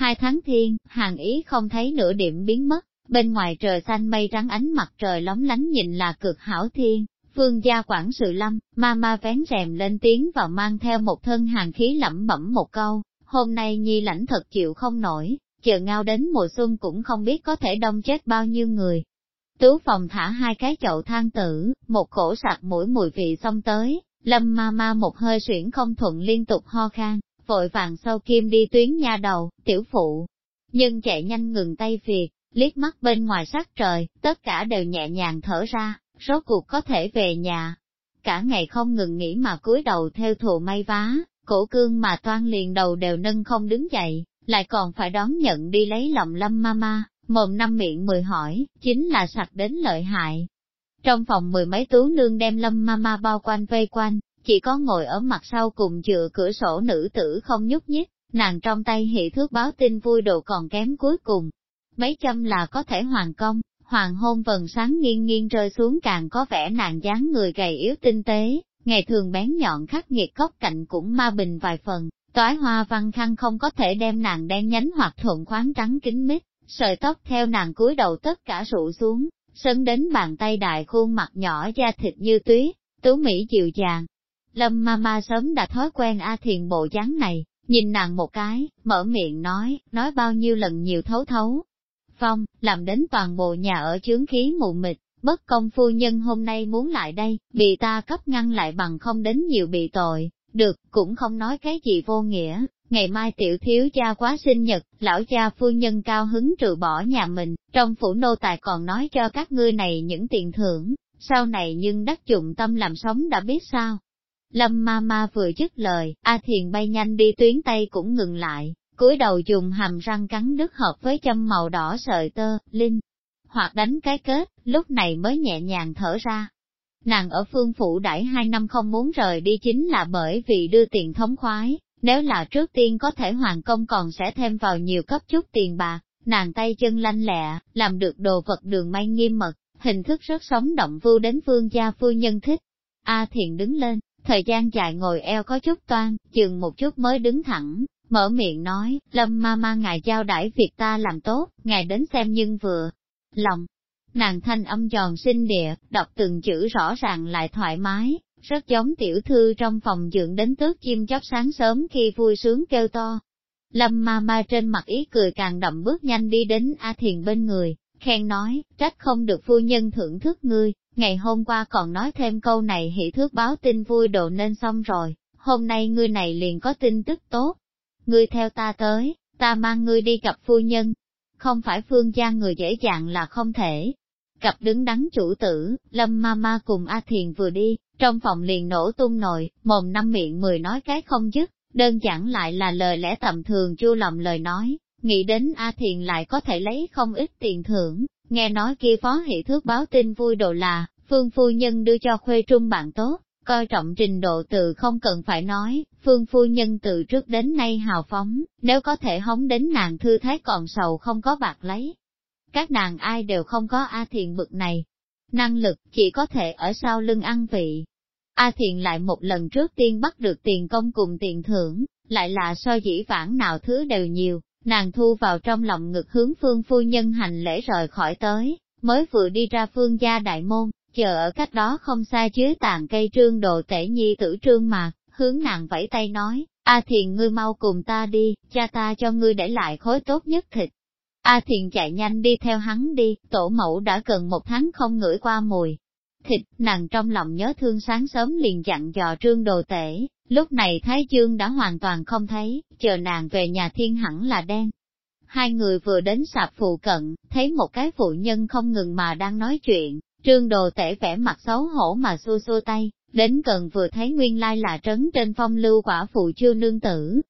Hai tháng thiên, hàng ý không thấy nửa điểm biến mất, bên ngoài trời xanh mây trắng ánh mặt trời lóng lánh nhìn là cực hảo thiên. Phương gia quản sự lâm, ma ma vén rèm lên tiếng và mang theo một thân hàng khí lẩm bẩm một câu, hôm nay nhi lãnh thật chịu không nổi, chờ ngao đến mùa xuân cũng không biết có thể đông chết bao nhiêu người. Tú phòng thả hai cái chậu than tử, một cổ sạc mũi mùi vị xong tới, lâm ma ma một hơi xuyển không thuận liên tục ho khan, vội vàng sau kim đi tuyến nha đầu, tiểu phụ. Nhưng chạy nhanh ngừng tay việc, liếc mắt bên ngoài sắc trời, tất cả đều nhẹ nhàng thở ra, rốt cuộc có thể về nhà. Cả ngày không ngừng nghỉ mà cúi đầu theo thù may vá, cổ cương mà toan liền đầu đều nâng không đứng dậy, lại còn phải đón nhận đi lấy lòng lâm mama, mồm năm miệng mười hỏi, chính là sạch đến lợi hại. Trong phòng mười mấy tú nương đem lâm mama bao quanh vây quanh, chỉ có ngồi ở mặt sau cùng dựa cửa sổ nữ tử không nhúc nhích, nàng trong tay hệ thước báo tin vui đồ còn kém cuối cùng. Mấy châm là có thể hoàn công, hoàng hôn vần sáng nghiêng nghiêng rơi xuống càng có vẻ nàng dáng người gầy yếu tinh tế, ngày thường bén nhọn khắc nghiệt góc cạnh cũng ma bình vài phần, toái hoa văn khăn không có thể đem nàng đen nhánh hoặc thuận khoáng trắng kính mít, sợi tóc theo nàng cúi đầu tất cả rụ xuống, sấn đến bàn tay đại khuôn mặt nhỏ da thịt như tuyết, tú mỹ dịu dàng, Lâm Mama sớm đã thói quen A Thiền bộ dáng này, nhìn nàng một cái, mở miệng nói, nói bao nhiêu lần nhiều thấu thấu. Phong, làm đến toàn bộ nhà ở chướng khí mù mịt, bất công phu nhân hôm nay muốn lại đây, bị ta cấp ngăn lại bằng không đến nhiều bị tội, được, cũng không nói cái gì vô nghĩa, ngày mai tiểu thiếu cha quá sinh nhật, lão cha phu nhân cao hứng trừ bỏ nhà mình, trong phủ nô tài còn nói cho các ngươi này những tiền thưởng, sau này nhưng đắc dụng tâm làm sống đã biết sao, Lâm ma ma vừa dứt lời, A Thiền bay nhanh đi tuyến Tây cũng ngừng lại, cúi đầu dùng hàm răng cắn đứt hợp với châm màu đỏ sợi tơ, linh, hoặc đánh cái kết, lúc này mới nhẹ nhàng thở ra. Nàng ở phương phủ đãi hai năm không muốn rời đi chính là bởi vì đưa tiền thống khoái, nếu là trước tiên có thể hoàn công còn sẽ thêm vào nhiều cấp chút tiền bạc, nàng tay chân lanh lẹ, làm được đồ vật đường may nghiêm mật, hình thức rất sống động vưu đến phương gia phu nhân thích. A à thiện đứng lên, Thời gian dài ngồi eo có chút toan, chừng một chút mới đứng thẳng, mở miệng nói, lâm ma ma ngài giao đãi việc ta làm tốt, ngài đến xem nhưng vừa. Lòng, nàng thanh âm giòn xinh địa, đọc từng chữ rõ ràng lại thoải mái, rất giống tiểu thư trong phòng dưỡng đến tước chim chóc sáng sớm khi vui sướng kêu to. Lâm ma ma trên mặt ý cười càng đậm bước nhanh đi đến A Thiền bên người, khen nói, trách không được phu nhân thưởng thức ngươi, Ngày hôm qua còn nói thêm câu này hỷ thước báo tin vui độ nên xong rồi, hôm nay ngươi này liền có tin tức tốt. Ngươi theo ta tới, ta mang ngươi đi gặp phu nhân. Không phải phương gia người dễ dàng là không thể. Gặp đứng đắn chủ tử, Lâm ma ma cùng A Thiền vừa đi, trong phòng liền nổ tung nồi, mồm năm miệng mười nói cái không dứt, đơn giản lại là lời lẽ tầm thường chua lòng lời nói, nghĩ đến A Thiền lại có thể lấy không ít tiền thưởng, Nghe nói kia phó hệ thước báo tin vui đồ là, phương phu nhân đưa cho khuê trung bạn tốt, coi trọng trình độ từ không cần phải nói, phương phu nhân từ trước đến nay hào phóng, nếu có thể hóng đến nàng thư thái còn sầu không có bạc lấy. Các nàng ai đều không có A Thiền bực này. Năng lực chỉ có thể ở sau lưng ăn vị. A Thiền lại một lần trước tiên bắt được tiền công cùng tiền thưởng, lại là so dĩ vãng nào thứ đều nhiều, Nàng thu vào trong lòng ngực hướng phương phu nhân hành lễ rời khỏi tới, mới vừa đi ra phương gia đại môn, chờ ở cách đó không xa dưới tàn cây trương đồ tể nhi tử trương mạc, hướng nàng vẫy tay nói, A thiền ngươi mau cùng ta đi, cha ta cho ngươi để lại khối tốt nhất thịt. A thiền chạy nhanh đi theo hắn đi, tổ mẫu đã gần một tháng không ngửi qua mùi, thịt, nàng trong lòng nhớ thương sáng sớm liền dặn dò trương đồ tể, lúc này Thái Dương đã hoàn toàn không thấy, chờ nàng về nhà thiên hẳn là đen. Hai người vừa đến sạp phụ cận, thấy một cái phụ nhân không ngừng mà đang nói chuyện, trương đồ tể vẻ mặt xấu hổ mà xua xua tay, đến gần vừa thấy nguyên lai là trấn trên phong lưu quả phụ chưa nương tử.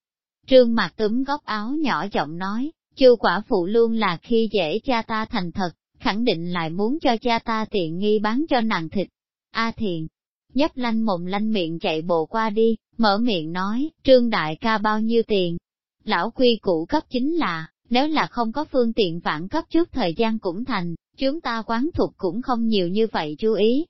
Trương mặt túm góc áo nhỏ giọng nói, chư quả phụ luôn là khi dễ cha ta thành thật, khẳng định lại muốn cho cha ta tiện nghi bán cho nàng thịt. A à thiền, nhấp lanh mồm lanh miệng chạy bộ qua đi, mở miệng nói, trương đại ca bao nhiêu tiền. Lão quy cũ cấp chính là, nếu là không có phương tiện phản cấp trước thời gian cũng thành, chúng ta quán thuộc cũng không nhiều như vậy chú ý.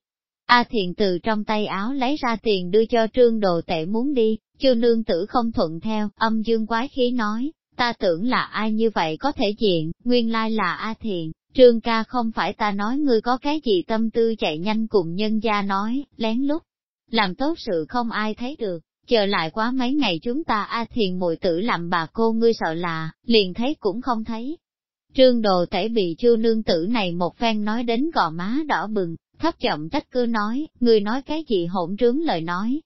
A à thiền từ trong tay áo lấy ra tiền đưa cho trương đồ tệ muốn đi, chư nương tử không thuận theo, âm dương quái khí nói, ta tưởng là ai như vậy có thể diện, nguyên lai là A thiền. Trương ca không phải ta nói ngươi có cái gì tâm tư chạy nhanh cùng nhân gia nói, lén lút. Làm tốt sự không ai thấy được, chờ lại quá mấy ngày chúng ta a thiền mùi tử làm bà cô ngươi sợ là, liền thấy cũng không thấy. Trương đồ tể bị chư nương tử này một phen nói đến gò má đỏ bừng, thấp giọng trách cứ nói, ngươi nói cái gì hỗn trướng lời nói.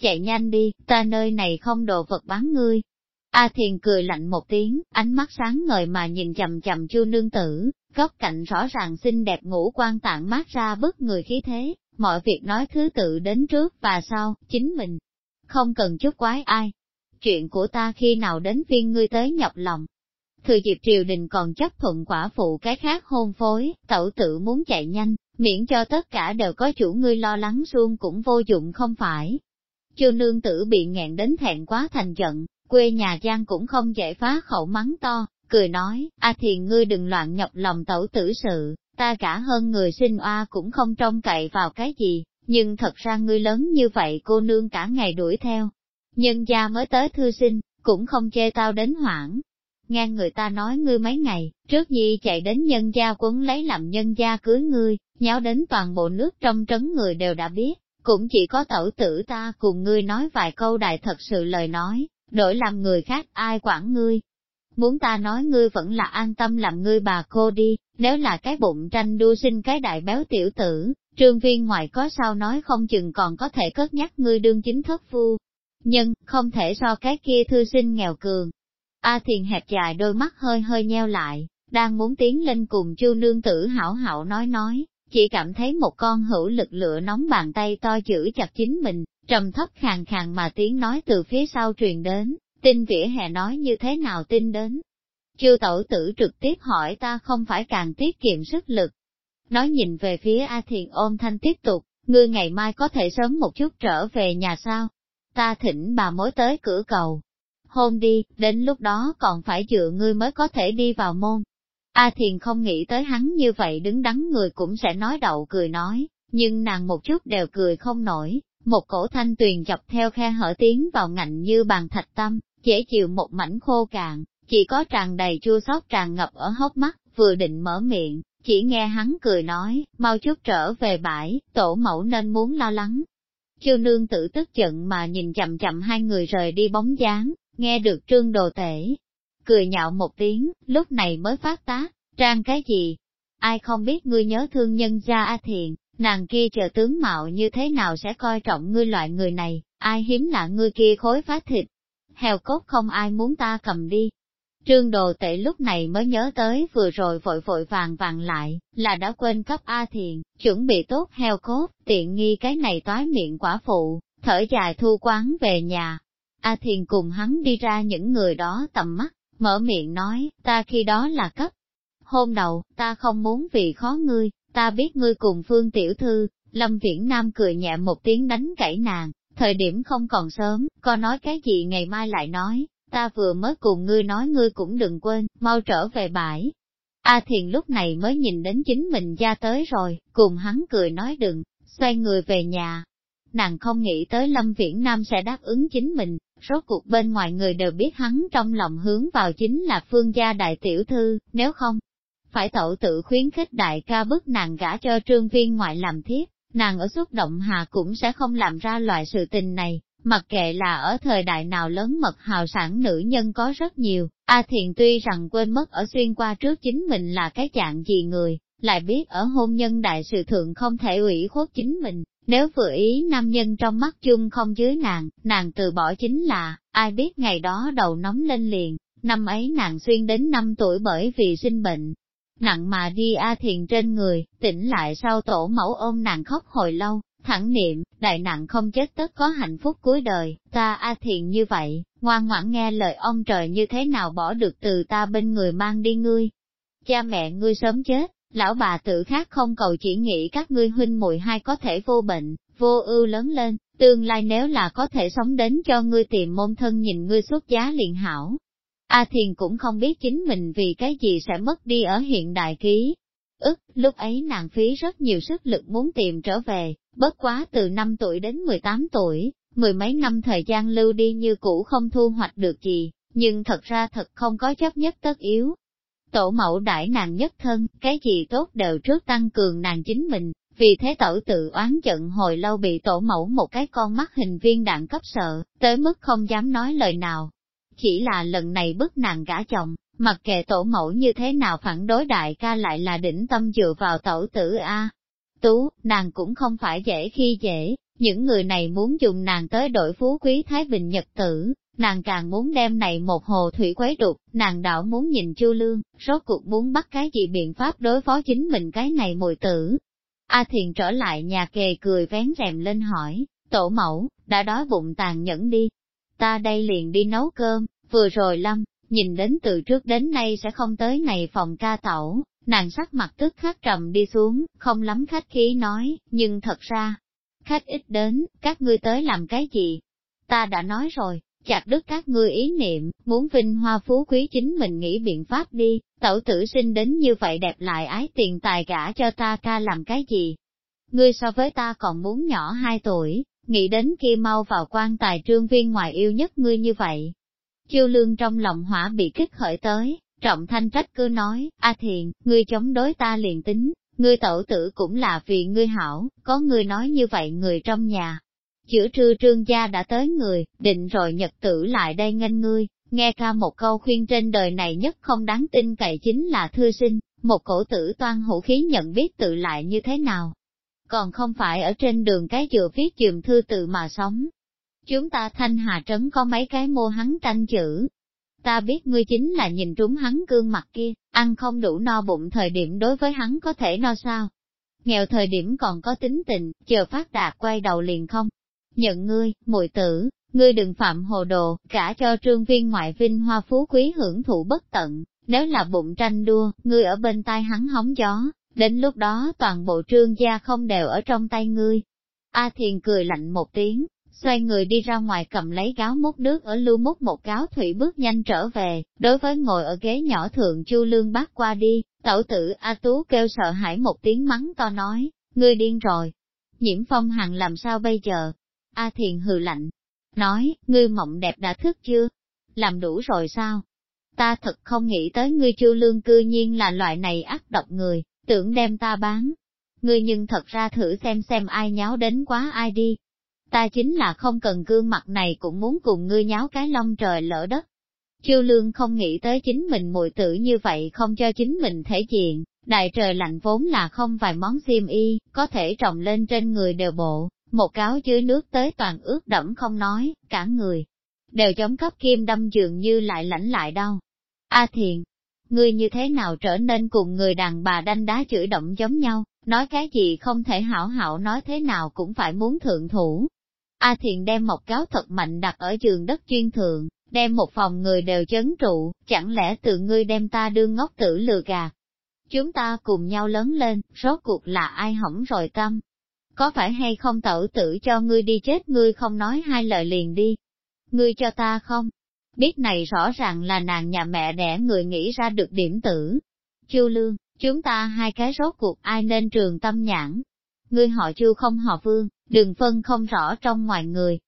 Chạy nhanh đi, ta nơi này không đồ vật bán ngươi, A Thiền cười lạnh một tiếng, ánh mắt sáng ngời mà nhìn chầm chầm chu nương tử, góc cạnh rõ ràng xinh đẹp ngũ quan tạng mát ra bức người khí thế, mọi việc nói thứ tự đến trước và sau, chính mình. Không cần chút quái ai. Chuyện của ta khi nào đến phiên ngươi tới nhọc lòng. Thừa dịp triều đình còn chấp thuận quả phụ cái khác hôn phối, tẩu Tử muốn chạy nhanh, miễn cho tất cả đều có chủ ngươi lo lắng xuông cũng vô dụng không phải. Chu nương tử bị nghẹn đến thẹn quá thành giận, quê nhà Giang cũng không dễ phá khẩu mắng to, cười nói, a thiền ngươi đừng loạn nhập lòng tẩu tử sự, ta cả hơn người sinh oa cũng không trông cậy vào cái gì, nhưng thật ra ngươi lớn như vậy cô nương cả ngày đuổi theo. Nhân gia mới tới thư sinh, cũng không chê tao đến hoảng. Nghe người ta nói ngươi mấy ngày, trước gì chạy đến nhân gia quấn lấy làm nhân gia cưới ngươi, nháo đến toàn bộ nước trong trấn người đều đã biết, cũng chỉ có tẩu tử ta cùng ngươi nói vài câu đại thật sự lời nói, đổi làm người khác ai quản ngươi. Muốn ta nói ngươi vẫn là an tâm làm ngươi bà cô đi, nếu là cái bụng tranh đua sinh cái đại béo tiểu tử, trương viên ngoại có sao nói không chừng còn có thể cất nhắc ngươi đương chính thất phu. Nhưng, không thể so cái kia thư sinh nghèo cường. A thiền hẹp dài đôi mắt hơi hơi nheo lại, đang muốn tiến lên cùng chu nương tử hảo hảo nói nói, chỉ cảm thấy một con hữu lực lửa nóng bàn tay to giữ chặt chính mình, trầm thấp khàn khàn mà tiếng nói từ phía sau truyền đến, tin vỉa hè nói như thế nào tin đến. Chư tổ tử trực tiếp hỏi ta không phải càng tiết kiệm sức lực. Nói nhìn về phía A Thiền ôm thanh tiếp tục, ngươi ngày mai có thể sớm một chút trở về nhà sao? Ta thỉnh bà mối tới cửa cầu. Hôn đi, đến lúc đó còn phải dựa ngươi mới có thể đi vào môn. A Thiền không nghĩ tới hắn như vậy đứng đắn người cũng sẽ nói đậu cười nói, nhưng nàng một chút đều cười không nổi, một cổ thanh tuyền dọc theo khe hở tiến vào ngạnh như bàn thạch tâm, dễ chịu một mảnh khô cạn, chỉ có tràn đầy chua xót tràn ngập ở hốc mắt, vừa định mở miệng, chỉ nghe hắn cười nói, mau chút trở về bãi, tổ mẫu nên muốn lo lắng. Chư nương tử tức giận mà nhìn chậm chậm hai người rời đi bóng dáng, nghe được trương đồ tể. Cười nhạo một tiếng, lúc này mới phát tá, trang cái gì? Ai không biết ngươi nhớ thương nhân gia A Thiện, nàng kia chờ tướng mạo như thế nào sẽ coi trọng ngươi loại người này, ai hiếm lạ ngươi kia khối phá thịt. heo cốt không ai muốn ta cầm đi. Trương đồ tệ lúc này mới nhớ tới vừa rồi vội vội vàng vàng lại, là đã quên cấp A thiền, chuẩn bị tốt heo cốt, tiện nghi cái này toái miệng quả phụ, thở dài thu quán về nhà. A thiền cùng hắn đi ra những người đó tầm mắt, mở miệng nói, ta khi đó là cấp. Hôm đầu, ta không muốn vì khó ngươi, Ta biết ngươi cùng Phương Tiểu Thư, Lâm Viễn Nam cười nhẹ một tiếng đánh cãi nàng, thời điểm không còn sớm, có nói cái gì ngày mai lại nói, ta vừa mới cùng ngươi nói ngươi cũng đừng quên, mau trở về bãi. A Thiền lúc này mới nhìn đến chính mình ra tới rồi, cùng hắn cười nói đừng, xoay người về nhà. Nàng không nghĩ tới Lâm Viễn Nam sẽ đáp ứng chính mình, rốt cuộc bên ngoài người đều biết hắn trong lòng hướng vào chính là phương gia đại tiểu thư, nếu không, phải tẩu tự khuyến khích đại ca bức nàng gả cho trương viên ngoại làm thiết, nàng ở xúc động hà cũng sẽ không làm ra loại sự tình này, mặc kệ là ở thời đại nào lớn mật hào sản nữ nhân có rất nhiều, A à Thiền tuy rằng quên mất ở xuyên qua trước chính mình là cái dạng gì người, lại biết ở hôn nhân đại sự thượng không thể ủy khuất chính mình, nếu vừa ý nam nhân trong mắt chung không dưới nàng, nàng từ bỏ chính là, ai biết ngày đó đầu nóng lên liền, năm ấy nàng xuyên đến năm tuổi bởi vì sinh bệnh, nặng mà đi A Thiền trên người, tỉnh lại sau tổ mẫu ôm nàng khóc hồi lâu, thẳng niệm, đại nặng không chết tất có hạnh phúc cuối đời, ta A Thiền như vậy, ngoan ngoãn nghe lời ông trời như thế nào bỏ được từ ta bên người mang đi ngươi. Cha mẹ ngươi sớm chết, lão bà tự khác không cầu chỉ nghĩ các ngươi huynh muội hai có thể vô bệnh, vô ưu lớn lên, tương lai nếu là có thể sống đến cho ngươi tìm môn thân nhìn ngươi xuất giá liền hảo, A Thiền cũng không biết chính mình vì cái gì sẽ mất đi ở hiện đại ký. Ước, lúc ấy nàng phí rất nhiều sức lực muốn tìm trở về, bất quá từ 5 tuổi đến 18 tuổi, mười mấy năm thời gian lưu đi như cũ không thu hoạch được gì, nhưng thật ra thật không có chấp nhất tất yếu. Tổ mẫu đãi nàng nhất thân, cái gì tốt đều trước tăng cường nàng chính mình, vì thế tẩu tự oán giận hồi lâu bị tổ mẫu một cái con mắt hình viên đạn cấp sợ, tới mức không dám nói lời nào, chỉ là lần này bức nàng gả chồng, mặc kệ tổ mẫu như thế nào phản đối đại ca lại là đỉnh tâm dựa vào tẩu tử A. Tú, nàng cũng không phải dễ khi dễ, những người này muốn dùng nàng tới đổi phú quý Thái Bình Nhật tử, nàng càng muốn đem này một hồ thủy quấy đục, nàng đảo muốn nhìn chu lương, rốt cuộc muốn bắt cái gì biện pháp đối phó chính mình cái này mùi tử. A Thiền trở lại nhà kề cười vén rèm lên hỏi, tổ mẫu, đã đói bụng tàn nhẫn đi, ta đây liền đi nấu cơm, vừa rồi lâm, nhìn đến từ trước đến nay sẽ không tới này phòng ca tẩu, nàng sắc mặt tức khắc trầm đi xuống, không lắm khách khí nói, nhưng thật ra, khách ít đến, các ngươi tới làm cái gì? Ta đã nói rồi, chặt đứt các ngươi ý niệm, muốn vinh hoa phú quý chính mình nghĩ biện pháp đi, tẩu tử sinh đến như vậy đẹp lại ái tiền tài gả cho ta ca làm cái gì? Ngươi so với ta còn muốn nhỏ hai tuổi, nghĩ đến khi mau vào quan tài trương viên ngoài yêu nhất ngươi như vậy. Chiêu lương trong lòng hỏa bị kích khởi tới, trọng thanh trách cứ nói, a thiện, ngươi chống đối ta liền tính, ngươi tổ tử cũng là vì ngươi hảo, có ngươi nói như vậy người trong nhà. Chữa trư trương gia đã tới người, định rồi nhật tử lại đây nghênh ngươi, nghe ca một câu khuyên trên đời này nhất không đáng tin cậy chính là thư sinh, một cổ tử toan hữu khí nhận biết tự lại như thế nào, còn không phải ở trên đường cái dựa viết dườm thư tự mà sống. Chúng ta thanh hà trấn có mấy cái mô hắn tranh chữ. Ta biết ngươi chính là nhìn trúng hắn gương mặt kia, ăn không đủ no bụng thời điểm đối với hắn có thể no sao. Nghèo thời điểm còn có tính tình, chờ phát đạt quay đầu liền không. Nhận ngươi, mùi tử, ngươi đừng phạm hồ đồ, cả cho trương viên ngoại vinh hoa phú quý hưởng thụ bất tận, nếu là bụng tranh đua, ngươi ở bên tai hắn hóng gió, Đến lúc đó toàn bộ trương gia không đều ở trong tay ngươi. A Thiền cười lạnh một tiếng, xoay người đi ra ngoài cầm lấy gáo múc nước ở lưu múc một gáo thủy bước nhanh trở về, đối với ngồi ở ghế nhỏ thượng chu lương bác qua đi, tẩu tử A Tú kêu sợ hãi một tiếng mắng to nói, ngươi điên rồi. Nhiễm phong hằng làm sao bây giờ? A Thiền hừ lạnh, nói, ngươi mộng đẹp đã thức chưa? Làm đủ rồi sao? Ta thật không nghĩ tới ngươi chu lương cư nhiên là loại này ác độc người, tưởng đem ta bán. Ngươi nhưng thật ra thử xem xem ai nháo đến quá ai đi. Ta chính là không cần gương mặt này cũng muốn cùng ngươi nháo cái lông trời lỡ đất. Chiêu lương không nghĩ tới chính mình mùi tử như vậy không cho chính mình thể diện, đại trời lạnh vốn là không vài món xiêm y, có thể trồng lên trên người đều bộ, một cáo dưới nước tới toàn ướt đẫm không nói, cả người, đều chống cấp kim đâm dường như lại lãnh lại đau. A à thiền, ngươi như thế nào trở nên cùng người đàn bà đanh đá chửi động giống nhau, nói cái gì không thể hảo hảo nói thế nào cũng phải muốn thượng thủ. A Thiện đem một cáo thật mạnh đặt ở giường đất chuyên thượng, đem một phòng người đều chấn trụ, chẳng lẽ từ ngươi đem ta đưa ngốc tử lừa gà? Chúng ta cùng nhau lớn lên, rốt cuộc là ai hỏng rồi tâm? Có phải hay không tẩu tử cho ngươi đi chết ngươi không nói hai lời liền đi? Ngươi cho ta không, biết này rõ ràng là nàng nhà mẹ đẻ người nghĩ ra được điểm tử. Chu Lương, chúng ta hai cái rốt cuộc ai nên trường tâm nhãn. Ngươi họ Chu không họ Vương, đừng phân không rõ trong ngoài người.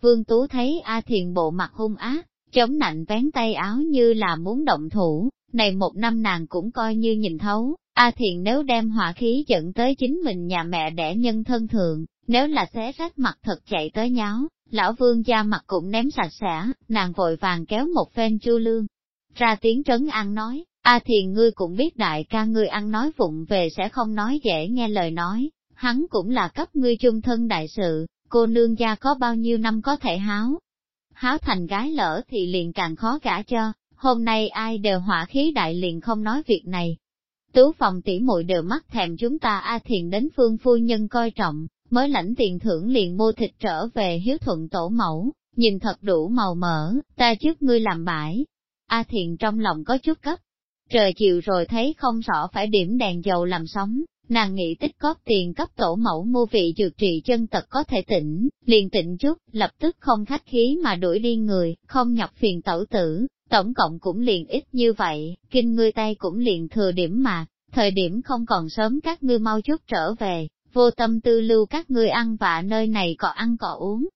Vương Tú thấy A Thiền bộ mặt hung ác, chống nạnh vén tay áo như là muốn động thủ, này một năm nàng cũng coi như nhìn thấu, A Thiền nếu đem hỏa khí dẫn tới chính mình nhà mẹ đẻ nhân thân thượng, nếu là xé rách mặt thật chạy tới nháo, Lão vương gia mặt cũng ném sạch sẽ, nàng vội vàng kéo một phen chu lương. Ra tiếng trấn ăn nói, a thiền ngươi cũng biết đại ca ngươi ăn nói vụng về sẽ không nói dễ nghe lời nói, hắn cũng là cấp ngươi chung thân đại sự, cô nương gia có bao nhiêu năm có thể háo. Háo thành gái lỡ thì liền càng khó gả cho, hôm nay ai đều hỏa khí đại liền không nói việc này. Tú phòng tỉ muội đều mắt thèm chúng ta A Thiền đến phương phu nhân coi trọng, mới lãnh tiền thưởng liền mua thịt trở về hiếu thuận tổ mẫu, nhìn thật đủ màu mỡ, ta trước ngươi làm bãi. A à thiền trong lòng có chút cấp, trời chiều rồi thấy không rõ phải điểm đèn dầu làm sóng, nàng nghĩ tích góp tiền cấp tổ mẫu mua vị dược trị chân tật có thể tỉnh, liền tỉnh chút, lập tức không khách khí mà đuổi đi người, không nhọc phiền tẩu tử, tổng cộng cũng liền ít như vậy, kinh ngươi tay cũng liền thừa điểm mà, thời điểm không còn sớm các ngươi mau chút trở về, vô tâm tư lưu các ngươi ăn vạ nơi này có ăn cọ uống.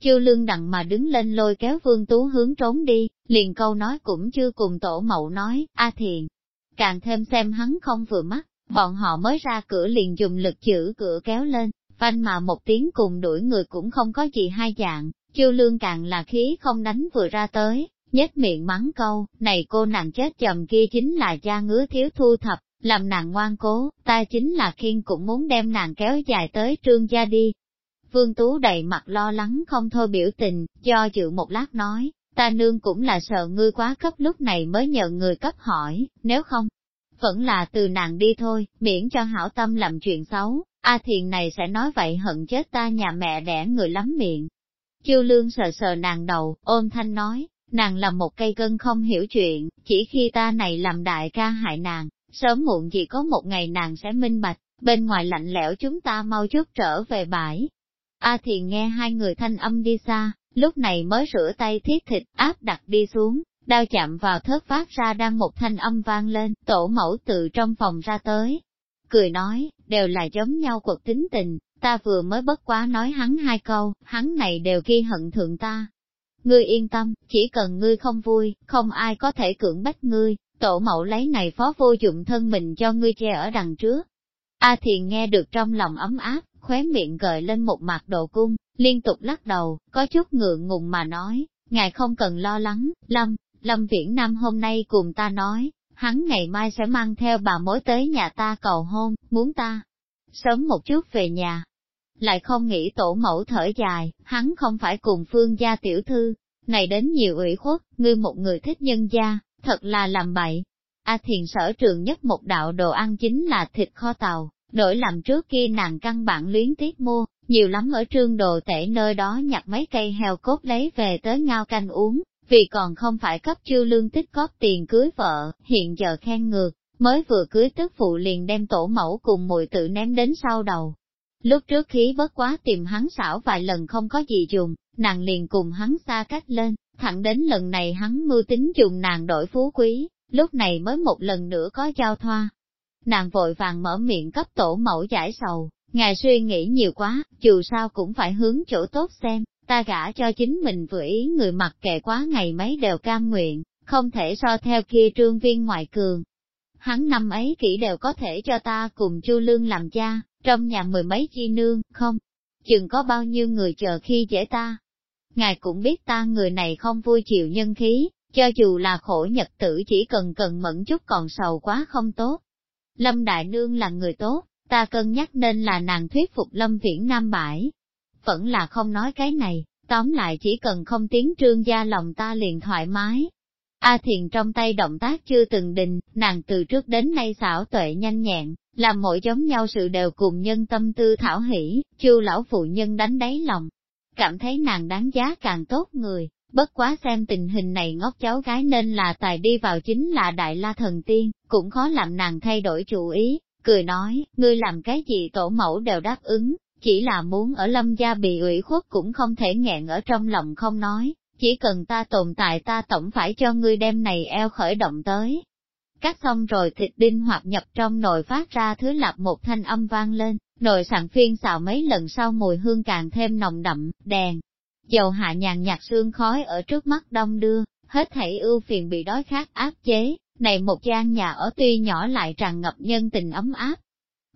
Chư lương đặng mà đứng lên lôi kéo vương tú hướng trốn đi, liền câu nói cũng chưa cùng tổ mẫu nói, a thiền. Càng thêm xem hắn không vừa mắt, bọn họ mới ra cửa liền dùng lực chữ cửa kéo lên, phanh mà một tiếng cùng đuổi người cũng không có gì hai dạng, chư lương càng là khí không đánh vừa ra tới, nhất miệng mắng câu, này cô nàng chết chầm kia chính là gia ngứa thiếu thu thập, làm nàng ngoan cố, ta chính là khiên cũng muốn đem nàng kéo dài tới trương gia đi. Vương Tú đầy mặt lo lắng không thôi biểu tình, do dự một lát nói, ta nương cũng là sợ ngươi quá cấp lúc này mới nhờ người cấp hỏi, nếu không, vẫn là từ nàng đi thôi, miễn cho hảo tâm làm chuyện xấu, A thiền này sẽ nói vậy hận chết ta nhà mẹ đẻ người lắm miệng. Chiêu lương sờ sờ nàng đầu, ôm thanh nói, nàng là một cây cân không hiểu chuyện, chỉ khi ta này làm đại ca hại nàng, sớm muộn gì có một ngày nàng sẽ minh bạch, bên ngoài lạnh lẽo chúng ta mau chút trở về bãi. A à thì nghe hai người thanh âm đi xa, lúc này mới rửa tay thiết thịt áp đặt đi xuống, đao chạm vào thớt phát ra đang một thanh âm vang lên, tổ mẫu từ trong phòng ra tới. Cười nói, đều là giống nhau cuộc tính tình, ta vừa mới bất quá nói hắn hai câu, hắn này đều ghi hận thượng ta. Ngươi yên tâm, chỉ cần ngươi không vui, không ai có thể cưỡng bách ngươi, tổ mẫu lấy này phó vô dụng thân mình cho ngươi che ở đằng trước. A thiền nghe được trong lòng ấm áp, khóe miệng gợi lên một mặt độ cung, liên tục lắc đầu, có chút ngượng ngùng mà nói, ngài không cần lo lắng, Lâm, Lâm Viễn Nam hôm nay cùng ta nói, hắn ngày mai sẽ mang theo bà mối tới nhà ta cầu hôn, muốn ta sớm một chút về nhà. Lại không nghĩ tổ mẫu thở dài, hắn không phải cùng phương gia tiểu thư, này đến nhiều ủy khuất, ngươi một người thích nhân gia, thật là làm bậy. A thiền sở trường nhất một đạo đồ ăn chính là thịt kho tàu, đổi làm trước kia nàng căn bản luyến tiếc mua, nhiều lắm ở trương đồ tể nơi đó nhặt mấy cây heo cốt lấy về tới ngao canh uống, vì còn không phải cấp chư lương tích cóp tiền cưới vợ, hiện giờ khen ngược, mới vừa cưới tức phụ liền đem tổ mẫu cùng mùi tự ném đến sau đầu. Lúc trước khí bất quá tìm hắn xảo vài lần không có gì dùng, nàng liền cùng hắn xa cách lên, Thẳng đến lần này hắn mưu tính dùng nàng đổi phú quý, lúc này mới một lần nữa có giao thoa. Nàng vội vàng mở miệng cấp tổ mẫu giải sầu, ngài suy nghĩ nhiều quá, dù sao cũng phải hướng chỗ tốt xem, ta gả cho chính mình vừa ý người mặc kệ quá ngày mấy đều cam nguyện, không thể so theo kia trương viên ngoại cường. Hắn năm ấy kỹ đều có thể cho ta cùng chu lương làm cha, trong nhà mười mấy chi nương, không, chừng có bao nhiêu người chờ khi dễ ta, Ngài cũng biết ta người này không vui chịu nhân khí, cho dù là khổ nhật tử chỉ cần cần mẫn chút còn sầu quá không tốt. Lâm Đại Nương là người tốt, ta cân nhắc nên là nàng thuyết phục Lâm Viễn Nam Bãi. Vẫn là không nói cái này, tóm lại chỉ cần không tiếng trương gia lòng ta liền thoải mái. A Thiền trong tay động tác chưa từng đình, nàng từ trước đến nay xảo tuệ nhanh nhẹn, làm mỗi giống nhau sự đều cùng nhân tâm tư thảo hỷ, chư lão phụ nhân đánh đáy lòng, cảm thấy nàng đáng giá càng tốt người, bất quá xem tình hình này ngốc cháu gái nên là tài đi vào chính là đại la thần tiên, cũng khó làm nàng thay đổi chủ ý, cười nói, ngươi làm cái gì tổ mẫu đều đáp ứng, chỉ là muốn ở lâm gia bị ủy khuất cũng không thể nghẹn ở trong lòng không nói, chỉ cần ta tồn tại ta tổng phải cho ngươi đem này eo khởi động tới. Cắt xong rồi thịt đinh hoặc nhập trong nồi phát ra thứ lạp một thanh âm vang lên, Nồi sàn phiên xào mấy lần sau mùi hương càng thêm nồng đậm, đèn. Dầu hạ nhàn nhạt xương khói ở trước mắt đông đưa, hết thảy ưu phiền bị đói khát áp chế, này một gian nhà ở tuy nhỏ lại tràn ngập nhân tình ấm áp.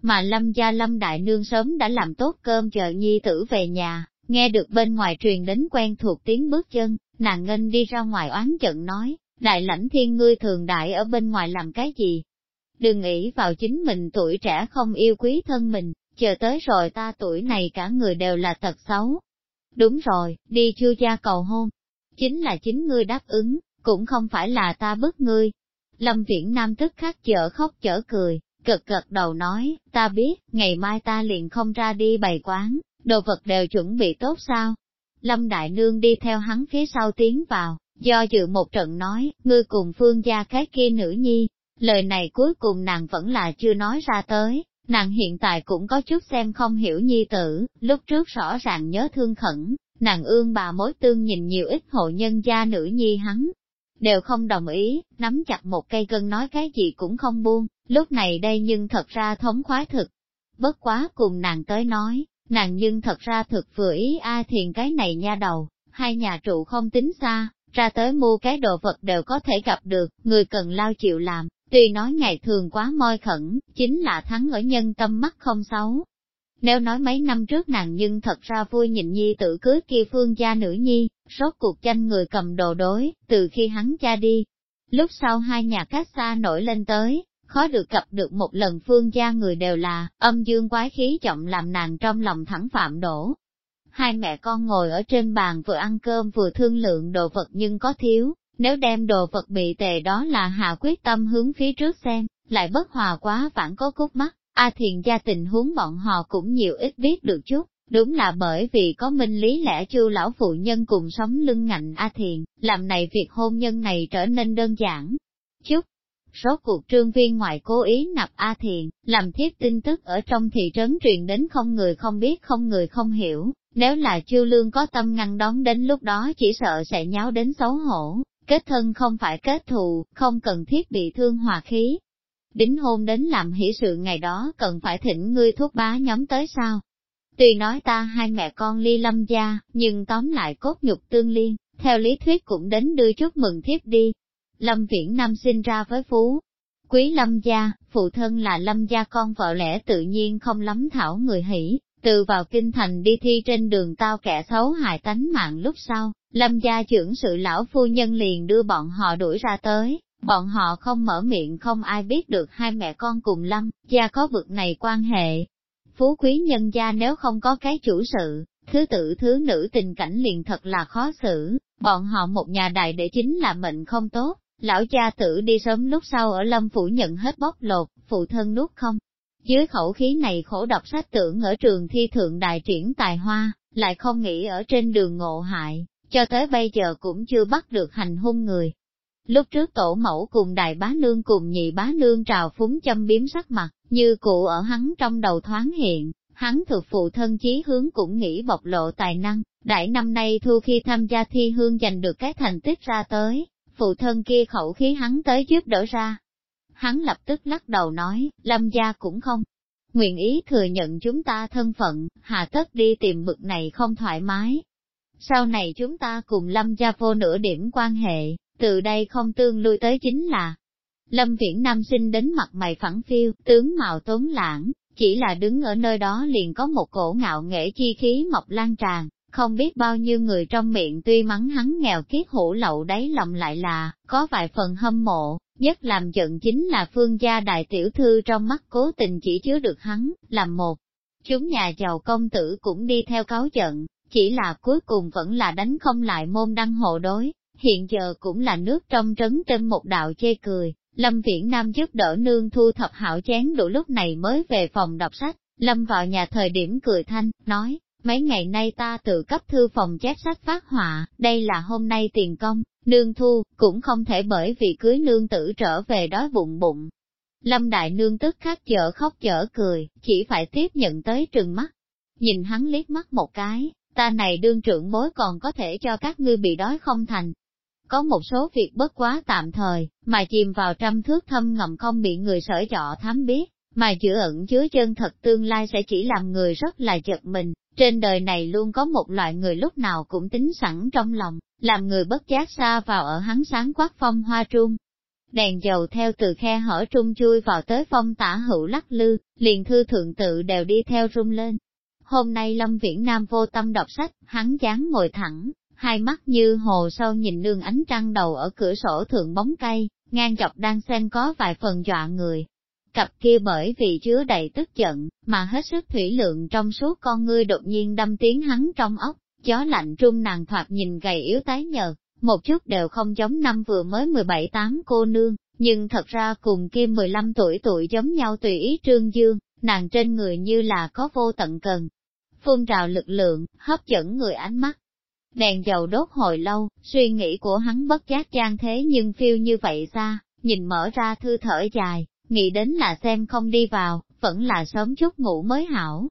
Mà lâm gia lâm đại nương sớm đã làm tốt cơm chờ nhi tử về nhà, nghe được bên ngoài truyền đến quen thuộc tiếng bước chân, nàng ngân đi ra ngoài oán giận nói, đại lãnh thiên ngươi thường đại ở bên ngoài làm cái gì? Đừng nghĩ vào chính mình tuổi trẻ không yêu quý thân mình, chờ tới rồi ta tuổi này cả người đều là thật xấu. Đúng rồi, đi chưa gia cầu hôn. Chính là chính ngươi đáp ứng, cũng không phải là ta bức ngươi. Lâm Viễn Nam tức khắc chở khóc chở cười, gật gật đầu nói, ta biết, ngày mai ta liền không ra đi bày quán, đồ vật đều chuẩn bị tốt sao. Lâm Đại Nương đi theo hắn phía sau tiến vào, do dự một trận nói, ngươi cùng phương gia cái kia nữ nhi, lời này cuối cùng nàng vẫn là chưa nói ra tới, Nàng hiện tại cũng có chút xem không hiểu nhi tử, lúc trước rõ ràng nhớ thương khẩn, nàng ương bà mối tương nhìn nhiều ít hộ nhân gia nữ nhi hắn, đều không đồng ý, nắm chặt một cây gân nói cái gì cũng không buông, lúc này đây nhưng thật ra thống khoái thực. Bất quá cùng nàng tới nói, nàng nhưng thật ra thực vừa ý A thiền cái này nha đầu, hai nhà trụ không tính xa, ra tới mua cái đồ vật đều có thể gặp được, người cần lao chịu làm, Tuy nói ngày thường quá môi khẩn, chính là thắng ở nhân tâm mắt không xấu. Nếu nói mấy năm trước nàng nhưng thật ra vui nhìn nhi tự cưới kia phương gia nữ nhi, rốt cuộc tranh người cầm đồ đối, từ khi hắn cha đi. Lúc sau hai nhà cách xa nổi lên tới, khó được gặp được một lần phương gia người đều là, âm dương quái khí trọng làm nàng trong lòng thẳng phạm đổ. Hai mẹ con ngồi ở trên bàn vừa ăn cơm vừa thương lượng đồ vật nhưng có thiếu, nếu đem đồ vật bị tề đó là hạ quyết tâm hướng phía trước xem, lại bất hòa quá vẫn có cút mắt, A thiền gia tình huống bọn họ cũng nhiều ít biết được chút, đúng là bởi vì có minh lý lẽ chu lão phụ nhân cùng sống lưng ngạnh A thiền, làm này việc hôn nhân này trở nên đơn giản. Chút, số cuộc trương viên ngoại cố ý nạp A thiền, làm thiết tin tức ở trong thị trấn truyền đến không người không biết không người không hiểu, nếu là chư lương có tâm ngăn đón đến lúc đó chỉ sợ sẽ nháo đến xấu hổ, Kết thân không phải kết thù, không cần thiết bị thương hòa khí. Đính hôn đến làm hỷ sự ngày đó cần phải thỉnh ngươi thuốc bá nhóm tới sao? Tuy nói ta hai mẹ con ly lâm gia, nhưng tóm lại cốt nhục tương liên, theo lý thuyết cũng đến đưa chúc mừng thiếp đi. Lâm Viễn Nam sinh ra với Phú. Quý Lâm gia, phụ thân là Lâm gia con vợ lẽ tự nhiên không lắm thảo người hỷ, từ vào kinh thành đi thi trên đường tao kẻ xấu hại tánh mạng lúc sau, lâm gia trưởng sự lão phu nhân liền đưa bọn họ đuổi ra tới, bọn họ không mở miệng không ai biết được hai mẹ con cùng lâm, gia có vực này quan hệ. Phú quý nhân gia nếu không có cái chủ sự, thứ tự thứ nữ tình cảnh liền thật là khó xử, bọn họ một nhà đại để chính là mệnh không tốt, lão cha tử đi sớm lúc sau ở lâm phủ nhận hết bóc lột, phụ thân nuốt không, dưới khẩu khí này khổ đọc sách tưởng ở trường thi thượng đại triển tài hoa, lại không nghĩ ở trên đường ngộ hại, cho tới bây giờ cũng chưa bắt được hành hung người. Lúc trước tổ mẫu cùng đại bá nương cùng nhị bá nương trào phúng châm biếm sắc mặt, như cụ ở hắn trong đầu thoáng hiện, hắn thực phụ thân chí hướng cũng nghĩ bộc lộ tài năng, đại năm nay thu khi tham gia thi hương giành được cái thành tích ra tới, phụ thân kia khẩu khí hắn tới giúp đỡ ra, hắn lập tức lắc đầu nói, lâm gia cũng không. Nguyện ý thừa nhận chúng ta thân phận, hà tất đi tìm mực này không thoải mái. Sau này chúng ta cùng lâm gia vô nửa điểm quan hệ, từ đây không tương lui tới chính là. Lâm viễn nam sinh đến mặt mày phẳng phiêu, tướng mạo tốn lãng, chỉ là đứng ở nơi đó liền có một cổ ngạo nghệ chi khí mọc lan tràn, không biết bao nhiêu người trong miệng tuy mắng hắn nghèo kiết hủ lậu đáy lòng lại là, có vài phần hâm mộ, Nhất làm giận chính là phương gia đại tiểu thư trong mắt cố tình chỉ chứa được hắn, làm một. Chúng nhà giàu công tử cũng đi theo cáo giận, chỉ là cuối cùng vẫn là đánh không lại môn đăng hộ đối, hiện giờ cũng là nước trong trấn trên một đạo chê cười. Lâm Viễn Nam giúp đỡ nương thu thập hảo chén đủ lúc này mới về phòng đọc sách, Lâm vào nhà thời điểm cười thanh, nói, mấy ngày nay ta tự cấp thư phòng chép sách phát họa, đây là hôm nay tiền công, nương thu, cũng không thể bởi vì cưới nương tử trở về đói bụng bụng. Lâm Đại Nương tức khắc chở khóc chở cười, chỉ phải tiếp nhận tới trừng mắt. Nhìn hắn liếc mắt một cái, ta này đương trưởng bối còn có thể cho các ngươi bị đói không thành. Có một số việc bất quá tạm thời, mà chìm vào trăm thước thâm ngầm không bị người sở trọ thám biết, mà giữa ẩn chứa chân thật tương lai sẽ chỉ làm người rất là giật mình. Trên đời này luôn có một loại người lúc nào cũng tính sẵn trong lòng, làm người bất giác xa vào ở hắn sáng quát phong hoa trung. Đèn dầu theo từ khe hở trung chui vào tới phong tả hữu lắc lư, liền thư thượng tự đều đi theo rung lên. Hôm nay Lâm Viễn Nam vô tâm đọc sách, hắn dáng ngồi thẳng, hai mắt như hồ sâu nhìn nương ánh trăng đầu ở cửa sổ thượng bóng cây, ngang dọc đang xen có vài phần dọa người, Cặp kia bởi vì chứa đầy tức giận, mà hết sức thủy lượng trong số con ngươi đột nhiên đâm tiếng hắn trong ốc, gió lạnh trung nàng thoạt nhìn gầy yếu tái nhợt, một chút đều không giống năm vừa mới 17-8 cô nương, nhưng thật ra cùng kia 15 tuổi tuổi giống nhau tùy ý trương dương, nàng trên người như là có vô tận cần. Phun trào lực lượng, hấp dẫn người ánh mắt. Đèn dầu đốt hồi lâu, suy nghĩ của hắn bất giác gian thế nhưng phiêu như vậy ra, nhìn mở ra thư thở dài, nghĩ đến là xem không đi vào, vẫn là sớm chút ngủ mới hảo.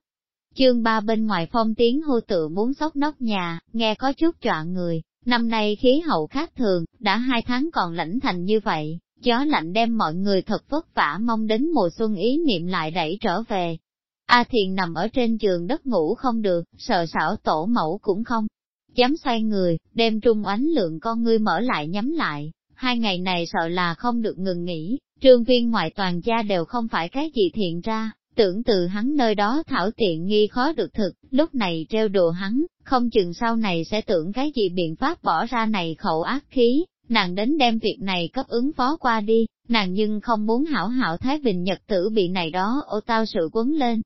Chương ba bên ngoài phong tiếng hô tự muốn sốc nóc nhà, nghe có chút trọa người, năm nay khí hậu khác thường, đã hai tháng còn lãnh thành như vậy, gió lạnh đem mọi người thật vất vả mong đến mùa xuân ý niệm lại đẩy trở về. A Thiền nằm ở trên giường đất ngủ không được, sợ sảo tổ mẫu cũng không. Dám xoay người, đem trung ánh lượng con ngươi mở lại nhắm lại, hai ngày này sợ là không được ngừng nghỉ, trương viên ngoại toàn gia đều không phải cái gì thiện ra, tưởng từ hắn nơi đó thảo tiện nghi khó được thực, lúc này treo đùa hắn, không chừng sau này sẽ tưởng cái gì biện pháp bỏ ra này khẩu ác khí, nàng đến đem việc này cấp ứng phó qua đi, nàng nhưng không muốn hảo hảo Thái Bình Nhật tử bị này đó ô tao sự quấn lên.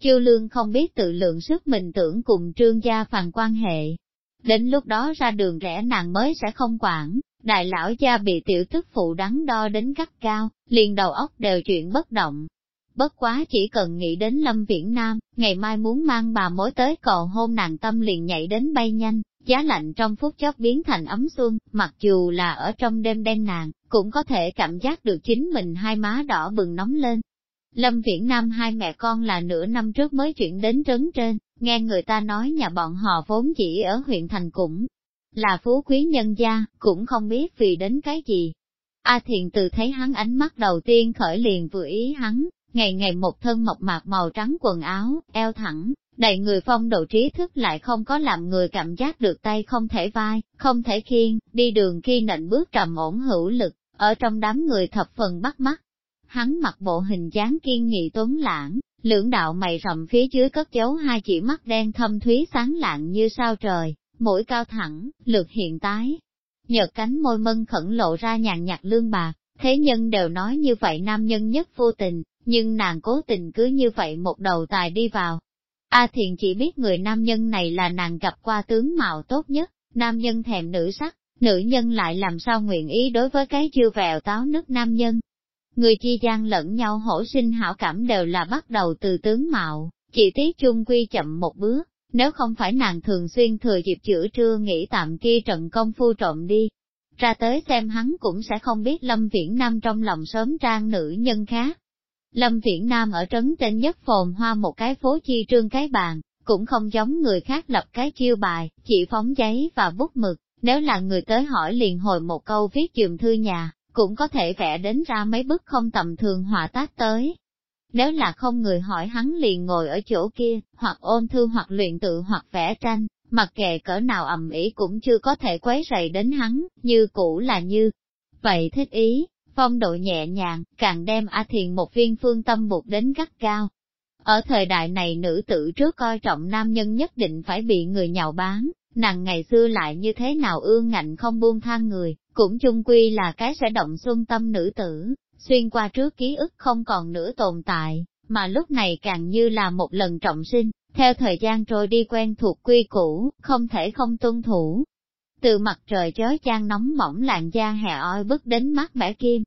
Chiêu lương không biết tự lượng sức mình tưởng cùng trương gia phàn quan hệ. Đến lúc đó ra đường rẽ nàng mới sẽ không quản, Đại lão gia bị tiểu tức phụ đắn đo đến gắt cao, liền đầu óc đều chuyện bất động. Bất quá chỉ cần nghĩ đến Lâm Viễn Nam, ngày mai muốn mang bà mối tới còn hôn nàng tâm liền nhảy đến bay nhanh, giá lạnh trong phút chốc biến thành ấm xuân, mặc dù là ở trong đêm đen nàng, cũng có thể cảm giác được chính mình hai má đỏ bừng nóng lên. Lâm Viễn Nam hai mẹ con là nửa năm trước mới chuyển đến trấn trên, nghe người ta nói nhà bọn họ vốn chỉ ở huyện thành cũng là phú quý nhân gia, cũng không biết vì đến cái gì. A à thiện từ thấy hắn ánh mắt đầu tiên khởi liền vừa ý hắn, ngày ngày một thân mộc mạc màu trắng quần áo, eo thẳng, đầy người phong độ trí thức lại không có làm người cảm giác được tay không thể vai, không thể khiên, đi đường khi nện bước trầm ổn hữu lực, ở trong đám người thập phần bắt mắt. Hắn mặc bộ hình dáng kiên nghị tuấn lãng, lưỡng đạo mày rậm phía dưới cất giấu hai chỉ mắt đen thâm thúy sáng lạng như sao trời, mũi cao thẳng, lược hiện tái. Nhợt cánh môi mân khẩn lộ ra nhàn nhạt lương bạc, thế nhân đều nói như vậy nam nhân nhất vô tình, nhưng nàng cố tình cứ như vậy một đầu tài đi vào. A à thiền chỉ biết người nam nhân này là nàng gặp qua tướng mạo tốt nhất, nam nhân thèm nữ sắc, nữ nhân lại làm sao nguyện ý đối với cái chưa vẹo táo nước nam nhân. Người chi gian lẫn nhau hổ sinh hảo cảm đều là bắt đầu từ tướng mạo, chỉ tiếc chung quy chậm một bước, nếu không phải nàng thường xuyên thừa dịp chữa trưa nghỉ tạm kia trận công phu trộm đi, ra tới xem hắn cũng sẽ không biết Lâm Viễn Nam trong lòng sớm trang nữ nhân khác. Lâm Viễn Nam ở trấn trên nhất phồn hoa một cái phố chi trương cái bàn, cũng không giống người khác lập cái chiêu bài, chỉ phóng giấy và bút mực, nếu là người tới hỏi liền hồi một câu viết dùm thư nhà, cũng có thể vẽ đến ra mấy bức không tầm thường họa tác tới. Nếu là không người hỏi hắn liền ngồi ở chỗ kia, hoặc ôn thư hoặc luyện tự hoặc vẽ tranh, mặc kệ cỡ nào ẩm ĩ cũng chưa có thể quấy rầy đến hắn, như cũ là như. Vậy thích ý, phong độ nhẹ nhàng, càng đem A Thiền một viên phương tâm buộc đến gắt cao. Ở thời đại này nữ tử trước coi trọng nam nhân nhất định phải bị người nhào bán, nàng ngày xưa lại như thế nào ương ngạnh không buông tha người, cũng chung quy là cái sẽ động xuân tâm nữ tử, xuyên qua trước ký ức không còn nữa tồn tại, mà lúc này càng như là một lần trọng sinh, theo thời gian trôi đi quen thuộc quy cũ, không thể không tuân thủ. Từ mặt trời chói chang nóng mỏng làn da hè oi bước đến mắt bẻ kim,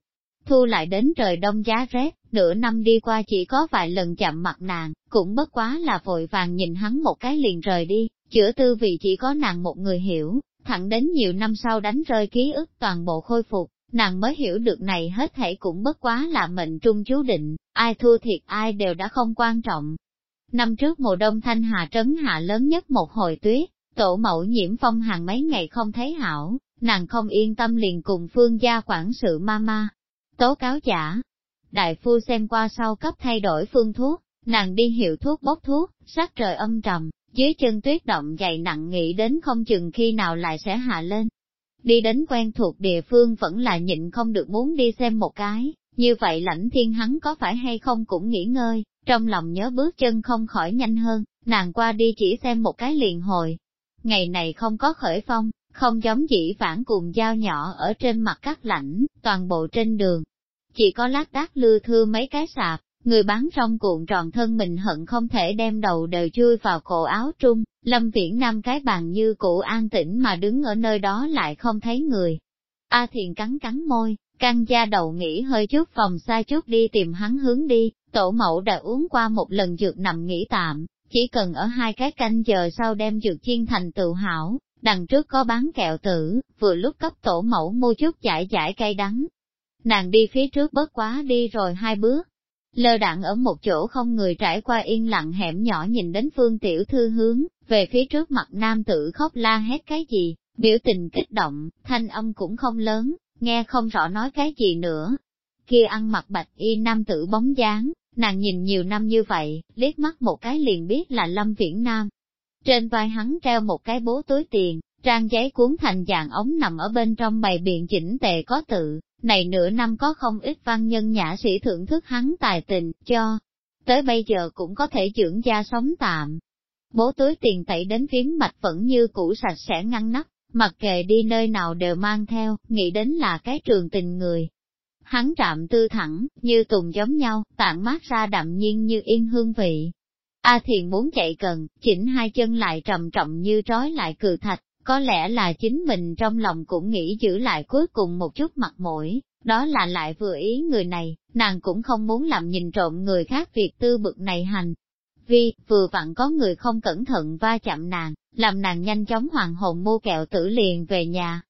thu lại đến trời đông giá rét, nửa năm đi qua chỉ có vài lần chạm mặt nàng, cũng bất quá là vội vàng nhìn hắn một cái liền rời đi, chữa tư vì chỉ có nàng một người hiểu, thẳng đến nhiều năm sau đánh rơi ký ức toàn bộ khôi phục, nàng mới hiểu được này hết thể cũng bất quá là mệnh trung chú định, ai thua thiệt ai đều đã không quan trọng. Năm trước mùa đông Thanh Hà trấn hạ lớn nhất một hồi tuyết, tổ mẫu nhiễm phong hàng mấy ngày không thấy hảo, nàng không yên tâm liền cùng phương gia quản sự ma ma tố cáo giả. Đại phu xem qua sau cấp thay đổi phương thuốc, nàng đi hiệu thuốc bốc thuốc, sát trời âm trầm, dưới chân tuyết động dày nặng nghĩ đến không chừng khi nào lại sẽ hạ lên, đi đến quen thuộc địa phương vẫn là nhịn không được muốn đi xem một cái, như vậy lãnh thiên hắn có phải hay không cũng nghỉ ngơi, trong lòng nhớ bước chân không khỏi nhanh hơn, nàng qua đi chỉ xem một cái liền hồi. Ngày này không có khởi phong, không giống dĩ vãng cùng dao nhỏ ở trên mặt các lãnh, toàn bộ trên đường. Chỉ có lát đác lưa thưa mấy cái sạp, Người bán rong cuộn tròn thân mình hận không thể đem đầu đều chui vào cổ áo trung, lâm viễn nam cái bàn như cũ an tĩnh mà đứng ở nơi đó lại không thấy người. A thiền cắn cắn môi, căng da đầu nghỉ hơi chút phòng xa chút đi tìm hắn hướng đi, tổ mẫu đã uống qua một lần dược nằm nghỉ tạm, chỉ cần ở hai cái canh giờ sau đem dược chiên thành tựu hảo, đằng trước có bán kẹo tử, vừa lúc cấp tổ mẫu mua chút giải giải cay đắng. Nàng đi phía trước bớt quá đi rồi hai bước, lơ đạn ở một chỗ không người trải qua yên lặng hẻm nhỏ nhìn đến phương tiểu thư hướng, về phía trước mặt nam tử khóc la hét cái gì, biểu tình kích động, thanh âm cũng không lớn, nghe không rõ nói cái gì nữa. Kia ăn mặc bạch y nam tử bóng dáng, nàng nhìn nhiều năm như vậy, liếc mắt một cái liền biết là Lâm Viễn Nam. Trên vai hắn treo một cái bố túi tiền, trang giấy cuốn thành dạng ống nằm ở bên trong bày biện chỉnh tề có tự, này nửa năm có không ít văn nhân nhã sĩ thưởng thức hắn tài tình, cho, tới bây giờ cũng có thể trưởng gia sống tạm. Bố túi tiền tẩy đến phím mạch vẫn như cũ sạch sẽ ngăn nắp, mặc kệ đi nơi nào đều mang theo, nghĩ đến là cái trường tình người. Hắn trạm tư thẳng, như tùng giống nhau, tản mát ra đạm nhiên như yên hương vị. A à thiền muốn chạy cần chỉnh hai chân lại trầm trọng như trói lại cừ thạch, có lẽ là chính mình trong lòng cũng nghĩ giữ lại cuối cùng một chút mặt mũi, đó là lại vừa ý người này, nàng cũng không muốn làm nhìn trộm người khác việc tư bực này hành. Vì, vừa vặn có người không cẩn thận va chạm nàng, làm nàng nhanh chóng hoàng hồn mua kẹo tử liền về nhà.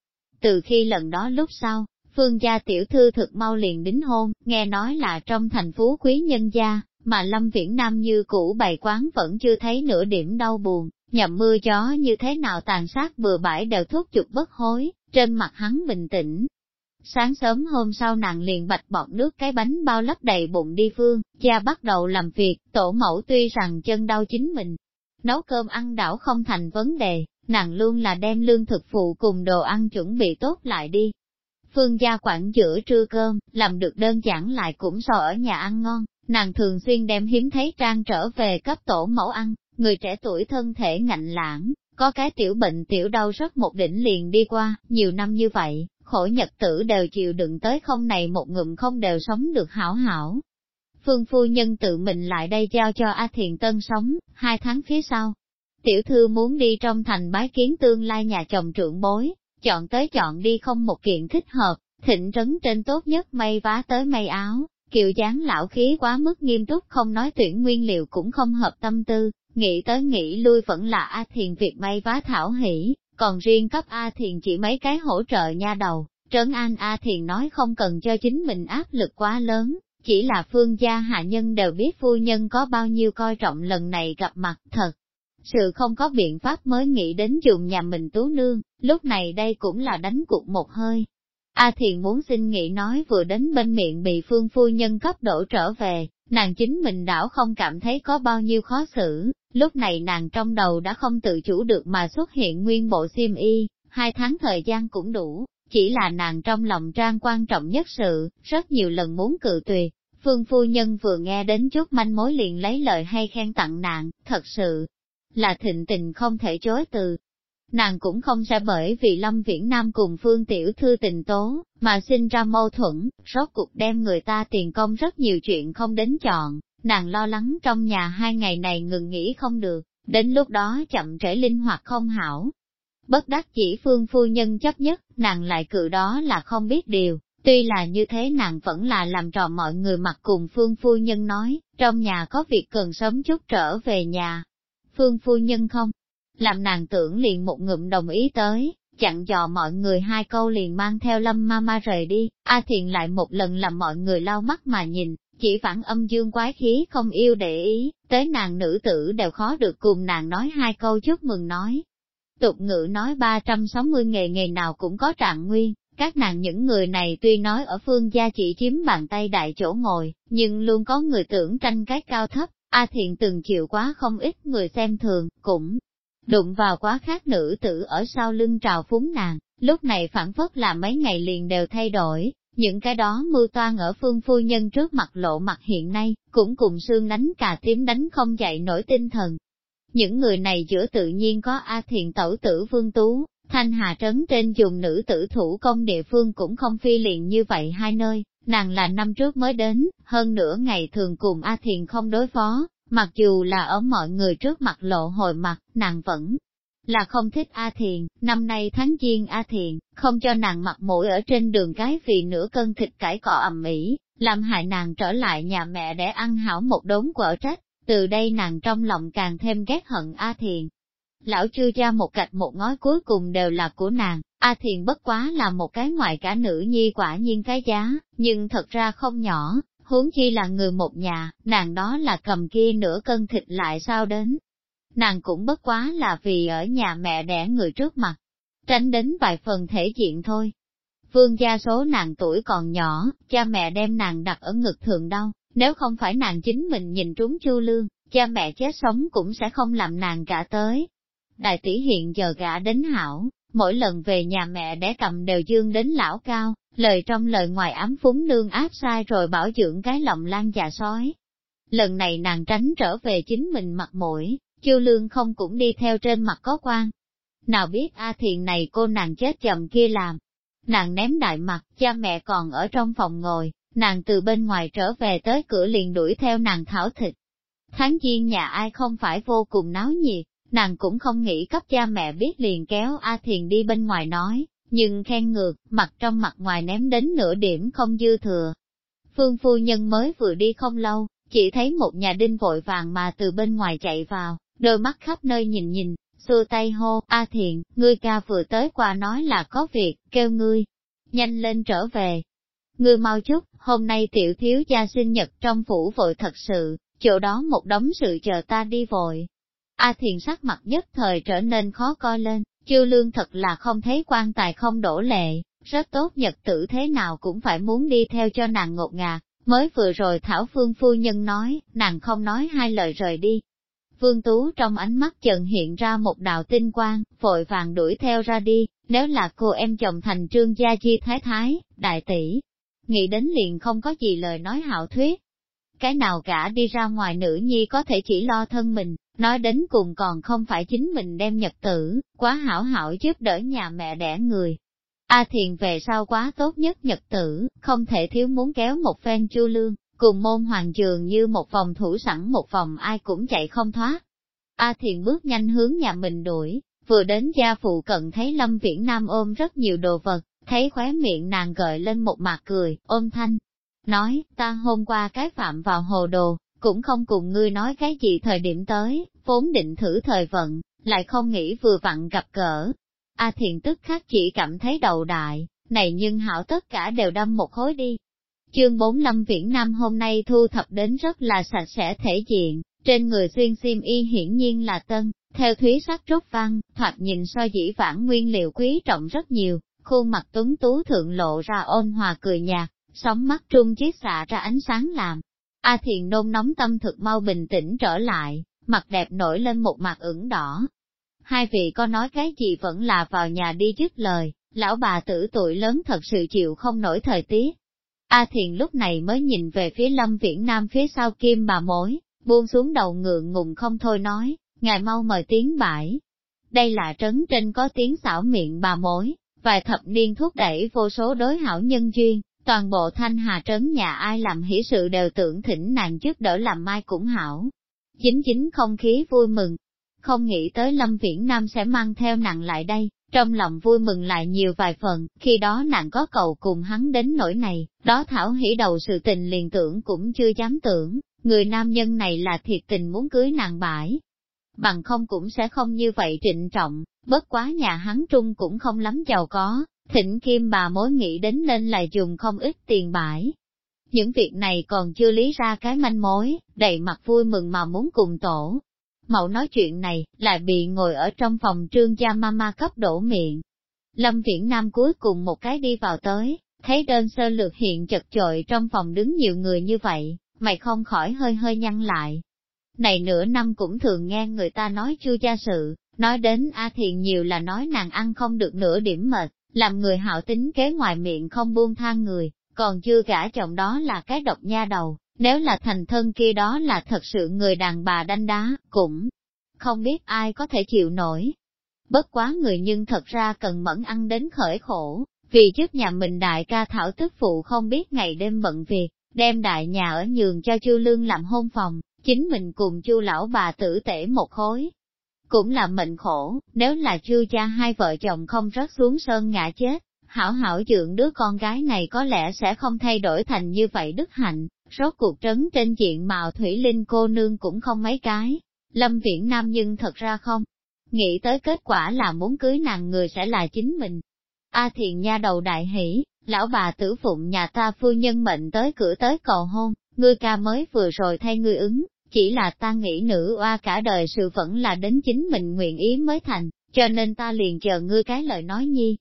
Từ khi lần đó lúc sau, phương gia tiểu thư thực mau liền đính hôn, nghe nói là trong thành phố quý nhân gia, mà Lâm Viễn Nam như cũ bày quán vẫn chưa thấy nửa điểm đau buồn, nhầm mưa gió như thế nào tàn sát bừa bãi đều thuốc chụp bất hối, trên mặt hắn bình tĩnh. Sáng sớm hôm sau nàng liền bạch bọt nước cái bánh bao lấp đầy bụng đi phương, cha bắt đầu làm việc, tổ mẫu tuy rằng chân đau chính mình. Nấu cơm ăn đảo không thành vấn đề, nàng luôn là đem lương thực phụ cùng đồ ăn chuẩn bị tốt lại đi. Phương gia quản giữa trưa cơm, làm được đơn giản lại cũng so ở nhà ăn ngon, nàng thường xuyên đem hiếm thấy trang trở về cấp tổ mẫu ăn, Người trẻ tuổi thân thể ngạnh lãng, có cái tiểu bệnh tiểu đau rất một đỉnh liền đi qua, nhiều năm như vậy, khổ nhật tử đều chịu đựng tới không này một ngụm không đều sống được hảo hảo. Phương phu nhân tự mình lại đây giao cho A Thiền Tân sống, hai tháng phía sau. Tiểu thư muốn đi trong thành bái kiến tương lai nhà chồng trưởng bối, chọn tới chọn đi không một kiện thích hợp, thịnh trấn trên tốt nhất may vá tới may áo, Kiều dáng lão khí quá mức nghiêm túc không nói tuyển nguyên liệu cũng không hợp tâm tư, nghĩ tới nghĩ lui vẫn là A Thiền việc may vá thảo hỷ, còn riêng cấp A Thiền chỉ mấy cái hỗ trợ nha đầu. Trấn An A Thiền nói không cần cho chính mình áp lực quá lớn, chỉ là phương gia hạ nhân đều biết phu nhân có bao nhiêu coi trọng lần này gặp mặt thật. Sự không có biện pháp mới nghĩ đến dùng nhà mình tú nương, lúc này đây cũng là đánh cuộc một hơi, A Thiền muốn xin nghị nói vừa đến bên miệng bị phương phu nhân cấp đổ trở về, nàng chính mình đảo không cảm thấy có bao nhiêu khó xử, lúc này nàng trong đầu đã không tự chủ được mà xuất hiện nguyên bộ xiêm y, hai tháng thời gian cũng đủ, chỉ là nàng trong lòng trang quan trọng nhất sự, rất nhiều lần muốn cự tuyệt. Phương phu nhân vừa nghe đến chút manh mối liền lấy lời hay khen tặng nàng, thật sự là thịnh tình không thể chối từ, nàng cũng không sẽ bởi vì Lâm Viễn Nam cùng Phương Tiểu Thư tình tố, mà sinh ra mâu thuẫn, rốt cuộc đem người ta tiền công rất nhiều chuyện không đến chọn, nàng lo lắng trong nhà hai ngày này ngừng nghỉ không được, đến lúc đó chậm trễ linh hoạt không hảo. Bất đắc chỉ Phương Phu Nhân chấp nhất, nàng lại cự đó là không biết điều. Tuy là như thế nàng vẫn là làm trò mọi người mặt cùng Phương Phu Nhân nói, trong nhà có việc cần sớm chút trở về nhà. Phương Phu Nhân không, làm nàng tưởng liền một ngụm đồng ý tới, chặn dò mọi người hai câu liền mang theo lâm ma ma rời đi, A Thiền lại một lần làm mọi người lau mắt mà nhìn, chỉ phản âm dương quái khí không yêu để ý, tới nàng nữ tử đều khó được cùng nàng nói hai câu chúc mừng nói. Tục ngữ nói 360 nghề nghề nào cũng có trạng nguyên, các nàng những người này tuy nói ở phương gia chỉ chiếm bàn tay đại chỗ ngồi, nhưng luôn có người tưởng tranh cái cao thấp, A Thiện từng chịu quá không ít người xem thường, cũng đụng vào quá khác nữ tử ở sau lưng trào phúng nàng, lúc này phản phất là mấy ngày liền đều thay đổi, những cái đó mưu toan ở phương phu nhân trước mặt lộ mặt hiện nay, cũng cùng xương đánh cà tím đánh không dậy nổi tinh thần. Những người này giữa tự nhiên có A Thiện Tẩu Tử Vương Tú, Thanh Hà Trấn trên dùng nữ tử thủ công địa phương cũng không phi liền như vậy hai nơi, nàng là năm trước mới đến, hơn nửa ngày thường cùng A Thiền không đối phó, mặc dù là ở mọi người trước mặt lộ hồi mặt, nàng vẫn là không thích A Thiền, năm nay tháng giêng A Thiền, không cho nàng mặt mũi ở trên đường cái vì nửa cân thịt cải cọ ẩm ĩ, làm hại nàng trở lại nhà mẹ để ăn hảo một đốn quở trách, từ đây nàng trong lòng càng thêm ghét hận A Thiền. Lão chưa ra một cạch một ngói cuối cùng đều là của nàng, A Thiền bất quá là một cái ngoài cả nữ nhi quả nhiên cái giá, nhưng thật ra không nhỏ, huống chi là người một nhà, nàng đó là cầm kia nửa cân thịt lại sao đến. Nàng cũng bất quá là vì ở nhà mẹ đẻ người trước mặt, tránh đến vài phần thể diện thôi. Vương gia số nàng tuổi còn nhỏ, cha mẹ đem nàng đặt ở ngực thường đau, nếu không phải nàng chính mình nhìn trúng chu lương, cha mẹ chết sống cũng sẽ không làm nàng cả tới. Đại tỷ hiện giờ gả đến hảo, mỗi lần về nhà mẹ đẻ cầm đều dương đến lão cao, Lời trong lời ngoài ám phúng nương áp sai rồi bảo dưỡng cái lòng lan già sói. Lần này nàng tránh trở về chính mình mặt mũi, chiêu lương không cũng đi theo trên mặt có quan. Nào biết A Thiền này cô nàng chết chậm kia làm. Nàng ném đại mặt, cha mẹ còn ở trong phòng ngồi, nàng từ bên ngoài trở về tới cửa liền đuổi theo nàng thảo thịt. Tháng giêng nhà ai không phải vô cùng náo nhiệt, nàng cũng không nghĩ cấp cha mẹ biết liền kéo A Thiền đi bên ngoài nói, nhưng khen ngược, mặt trong mặt ngoài ném đến nửa điểm không dư thừa. Phương phu nhân mới vừa đi không lâu, chỉ thấy một nhà đinh vội vàng mà từ bên ngoài chạy vào, đôi mắt khắp nơi nhìn nhìn, xua tay hô, A thiện, ngươi ca vừa tới qua nói là có việc, kêu ngươi, nhanh lên trở về. Ngươi mau chút, hôm nay tiểu thiếu gia sinh nhật trong phủ vội thật sự, chỗ đó một đống sự chờ ta đi vội. A thiền sắc mặt nhất thời trở nên khó coi lên, Kiêu lương thật là không thấy quan tài không đổ lệ, rất tốt nhật tử thế nào cũng phải muốn đi theo cho nàng ngột ngạt. Mới vừa rồi Thảo Phương phu nhân nói, nàng không nói hai lời rời đi. Vương Tú trong ánh mắt chợt hiện ra một đạo tinh quang, vội vàng đuổi theo ra đi, nếu là cô em chồng thành trương gia chi thái thái, đại tỷ. Nghĩ đến liền không có gì lời nói hạo thuyết. Cái nào cả đi ra ngoài nữ nhi có thể chỉ lo thân mình, Nói đến cùng còn không phải chính mình đem nhật tử, quá hảo hảo giúp đỡ nhà mẹ đẻ người. A thiền về sau quá tốt nhất nhật tử, không thể thiếu muốn kéo một phen chu lương, cùng môn hoàng trường như một vòng thủ sẵn một vòng ai cũng chạy không thoát. A thiền bước nhanh hướng nhà mình đuổi, vừa đến gia phụ cận thấy Lâm Viễn Nam ôm rất nhiều đồ vật, thấy khóe miệng nàng gợi lên một mặt cười, ôm thanh. Nói, ta hôm qua cái phạm vào hồ đồ, cũng không cùng ngươi nói cái gì thời điểm tới, vốn định thử thời vận, lại không nghĩ vừa vặn gặp cỡ. A à thiền tức khắc chỉ cảm thấy đầu đại, này nhưng hảo tất cả đều đâm một khối đi. Chương 45 Viễn Nam hôm nay thu thập đến rất là sạch sẽ thể diện, trên người xuyên xiêm y hiển nhiên là tân, theo thúy sắc rốt văn, thoạt nhìn so dĩ vãng nguyên liệu quý trọng rất nhiều, khuôn mặt tuấn tú thượng lộ ra ôn hòa cười nhạt, sóng mắt trung chiếc xạ ra ánh sáng làm, A thiền nôn nóng tâm thực mau bình tĩnh trở lại, mặt đẹp nổi lên một mặt ửng đỏ. Hai vị có nói cái gì vẫn là vào nhà đi dứt lời, lão bà tử tuổi lớn thật sự chịu không nổi thời tiết. A thiền lúc này mới nhìn về phía lâm viễn nam phía sau kim bà mối, buông xuống đầu ngượng ngùng không thôi nói, ngài mau mời tiếng bãi. Đây là trấn trên có tiếng xảo miệng bà mối, vài thập niên thúc đẩy vô số đối hảo nhân duyên, Toàn bộ thanh hà trấn nhà ai làm hỷ sự đều tưởng thỉnh nàng trước đỡ làm mai cũng hảo. Chính chính không khí vui mừng, không nghĩ tới Lâm Viễn Nam sẽ mang theo nàng lại đây, trong lòng vui mừng lại nhiều vài phần, khi đó nàng có cầu cùng hắn đến nỗi này, đó Thảo hỉ đầu sự tình liền tưởng cũng chưa dám tưởng, người nam nhân này là thiệt tình muốn cưới nàng bãi. Bằng không cũng sẽ không như vậy trịnh trọng, bất quá nhà hắn trung cũng không lắm giàu có, Thịnh Kim bà mối nghĩ đến nên là dùng không ít tiền bãi. Những việc này còn chưa lý ra cái manh mối, đầy mặt vui mừng mà muốn cùng tổ. Mậu nói chuyện này, lại bị ngồi ở trong phòng trương gia mama cấp đổ miệng. Lâm Viễn Nam cuối cùng một cái đi vào tới, thấy đơn sơ lược hiện chật chội trong phòng đứng nhiều người như vậy, mày không khỏi hơi hơi nhăn lại. Này nửa năm cũng thường nghe người ta nói chu gia sự, nói đến A Thiền nhiều là nói nàng ăn không được nửa điểm mệt, làm người hảo tính kế ngoài miệng không buông than người, còn chưa gả chồng đó là cái độc nha đầu, nếu là thành thân kia đó là thật sự người đàn bà đanh đá, cũng không biết ai có thể chịu nổi. Bất quá người nhưng thật ra cần mẫn ăn đến khởi khổ, vì trước nhà mình đại ca thảo tức phụ không biết ngày đêm bận việc, đem đại nhà ở nhường cho chu lương làm hôn phòng, chính mình cùng chu lão bà tử tể một khối, cũng là mệnh khổ, nếu là chưa cha hai vợ chồng không rớt xuống sơn ngã chết, hảo hảo dưỡng đứa con gái này có lẽ sẽ không thay đổi thành như vậy đức hạnh, rốt cuộc trấn trên diện mạo Thủy Linh cô nương cũng không mấy cái, Lâm Viễn Nam nhưng thật ra không, nghĩ tới kết quả là muốn cưới nàng người sẽ là chính mình. A à thiền nha đầu đại hỷ, lão bà tử phụng nhà ta phu nhân mệnh tới cửa tới cầu hôn, ngươi ca mới vừa rồi thay ngươi ứng, chỉ là ta nghĩ nữ oa cả đời sự vẫn là đến chính mình nguyện ý mới thành, cho nên ta liền chờ ngươi cái lời nói nhi.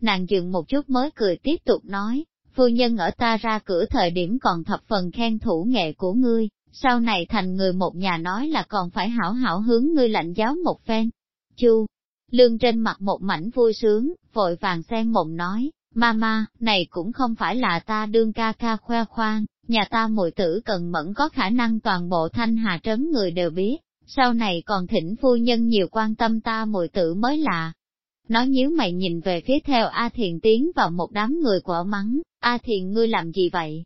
Nàng dừng một chút mới cười tiếp tục nói, phu nhân ở ta ra cửa thời điểm còn thập phần khen thủ nghệ của ngươi, sau này thành người một nhà nói là còn phải hảo hảo hướng ngươi lãnh giáo một phen. Chu, lương trên mặt một mảnh vui sướng, vội vàng sen mộng nói, Mama, này cũng không phải là ta đương ca ca khoe khoang, nhà ta muội tử cần mẫn có khả năng toàn bộ thanh hà trấn người đều biết, sau này còn thỉnh phu nhân nhiều quan tâm ta muội tử mới lạ. Nó nhíu mày nhìn về phía theo A Thiền tiến vào một đám người quả mắng, A Thiền ngươi làm gì vậy?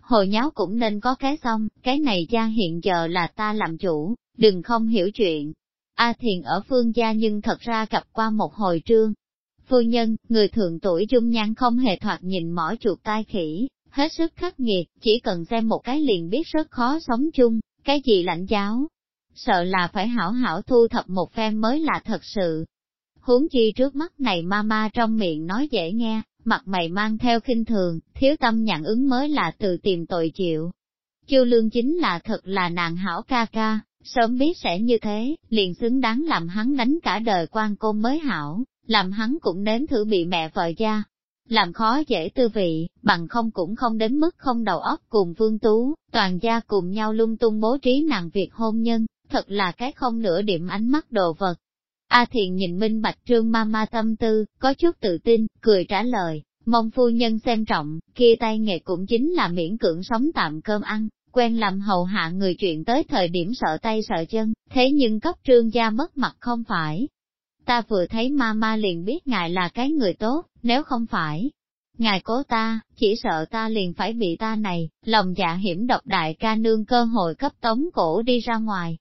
Hồi nháo cũng nên có cái xong, cái này gia hiện giờ là ta làm chủ, đừng không hiểu chuyện. A Thiền ở phương gia nhưng thật ra gặp qua một hồi trương, Phu nhân, người thượng tuổi dung nhan không hề thoạt nhìn mỏ chuột tai khỉ, hết sức khắc nghiệt, chỉ cần xem một cái liền biết rất khó sống chung, cái gì lạnh giáo. Sợ là phải hảo hảo thu thập một phen mới là thật sự. Huống chi trước mắt này ma ma trong miệng nói dễ nghe, mặt mày mang theo khinh thường, thiếu tâm nhận ứng mới là tự tìm tội chịu. Chu lương chính là thật là nàng hảo ca ca, sớm biết sẽ như thế, liền xứng đáng làm hắn đánh cả đời quan cô mới hảo làm hắn cũng nếm thử bị mẹ vợ gia. Làm khó dễ tư vị, bằng không cũng không đến mức không đầu óc cùng vương tú, toàn gia cùng nhau lung tung bố trí nàng việc hôn nhân, thật là cái không nửa điểm ánh mắt đồ vật. A Thiện nhìn minh bạch trương ma ma tâm tư, có chút tự tin, cười trả lời, mong phu nhân xem trọng, kia tay nghề cũng chính là miễn cưỡng sống tạm cơm ăn, quen làm hầu hạ người chuyện tới thời điểm sợ tay sợ chân, thế nhưng cấp trương gia mất mặt không phải, Ta vừa thấy mama liền biết ngài là cái người tốt, nếu không phải. Ngài cố ta, chỉ sợ ta liền phải bị ta này, lòng dạ hiểm độc đại ca nương cơ hội cấp tống cổ đi ra ngoài.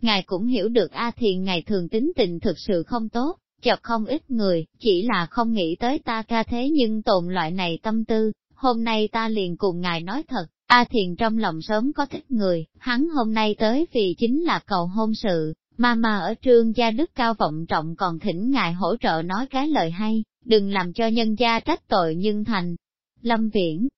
Ngài cũng hiểu được A Thiền ngày thường tính tình thực sự không tốt, chọc không ít người, chỉ là không nghĩ tới ta ca thế nhưng tồn loại này tâm tư, hôm nay ta liền cùng ngài nói thật, A Thiền trong lòng sớm có thích người, hắn hôm nay tới vì chính là cầu hôn sự, Mama ở trương gia đức cao vọng trọng còn thỉnh ngài hỗ trợ nói cái lời hay, đừng làm cho nhân gia trách tội nhưng thành. Lâm Viễn,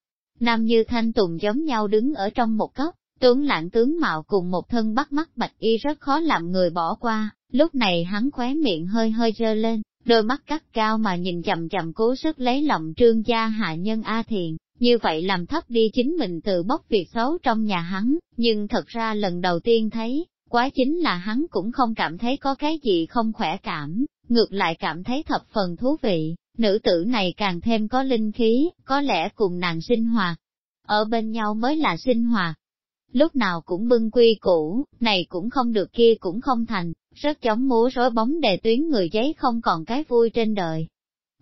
Nam Như Thanh Tùng giống nhau đứng ở trong một góc, tướng lãng tướng mạo cùng một thân bắt mắt bạch y rất khó làm người bỏ qua, lúc này hắn khóe miệng hơi hơi rơ lên, đôi mắt cắt cao mà nhìn chậm chậm cố sức lấy lòng trương gia hạ nhân A Thiền, như vậy làm thấp đi chính mình từ bốc việc xấu trong nhà hắn, nhưng thật ra lần đầu tiên thấy, Quá chính là hắn cũng không cảm thấy có cái gì không khỏe cảm, ngược lại cảm thấy thập phần thú vị, nữ tử này càng thêm có linh khí, có lẽ cùng nàng sinh hoạt. Ở bên nhau mới là sinh hoạt. Lúc nào cũng bưng quy cũ, này cũng không được kia cũng không thành, rất chóng múa rối bóng đề tuyến người giấy không còn cái vui trên đời.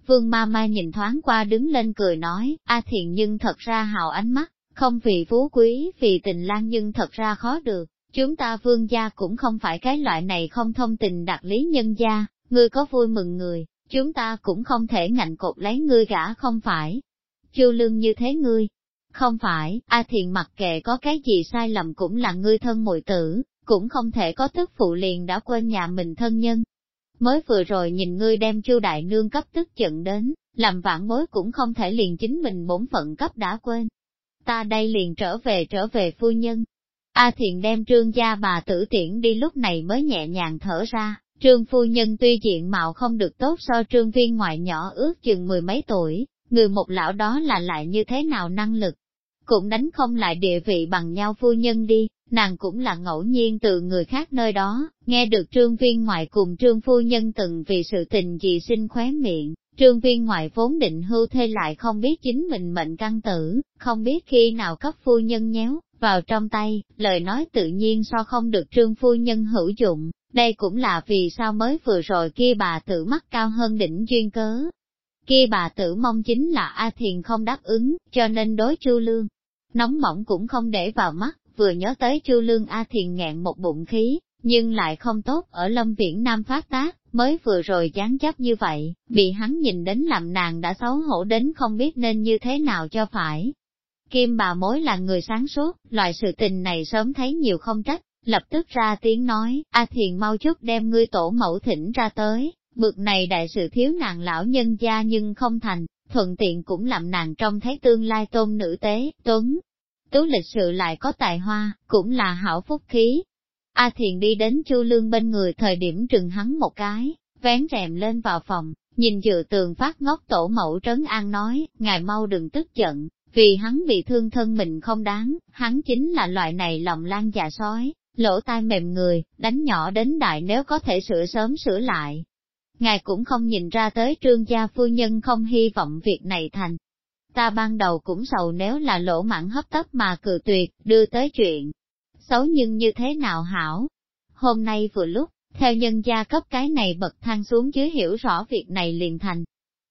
Vương ma ma nhìn thoáng qua đứng lên cười nói, a thiện nhưng thật ra hào ánh mắt, không vì phú quý, vì tình lang nhưng thật ra khó được. Chúng ta vương gia cũng không phải cái loại này không thông tình đặc lý nhân gia, ngươi có vui mừng người, chúng ta cũng không thể ngạnh cột lấy ngươi gả không phải. Chu lương như thế ngươi, không phải, A à Thiền mặc kệ có cái gì sai lầm cũng là ngươi thân muội tử, cũng không thể có tức phụ liền đã quên nhà mình thân nhân. Mới vừa rồi nhìn ngươi đem chu đại nương cấp tức giận đến, làm vãn mối cũng không thể liền chính mình bổn phận cấp đã quên. Ta đây liền trở về trở về phu nhân, A thiện đem trương gia bà tử tiễn đi lúc này mới nhẹ nhàng thở ra, trương phu nhân tuy diện mạo không được tốt so trương viên ngoại nhỏ ước chừng mười mấy tuổi, người một lão đó là lại như thế nào năng lực. Cũng đánh không lại địa vị bằng nhau phu nhân đi, nàng cũng là ngẫu nhiên từ người khác nơi đó, nghe được trương viên ngoại cùng trương phu nhân từng vì sự tình gì sinh khóe miệng, Trương viên ngoại vốn định hưu thê lại không biết chính mình mệnh căn tử, không biết khi nào cấp phu nhân nhéo, vào trong tay, lời nói tự nhiên so không được trương phu nhân hữu dụng, đây cũng là vì sao mới vừa rồi kia bà tử mắt cao hơn đỉnh duyên cớ. Kia bà tử mong chính là A Thiền không đáp ứng, cho nên đối chu lương. Nóng mỏng cũng không để vào mắt, vừa nhớ tới chu lương A Thiền nghẹn một bụng khí, nhưng lại không tốt ở lâm viễn nam phát tác, mới vừa rồi chán chấp như vậy, bị hắn nhìn đến làm nàng đã xấu hổ đến không biết nên như thế nào cho phải. Kim bà mối là người sáng suốt, loại sự tình này sớm thấy nhiều không trách, lập tức ra tiếng nói, A Thiền mau chút đem ngươi tổ mẫu thỉnh ra tới, bực này đại sự thiếu nàng lão nhân gia nhưng không thành, thuận tiện cũng làm nàng trong thấy tương lai tôn nữ tế, tuấn. Tú lịch sự lại có tài hoa, cũng là hảo phúc khí, A Thiền đi đến Chu Lương bên người thời điểm trừng hắn một cái, vén rèm lên vào phòng, nhìn dự tường phát ngốc tổ mẫu trấn an nói, ngài mau đừng tức giận, vì hắn bị thương thân mình không đáng, hắn chính là loại này lòng lan dạ sói, lỗ tai mềm người, đánh nhỏ đến đại nếu có thể sửa sớm sửa lại. Ngài cũng không nhìn ra tới trương gia phu nhân không hy vọng việc này thành. Ta ban đầu cũng sầu nếu là lỗ mãn hấp tấp mà cự tuyệt, đưa tới chuyện, xấu nhưng như thế nào hảo. Hôm nay vừa lúc, theo nhân gia cấp cái này bậc thang xuống chứ hiểu rõ việc này liền thành.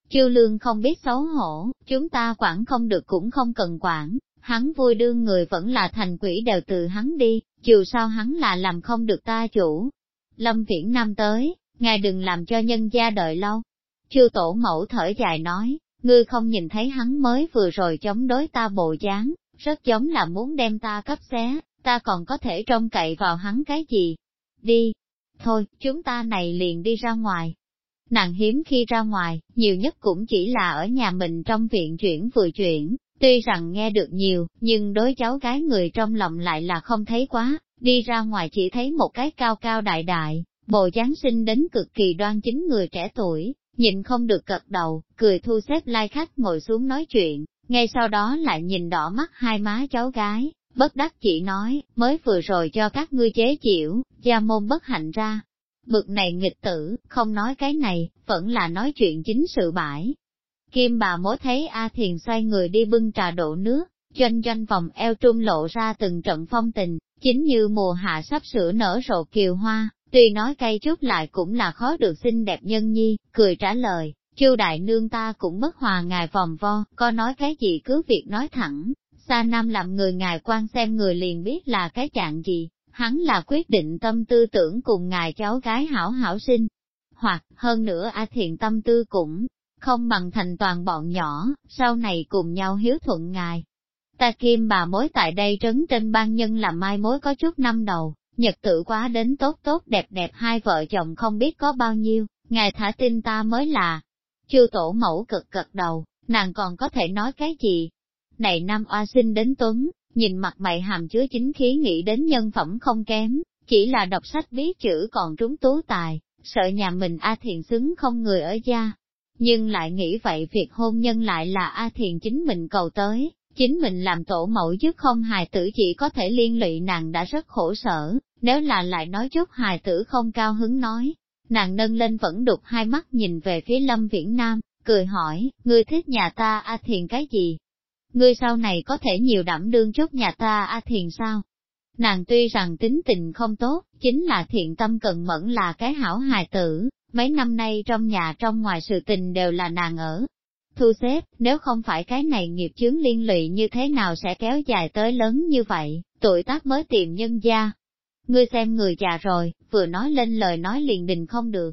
Chiêu lương không biết xấu hổ, chúng ta quản không được cũng không cần quản, hắn vui đương người vẫn là thành quỷ đều từ hắn đi, dù sao hắn là làm không được ta chủ. Lâm Viễn Nam tới, ngài đừng làm cho nhân gia đợi lâu. chiêu tổ mẫu thở dài nói, ngươi không nhìn thấy hắn mới vừa rồi chống đối ta bộ dáng, rất giống là muốn đem ta cấp xé, ta còn có thể trông cậy vào hắn cái gì. Đi, thôi, chúng ta này liền đi ra ngoài. Nàng hiếm khi ra ngoài, nhiều nhất cũng chỉ là ở nhà mình trong viện chuyển vừa chuyển, tuy rằng nghe được nhiều, nhưng đối cháu gái người trong lòng lại là không thấy quá, đi ra ngoài chỉ thấy một cái cao cao đại đại, bộ dáng sinh đến cực kỳ đoan chính người trẻ tuổi, nhìn không được cật đầu, cười thu xếp lai like khách ngồi xuống nói chuyện, ngay sau đó lại nhìn đỏ mắt hai má cháu gái, Bất đắc chỉ nói, mới vừa rồi cho các ngươi chế chịu, gia môn bất hạnh ra. Bực này nghịch tử, không nói cái này, vẫn là nói chuyện chính sự bãi. Kim bà mối thấy A Thiền xoay người đi bưng trà đổ nước, doanh doanh vòng eo trung lộ ra từng trận phong tình, chính như mùa hạ sắp sửa nở rộ kiều hoa, tuy nói cây chút lại cũng là khó được xinh đẹp nhân nhi, cười trả lời, chiêu đại nương ta cũng bất hòa ngài vòng vo, có nói cái gì cứ việc nói thẳng, Sa Nam làm người ngài quan xem người liền biết là cái trạng gì, hắn là quyết định tâm tư tưởng cùng ngài cháu gái hảo hảo sinh. Hoặc, hơn nữa A Thiện tâm tư cũng không bằng thành toàn bọn nhỏ, sau này cùng nhau hiếu thuận ngài. Ta kim bà mối tại đây trấn trên ban nhân làm mai mối có chút năm đầu, nhật tử quá đến tốt tốt đẹp đẹp hai vợ chồng không biết có bao nhiêu, ngài thả tin ta mới là. Chư tổ mẫu cực cực đầu, nàng còn có thể nói cái gì, này nam oa sinh đến tuấn, nhìn mặt mày hàm chứa chính khí nghĩ đến nhân phẩm không kém, chỉ là đọc sách viết chữ còn trúng tú tài, sợ nhà mình A Thiền xứng không người ở gia. Nhưng lại nghĩ vậy việc hôn nhân lại là A Thiền chính mình cầu tới, chính mình làm tổ mẫu chứ không hài tử chỉ có thể liên lụy nàng đã rất khổ sở, nếu là lại nói chút hài tử không cao hứng nói. Nàng nâng lên vẫn đục hai mắt nhìn về phía lâm viễn nam, cười hỏi, ngươi thích nhà ta A Thiền cái gì, ngươi sau này có thể nhiều đảm đương chút nhà ta a thiền sao? Nàng tuy rằng tính tình không tốt, chính là thiện tâm cần mẫn là cái hảo hài tử, mấy năm nay trong nhà trong ngoài sự tình đều là nàng ở. Thu xếp, nếu không phải cái này nghiệp chướng liên lụy như thế nào sẽ kéo dài tới lớn như vậy, tuổi tác mới tìm nhân gia. Ngươi xem người già rồi, vừa nói lên lời nói liền đình không được.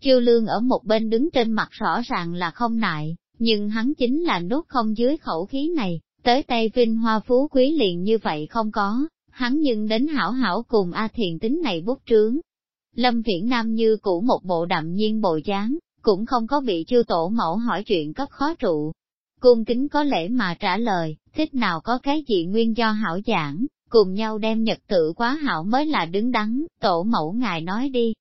Chiêu lương ở một bên đứng trên mặt rõ ràng là không nại, nhưng hắn chính là nốt không dưới khẩu khí này, tới tay vinh hoa phú quý liền như vậy không có, hắn nhưng đến hảo hảo cùng A thiền tính này bút trướng. Lâm Viễn Nam như cũ một bộ đạm nhiên bộ dáng, cũng không có bị chư tổ mẫu hỏi chuyện cấp khó trụ. Cung kính có lẽ mà trả lời, thích nào có cái gì nguyên do hảo giảng, cùng nhau đem nhật tự quá hảo mới là đứng đắn, tổ mẫu ngài nói đi,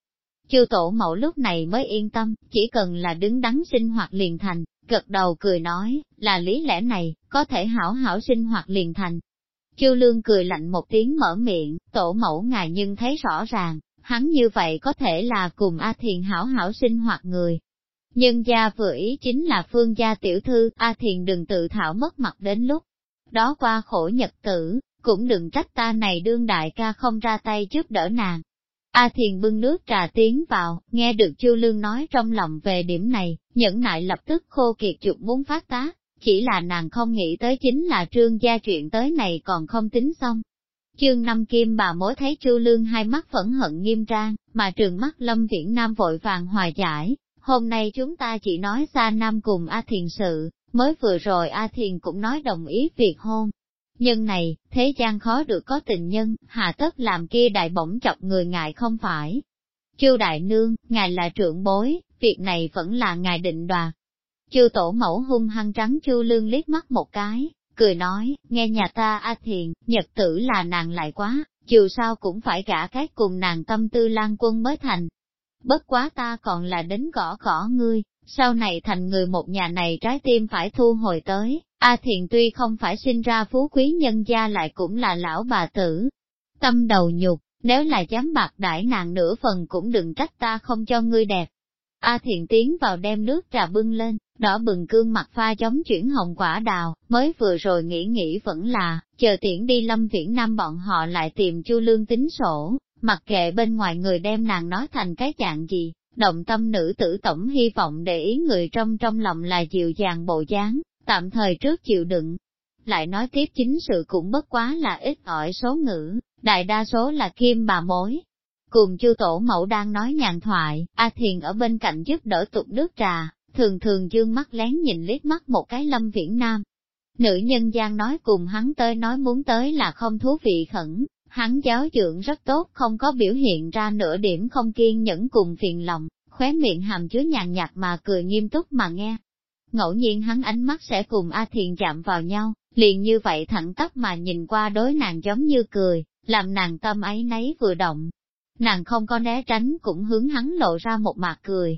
Chư tổ mẫu lúc này mới yên tâm, chỉ cần là đứng đắn sinh hoạt liền thành, gật đầu cười nói, là lý lẽ này, có thể hảo hảo sinh hoạt liền thành. Chư lương cười lạnh một tiếng mở miệng, tổ mẫu ngài nhưng thấy rõ ràng, hắn như vậy có thể là cùng A Thiền hảo hảo sinh hoạt người. Nhân gia vừa ý chính là phương gia tiểu thư, A Thiền đừng tự thảo mất mặt đến lúc đó qua khổ nhật tử, cũng đừng trách ta này đương đại ca không ra tay giúp đỡ nàng. A Thiền bưng nước trà tiến vào, nghe được Chu Lương nói trong lòng về điểm này, nhẫn nại lập tức khô kiệt chụp muốn phát tá, chỉ là nàng không nghĩ tới chính là trương gia chuyện tới này còn không tính xong. Chương năm kim bà mối thấy Chu Lương hai mắt phẫn hận nghiêm trang, mà trường mắt Lâm Viễn Nam vội vàng hòa giải, hôm nay chúng ta chỉ nói xa Nam cùng A Thiền sự, mới vừa rồi A Thiền cũng nói đồng ý việc hôn, Nhân này, thế gian khó được có tình nhân, hà tất làm kia đại bổng chọc người ngài không phải. Chư đại nương, ngài là trưởng bối, việc này vẫn là ngài định đoạt. Chư tổ mẫu hung hăng trắng chư lương liếc mắt một cái, cười nói, nghe nhà ta A à Thiền, nhật tử là nàng lại quá, dù sao cũng phải gả cái cùng nàng tâm tư lan quân mới thành. Bất quá ta còn là đến gõ gõ ngươi, sau này thành người một nhà này trái tim phải thu hồi tới. A Thiện tuy không phải sinh ra phú quý nhân gia lại cũng là lão bà tử. Tâm đầu nhục, nếu là dám bạc đại nàng nửa phần cũng đừng trách ta không cho ngươi đẹp. A Thiện tiến vào đem nước trà bưng lên, đỏ bừng cương mặt pha chống chuyển hồng quả đào, mới vừa rồi nghĩ nghĩ vẫn là, chờ tiễn đi lâm viễn nam bọn họ lại tìm chu lương tính sổ, mặc kệ bên ngoài người đem nàng nói thành cái dạng gì, động tâm nữ tử tổng hy vọng để ý người trong trong lòng là dịu dàng bộ dáng, tạm thời trước chịu đựng. Lại nói tiếp chính sự cũng bất quá là ít ỏi số ngữ, đại đa số là kim bà mối. Cùng chư tổ mẫu đang nói nhàn thoại, A Thiền ở bên cạnh giúp đỡ tục nước trà, thường thường dương mắt lén nhìn liếc mắt một cái lâm viễn nam. Nữ nhân gian nói cùng hắn tới nói muốn tới là không thú vị khẩn, hắn giáo dưỡng rất tốt không có biểu hiện ra nửa điểm không kiên nhẫn cùng phiền lòng, khóe miệng hàm chứa nhàn nhạt mà cười nghiêm túc mà nghe, Ngẫu nhiên hắn ánh mắt sẽ cùng A Thiền chạm vào nhau, liền như vậy thẳng tắp mà nhìn qua đối nàng giống như cười, làm nàng tâm ấy nấy vừa động. Nàng không có né tránh cũng hướng hắn lộ ra một mặt cười.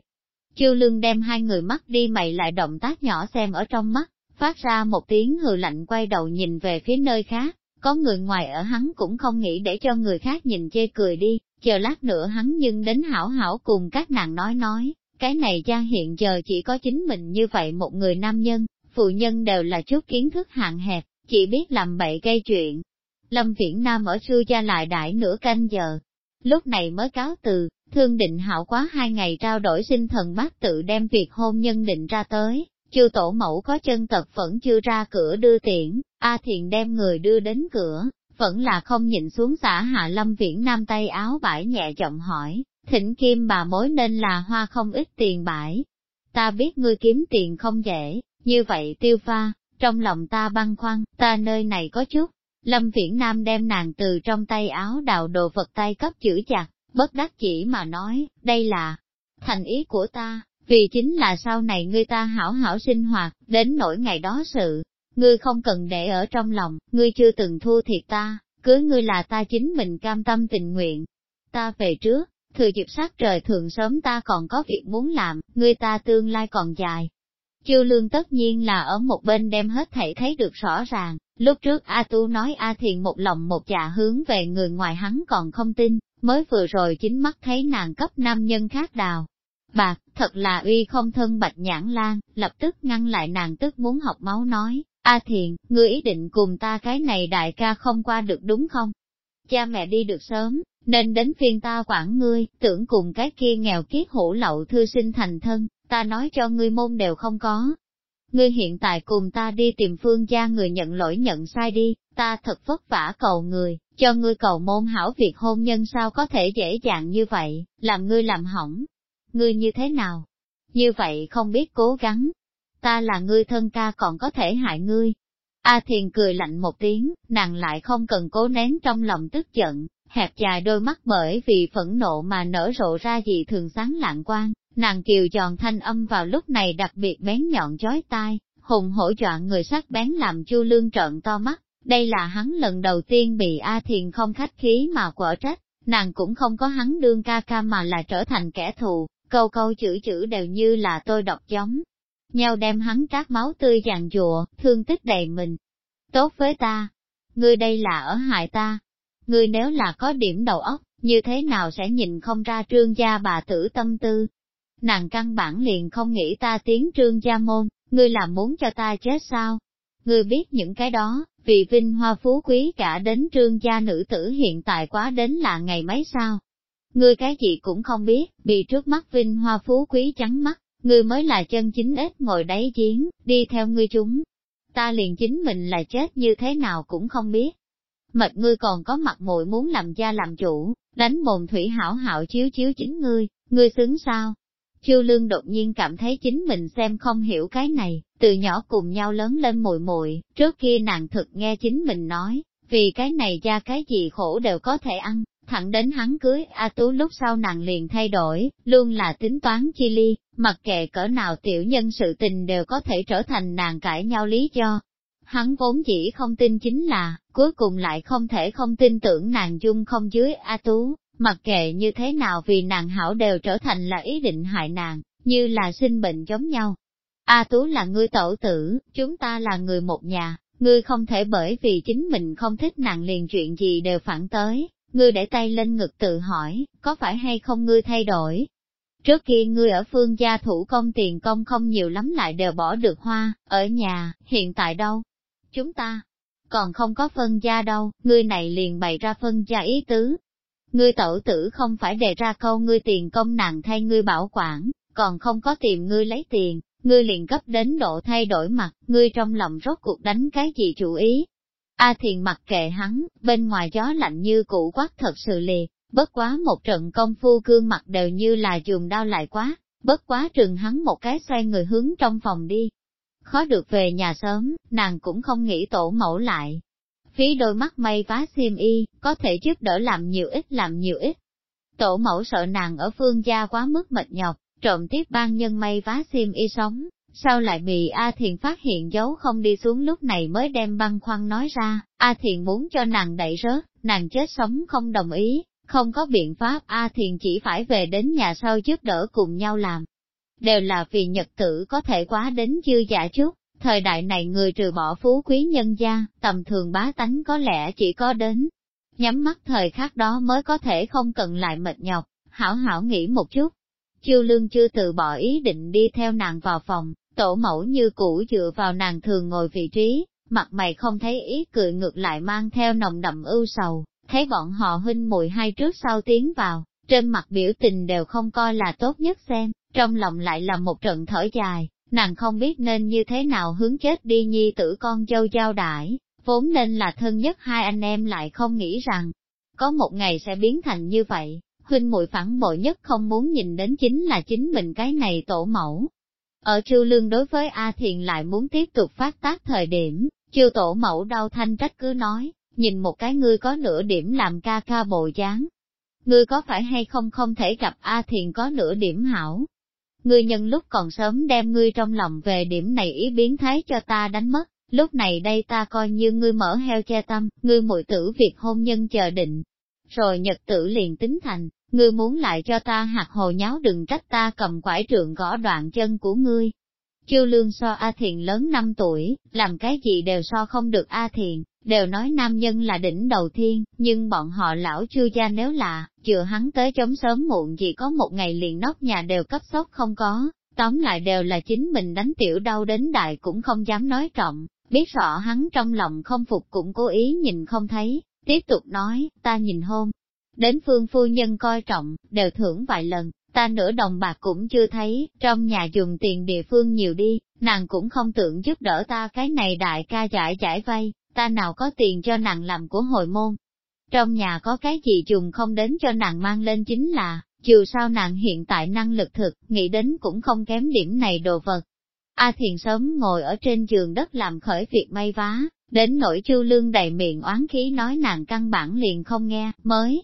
Chiêu lương đem hai người mắt đi mày lại động tác nhỏ xem ở trong mắt, phát ra một tiếng hừ lạnh quay đầu nhìn về phía nơi khác, có người ngoài ở hắn cũng không nghĩ để cho người khác nhìn chê cười đi, chờ lát nữa hắn nhưng đến hảo hảo cùng các nàng nói nói. Cái này Giang hiện giờ chỉ có chính mình như vậy một người nam nhân, phụ nhân đều là chút kiến thức hạn hẹp, chỉ biết làm bậy gây chuyện. Lâm Viễn Nam ở xưa gia lại đại nửa canh giờ, lúc này mới cáo từ, thương định hảo quá hai ngày trao đổi sinh thần bác tự đem việc hôn nhân định ra tới, chư tổ mẫu có chân tật vẫn chưa ra cửa đưa tiễn, A Thiền đem người đưa đến cửa, vẫn là không nhìn xuống xã hạ Lâm Viễn Nam tay áo bãi nhẹ chậm hỏi, Thỉnh kim bà mối nên là hoa không ít tiền bãi. Ta biết ngươi kiếm tiền không dễ, như vậy tiêu pha, trong lòng ta băn khoăn, ta nơi này có chút. Lâm Viễn Nam đem nàng từ trong tay áo đào đồ vật tay cấp chữ chặt, bất đắc chỉ mà nói, đây là thành ý của ta, vì chính là sau này ngươi ta hảo hảo sinh hoạt, đến nỗi ngày đó sự, ngươi không cần để ở trong lòng, ngươi chưa từng thua thiệt ta, cưới ngươi là ta chính mình cam tâm tình nguyện. Ta về trước, thừa dịp sát trời thường sớm ta còn có việc muốn làm, người ta tương lai còn dài. Chiêu lương tất nhiên là ở một bên đem hết thảy thấy được rõ ràng, lúc trước A Tu nói A Thiền một lòng một dạ hướng về người ngoài hắn còn không tin, mới vừa rồi chính mắt thấy nàng cấp nam nhân khác đào. Bạc, thật là uy không thân bạch nhãn lan, lập tức ngăn lại nàng tức muốn học máu nói, A Thiền, ngươi ý định cùng ta cái này đại ca không qua được đúng không? Cha mẹ đi được sớm, nên đến phiên ta quản ngươi, tưởng cùng cái kia nghèo kiết hủ lậu thư sinh thành thân, ta nói cho ngươi môn đều không có. Ngươi hiện tại cùng ta đi tìm phương gia người nhận lỗi nhận sai đi, ta thật vất vả cầu người, cho ngươi cầu môn hảo việc hôn nhân sao có thể dễ dàng như vậy, làm ngươi làm hỏng. Ngươi như thế nào? Như vậy không biết cố gắng. Ta là ngươi thân ca còn có thể hại ngươi. A thiền cười lạnh một tiếng, nàng lại không cần cố nén trong lòng tức giận, hẹp dài đôi mắt bởi vì phẫn nộ mà nở rộ ra dị thường sáng lạng quang, nàng kiều giòn thanh âm vào lúc này đặc biệt bén nhọn chói tai, hùng hổ dọa người sát bén làm chu lương trợn to mắt, đây là hắn lần đầu tiên bị A Thiền không khách khí mà quở trách, nàng cũng không có hắn đương ca ca mà là trở thành kẻ thù, câu câu chữ chữ đều như là tôi đọc giống. Nhau đem hắn các máu tươi dàn dùa, thương tích đầy mình. Tốt với ta, ngươi đây là ở hại ta, ngươi nếu là có điểm đầu óc, như thế nào sẽ nhìn không ra trương gia bà tử tâm tư. Nàng căn bản liền không nghĩ ta tiếng trương gia môn, ngươi làm muốn cho ta chết sao? Ngươi biết những cái đó, vì vinh hoa phú quý cả đến trương gia nữ tử hiện tại quá đến là ngày mấy sao? Ngươi cái gì cũng không biết, bị trước mắt vinh hoa phú quý trắng mắt, ngươi mới là chân chính ít ngồi đáy giếng, đi theo ngươi chúng. Ta liền chính mình là chết như thế nào cũng không biết mệt ngươi còn có mặt muội muốn làm gia làm chủ, đánh bồn thủy hảo hảo chiếu chiếu chính ngươi, ngươi xứng sao? Chiêu lương đột nhiên cảm thấy chính mình xem không hiểu cái này, từ nhỏ cùng nhau lớn lên muội muội trước kia nàng thực nghe chính mình nói, vì cái này ra cái gì khổ đều có thể ăn, thẳng đến hắn cưới A Tú lúc sau nàng liền thay đổi, luôn là tính toán chi ly, mặc kệ cỡ nào tiểu nhân sự tình đều có thể trở thành nàng cãi nhau lý do, hắn vốn chỉ không tin chính là, cuối cùng lại không thể không tin tưởng nàng dung không dưới A Tú, mặc kệ như thế nào vì nàng hảo đều trở thành là ý định hại nàng, như là sinh bệnh giống nhau. A Tú là ngươi tổ tử, chúng ta là người một nhà, ngươi không thể bởi vì chính mình không thích nàng liền chuyện gì đều phản tới, ngươi để tay lên ngực tự hỏi, có phải hay không ngươi thay đổi? Trước khi ngươi ở phương gia thủ công tiền công không nhiều lắm lại đều bỏ được hoa, ở nhà, hiện tại đâu? chúng ta còn không có phân gia đâu, ngươi này liền bày ra phân gia ý tứ. Ngươi tẩu tử không phải đề ra câu ngươi tiền công nàng thay ngươi bảo quản, còn không có tìm ngươi lấy tiền, ngươi liền cấp đến độ thay đổi mặt, ngươi trong lòng rốt cuộc đánh cái gì chủ ý. A thiền mặc kệ hắn, bên ngoài gió lạnh như cũ quát thật sự liệt, bất quá một trận công phu gương mặt đều như là dùng đau lại quá, bất quá trừng hắn một cái xoay người hướng trong phòng đi, khó được về nhà sớm, nàng cũng không nghĩ tổ mẫu lại. Phí đôi mắt mây vá xiêm y, có thể giúp đỡ làm nhiều ít làm nhiều ít. Tổ mẫu sợ nàng ở phương gia quá mức mệt nhọc, trộm tiếp ban nhân mây vá xiêm y sống, sau lại bị A Thiền phát hiện dấu không đi xuống lúc này mới đem băng khoăn nói ra, A Thiền muốn cho nàng đẩy rớt, nàng chết sống không đồng ý, không có biện pháp A Thiền chỉ phải về đến nhà sau giúp đỡ cùng nhau làm đều là vì nhật tử có thể quá đến dư giả chút. Thời đại này người trừ bỏ phú quý nhân gia, tầm thường bá tánh có lẽ chỉ có đến. Nhắm mắt thời khắc đó mới có thể không cần lại mệt nhọc, hảo hảo nghĩ một chút. Chiêu lương chưa từ bỏ ý định đi theo nàng vào phòng, tổ mẫu như cũ dựa vào nàng thường ngồi vị trí, mặt mày không thấy ý cười ngược lại mang theo nồng đậm ưu sầu, thấy bọn họ huynh mùi hai trước sau tiến vào, trên mặt biểu tình đều không coi là tốt nhất xem, trong lòng lại là một trận thở dài, nàng không biết nên như thế nào hướng chết đi nhi tử con dâu giao đãi, vốn nên là thân nhất hai anh em lại không nghĩ rằng, có một ngày sẽ biến thành như vậy, huynh muội phản bội nhất không muốn nhìn đến chính là chính mình cái này tổ mẫu. Ở Trư Lương đối với A Thiền lại muốn tiếp tục phát tác thời điểm, Chiêu tổ mẫu đau thanh trách cứ nói, nhìn một cái ngươi có nửa điểm làm ca ca bồ dáng, ngươi có phải hay không không thể gặp A Thiền có nửa điểm hảo. Ngươi nhân lúc còn sớm đem ngươi trong lòng về điểm này ý biến thái cho ta đánh mất, lúc này đây ta coi như ngươi mở heo che tâm, ngươi mụi tử việc hôn nhân chờ định. Rồi nhật tử liền tính thành, ngươi muốn lại cho ta hạt hồ nháo đừng trách ta cầm quải trượng gõ đoạn chân của ngươi. Chiêu lương so A Thiền lớn 5 tuổi, làm cái gì đều so không được A Thiền. Đều nói nam nhân là đỉnh đầu tiên, nhưng bọn họ lão chưa cha nếu là, chừa hắn tới chống sớm muộn chỉ có một ngày liền nóc nhà đều cấp sốt không có, tóm lại đều là chính mình đánh tiểu đau đến đại cũng không dám nói trọng, biết rõ hắn trong lòng không phục cũng cố ý nhìn không thấy, tiếp tục nói, ta nhìn hôn. Đến phương phu nhân coi trọng, đều thưởng vài lần, ta nửa đồng bạc cũng chưa thấy, trong nhà dùng tiền địa phương nhiều đi, nàng cũng không tưởng giúp đỡ ta cái này đại ca giải giải vay, ta nào có tiền cho nàng làm của hồi môn. Trong nhà có cái gì dùng không đến cho nàng mang lên chính là, dù sao nàng hiện tại năng lực thực, nghĩ đến cũng không kém điểm này đồ vật. A Thiền sớm ngồi ở trên giường đất làm khởi việc may vá, đến nỗi chu lương đầy miệng oán khí nói nàng căn bản liền không nghe, mới.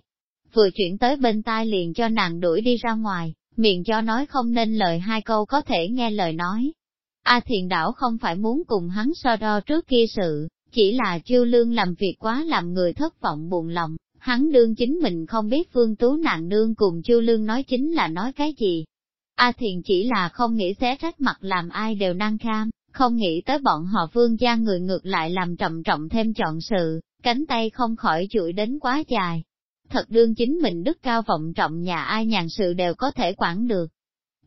Vừa chuyển tới bên tai liền cho nàng đuổi đi ra ngoài, miệng cho nói không nên lời hai câu có thể nghe lời nói. A Thiền đảo không phải muốn cùng hắn so đo trước kia sự, chỉ là chiêu lương làm việc quá làm người thất vọng buồn lòng, hắn đương chính mình không biết phương tú nạn nương cùng chiêu lương nói chính là nói cái gì. A thiền chỉ là không nghĩ xé rách mặt làm ai đều năng kham, không nghĩ tới bọn họ vương gia người ngược lại làm trầm trọng thêm chọn sự, cánh tay không khỏi chuỗi đến quá dài. Thật đương chính mình đức cao vọng trọng nhà ai nhàn sự đều có thể quản được,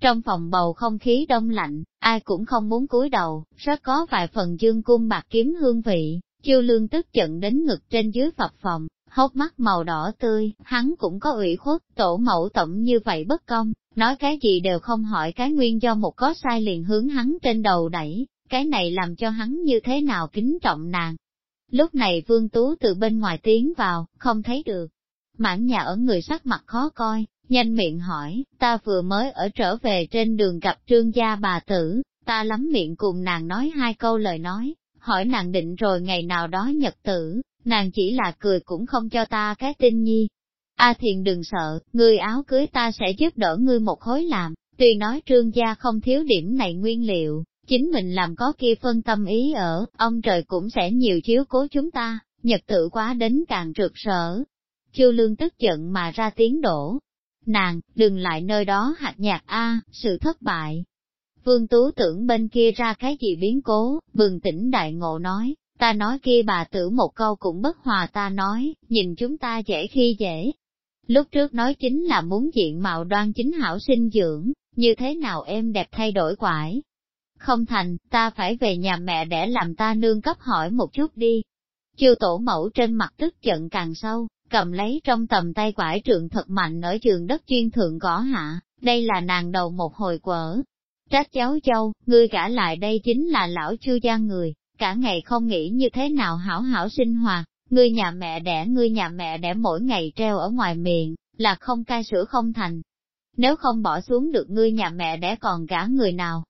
trong phòng bầu không khí đông lạnh, ai cũng không muốn cúi đầu, rất có vài phần dương cung bạc kiếm hương vị, chiêu lương tức giận đến ngực trên dưới phập phòng, hốc mắt màu đỏ tươi, hắn cũng có ủy khuất, tổ mẫu tổng như vậy bất công, nói cái gì đều không hỏi cái nguyên do một có sai liền hướng hắn trên đầu đẩy, cái này làm cho hắn như thế nào kính trọng nàng. Lúc này vương tú từ bên ngoài tiến vào, không thấy được. Mãn nhà ở người sắc mặt khó coi, nhanh miệng hỏi, ta vừa mới ở trở về trên đường gặp trương gia bà tử, ta lắm miệng cùng nàng nói hai câu lời nói, hỏi nàng định rồi ngày nào đó nhật tử, nàng chỉ là cười cũng không cho ta cái tin nhi. A thiền đừng sợ, người áo cưới ta sẽ giúp đỡ ngươi một khối làm, tuy nói trương gia không thiếu điểm này nguyên liệu, chính mình làm có kia phân tâm ý ở, ông trời cũng sẽ nhiều chiếu cố chúng ta, nhật tử quá đến càng rực rỡ. Chu lương tức giận mà ra tiếng đổ, Nàng, đừng lại nơi đó hạt nhạc A, sự thất bại. Vương Tú tưởng bên kia ra cái gì biến cố, bừng tỉnh đại ngộ nói, ta nói kia bà tử một câu cũng bất hòa ta nói, nhìn chúng ta dễ khi dễ. Lúc trước nói chính là muốn diện mạo đoan chính hảo sinh dưỡng, như thế nào em đẹp thay đổi quải. Không thành, ta phải về nhà mẹ để làm ta nương cấp hỏi một chút đi. Chiêu tổ mẫu trên mặt tức giận càng sâu, cầm lấy trong tầm tay quải trượng thật mạnh ở trường đất chuyên thượng gõ hạ, đây là nàng đầu một hồi quở. Trách cháu châu, ngươi cả lại đây chính là lão chư gia người, cả ngày không nghĩ như thế nào hảo hảo sinh hoạt, ngươi nhà mẹ đẻ ngươi nhà mẹ đẻ mỗi ngày treo ở ngoài miệng, là không cai sữa không thành. Nếu không bỏ xuống được ngươi nhà mẹ đẻ còn gả người nào,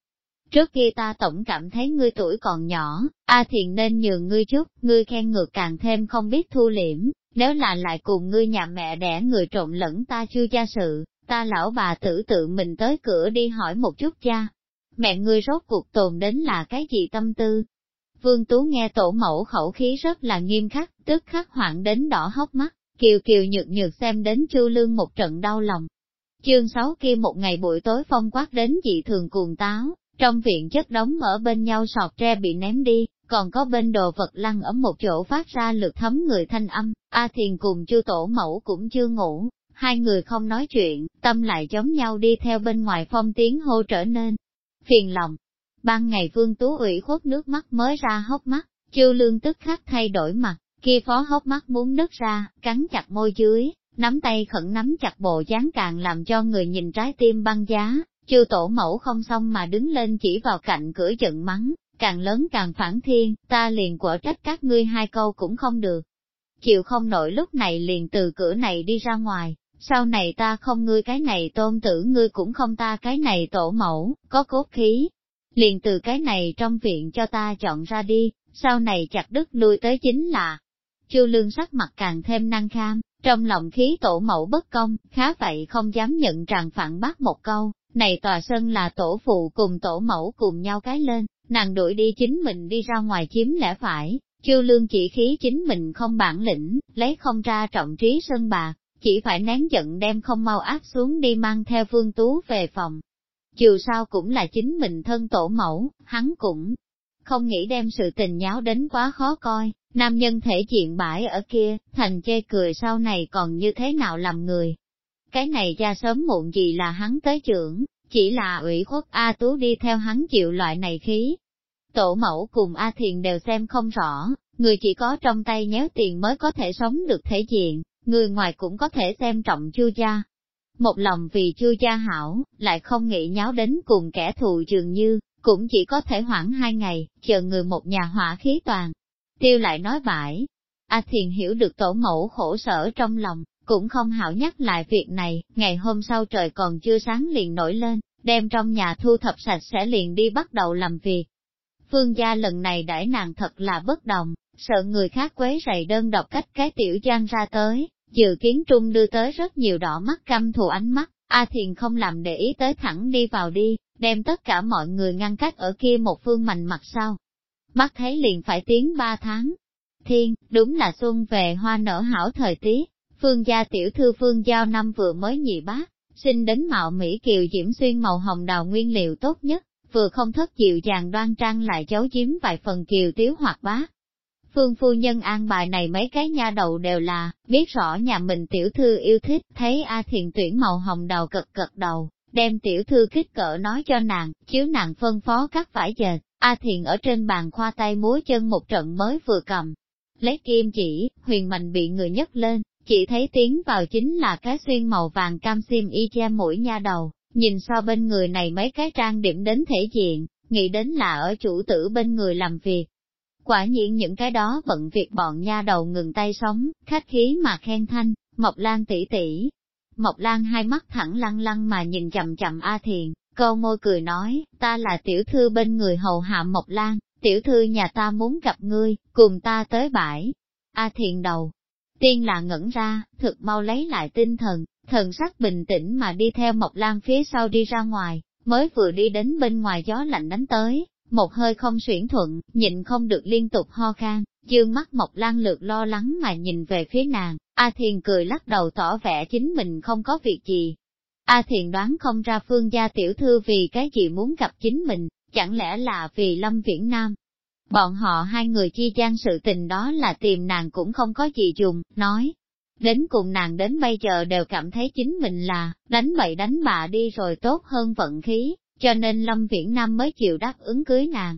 trước kia ta tổng cảm thấy ngươi tuổi còn nhỏ, a à thiền nên nhường ngươi chút, ngươi khen ngược càng thêm không biết thu liễm, nếu là lại cùng ngươi nhà mẹ đẻ người trộn lẫn ta chưa cha sự, ta lão bà tử tự mình tới cửa đi hỏi một chút cha. Mẹ ngươi rốt cuộc tồn đến là cái gì tâm tư? Vương Tú nghe tổ mẫu khẩu khí rất là nghiêm khắc, tức khắc hoảng đến đỏ hốc mắt, kiều kiều nhược nhược xem đến chu lương một trận đau lòng. Chương 6 kia một ngày buổi tối phong quát đến dị thường cuồng táo, trong viện chất đống ở bên nhau sọt tre bị ném đi, còn có bên đồ vật lăn ở một chỗ phát ra lực thấm người thanh âm, A Thiền cùng chư tổ mẫu cũng chưa ngủ, hai người không nói chuyện, tâm lại chống nhau đi theo bên ngoài phong tiếng hô trở nên. Phiền lòng, ban ngày vương tú ủy khuất nước mắt mới ra hốc mắt, chư lương tức khắc thay đổi mặt, kia phó hốc mắt muốn nứt ra, cắn chặt môi dưới, nắm tay khẩn nắm chặt bộ dáng càng làm cho người nhìn trái tim băng giá, chư tổ mẫu không xong mà đứng lên chỉ vào cạnh cửa giận mắng, càng lớn càng phản thiên, ta liền quở trách các ngươi hai câu cũng không được. Chịu không nổi lúc này liền từ cửa này đi ra ngoài, sau này ta không ngươi cái này tôn tử ngươi cũng không ta cái này tổ mẫu, có cốt khí. Liền từ cái này trong viện cho ta chọn ra đi, sau này chặt đứt lui tới chính là. Chu lương sắc mặt càng thêm năng kham, trong lòng khí tổ mẫu bất công, khá vậy không dám nhận tràn phản bác một câu, này tòa sân là tổ phụ cùng tổ mẫu cùng nhau cái lên, nàng đuổi đi chính mình đi ra ngoài chiếm lẽ phải, chiêu lương chỉ khí chính mình không bản lĩnh, lấy không ra trọng trí sân bạc, chỉ phải nén giận đem không mau áp xuống đi mang theo phương tú về phòng. Dù sao cũng là chính mình thân tổ mẫu, hắn cũng không nghĩ đem sự tình nháo đến quá khó coi, nam nhân thể diện bãi ở kia, thành chê cười sau này còn như thế nào làm người. Cái này ra sớm muộn gì là hắn tới trưởng, chỉ là ủy khuất A Tú đi theo hắn chịu loại này khí. Tổ mẫu cùng A Thiền đều xem không rõ, người chỉ có trong tay nhéo tiền mới có thể sống được thể diện, người ngoài cũng có thể xem trọng chu gia. Một lòng vì chu gia hảo, lại không nghĩ nháo đến cùng kẻ thù dường như, cũng chỉ có thể hoãn hai ngày, chờ người một nhà hỏa khí toàn. Tiêu lại nói bãi, A Thiền hiểu được tổ mẫu khổ sở trong lòng, cũng không hảo nhắc lại việc này, ngày hôm sau trời còn chưa sáng liền nổi lên, đem trong nhà thu thập sạch sẽ liền đi bắt đầu làm việc. Phương gia lần này đãi nàng thật là bất đồng, sợ người khác quấy rầy đơn độc cách cái tiểu giang ra tới, dự kiến trung đưa tới rất nhiều đỏ mắt căm thù ánh mắt, A Thiền không làm để ý tới thẳng đi vào đi, đem tất cả mọi người ngăn cách ở kia một phương mạnh mặt sau. Mắt thấy liền phải tiến ba tháng. Thiên, đúng là xuân về hoa nở hảo thời tiết, Phương gia tiểu thư Phương Giao năm vừa mới nhị bác sinh đến mạo Mỹ kiều diễm xuyên màu hồng đào nguyên liệu tốt nhất, vừa không thất dịu dàng đoan trang lại giấu giếm vài phần kiều tiếu hoặc bá. Phương phu nhân an bài này mấy cái nha đầu đều là, biết rõ nhà mình tiểu thư yêu thích, thấy A thiền tuyển màu hồng đào cật cật đầu, đem tiểu thư kích cỡ nói cho nàng, chiếu nàng phân phó các vải dệt, A thiền ở trên bàn khoa tay múa chân một trận mới vừa cầm. Lấy kim chỉ, huyền mạnh bị người nhấc lên, chỉ thấy tiến vào chính là cái xuyên màu vàng cam xiêm y che mũi nha đầu, nhìn so bên người này mấy cái trang điểm đến thể diện, nghĩ đến là ở chủ tử bên người làm việc. Quả nhiên những cái đó bận việc bọn nha đầu ngừng tay sống, khách khí mà khen thanh, Mộc Lan tỷ tỷ. Mộc Lan hai mắt thẳng lăng lăng mà nhìn chậm chậm A Thiền, câu môi cười nói, ta là tiểu thư bên người hầu hạ Mộc Lan, tiểu thư nhà ta muốn gặp ngươi, cùng ta tới bãi. A Thiền đầu, Tiên là ngẩn ra, thực mau lấy lại tinh thần, thần sắc bình tĩnh mà đi theo Mộc Lan phía sau đi ra ngoài, mới vừa đi đến bên ngoài gió lạnh đánh tới, một hơi không xuyển thuận, nhịn không được liên tục ho khan, dương mắt Mộc Lan lượt lo lắng mà nhìn về phía nàng, A Thiền cười lắc đầu tỏ vẻ chính mình không có việc gì. A Thiền đoán không ra phương gia tiểu thư vì cái gì muốn gặp chính mình, chẳng lẽ là vì Lâm Viễn Nam, Bọn họ hai người chi gian sự tình đó là tìm nàng cũng không có gì dùng, nói. Đến cùng nàng đến bây giờ đều cảm thấy chính mình là, đánh bậy đánh bạ đi rồi tốt hơn vận khí, cho nên Lâm Viễn Nam mới chịu đáp ứng cưới nàng.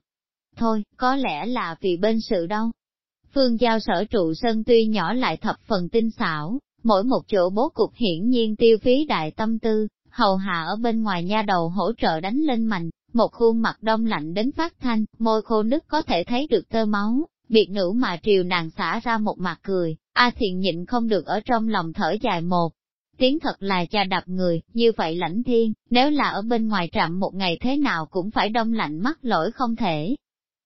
Thôi, có lẽ là vì bên sự đâu. Phương Giao sở trụ sơn tuy nhỏ lại thập phần tinh xảo, mỗi một chỗ bố cục hiển nhiên tiêu phí đại tâm tư, hầu hạ ở bên ngoài nha đầu hỗ trợ đánh lên mạnh, một khuôn mặt đông lạnh đến phát thanh, môi khô nứt có thể thấy được tơ máu, biệt nữ mà triều nàng xả ra một mặt cười, A Thiện nhịn không được ở trong lòng thở dài một. Tiếng thật là cha đập người, như vậy lãnh thiên, nếu là ở bên ngoài trạm một ngày thế nào cũng phải đông lạnh mắt lỗi không thể.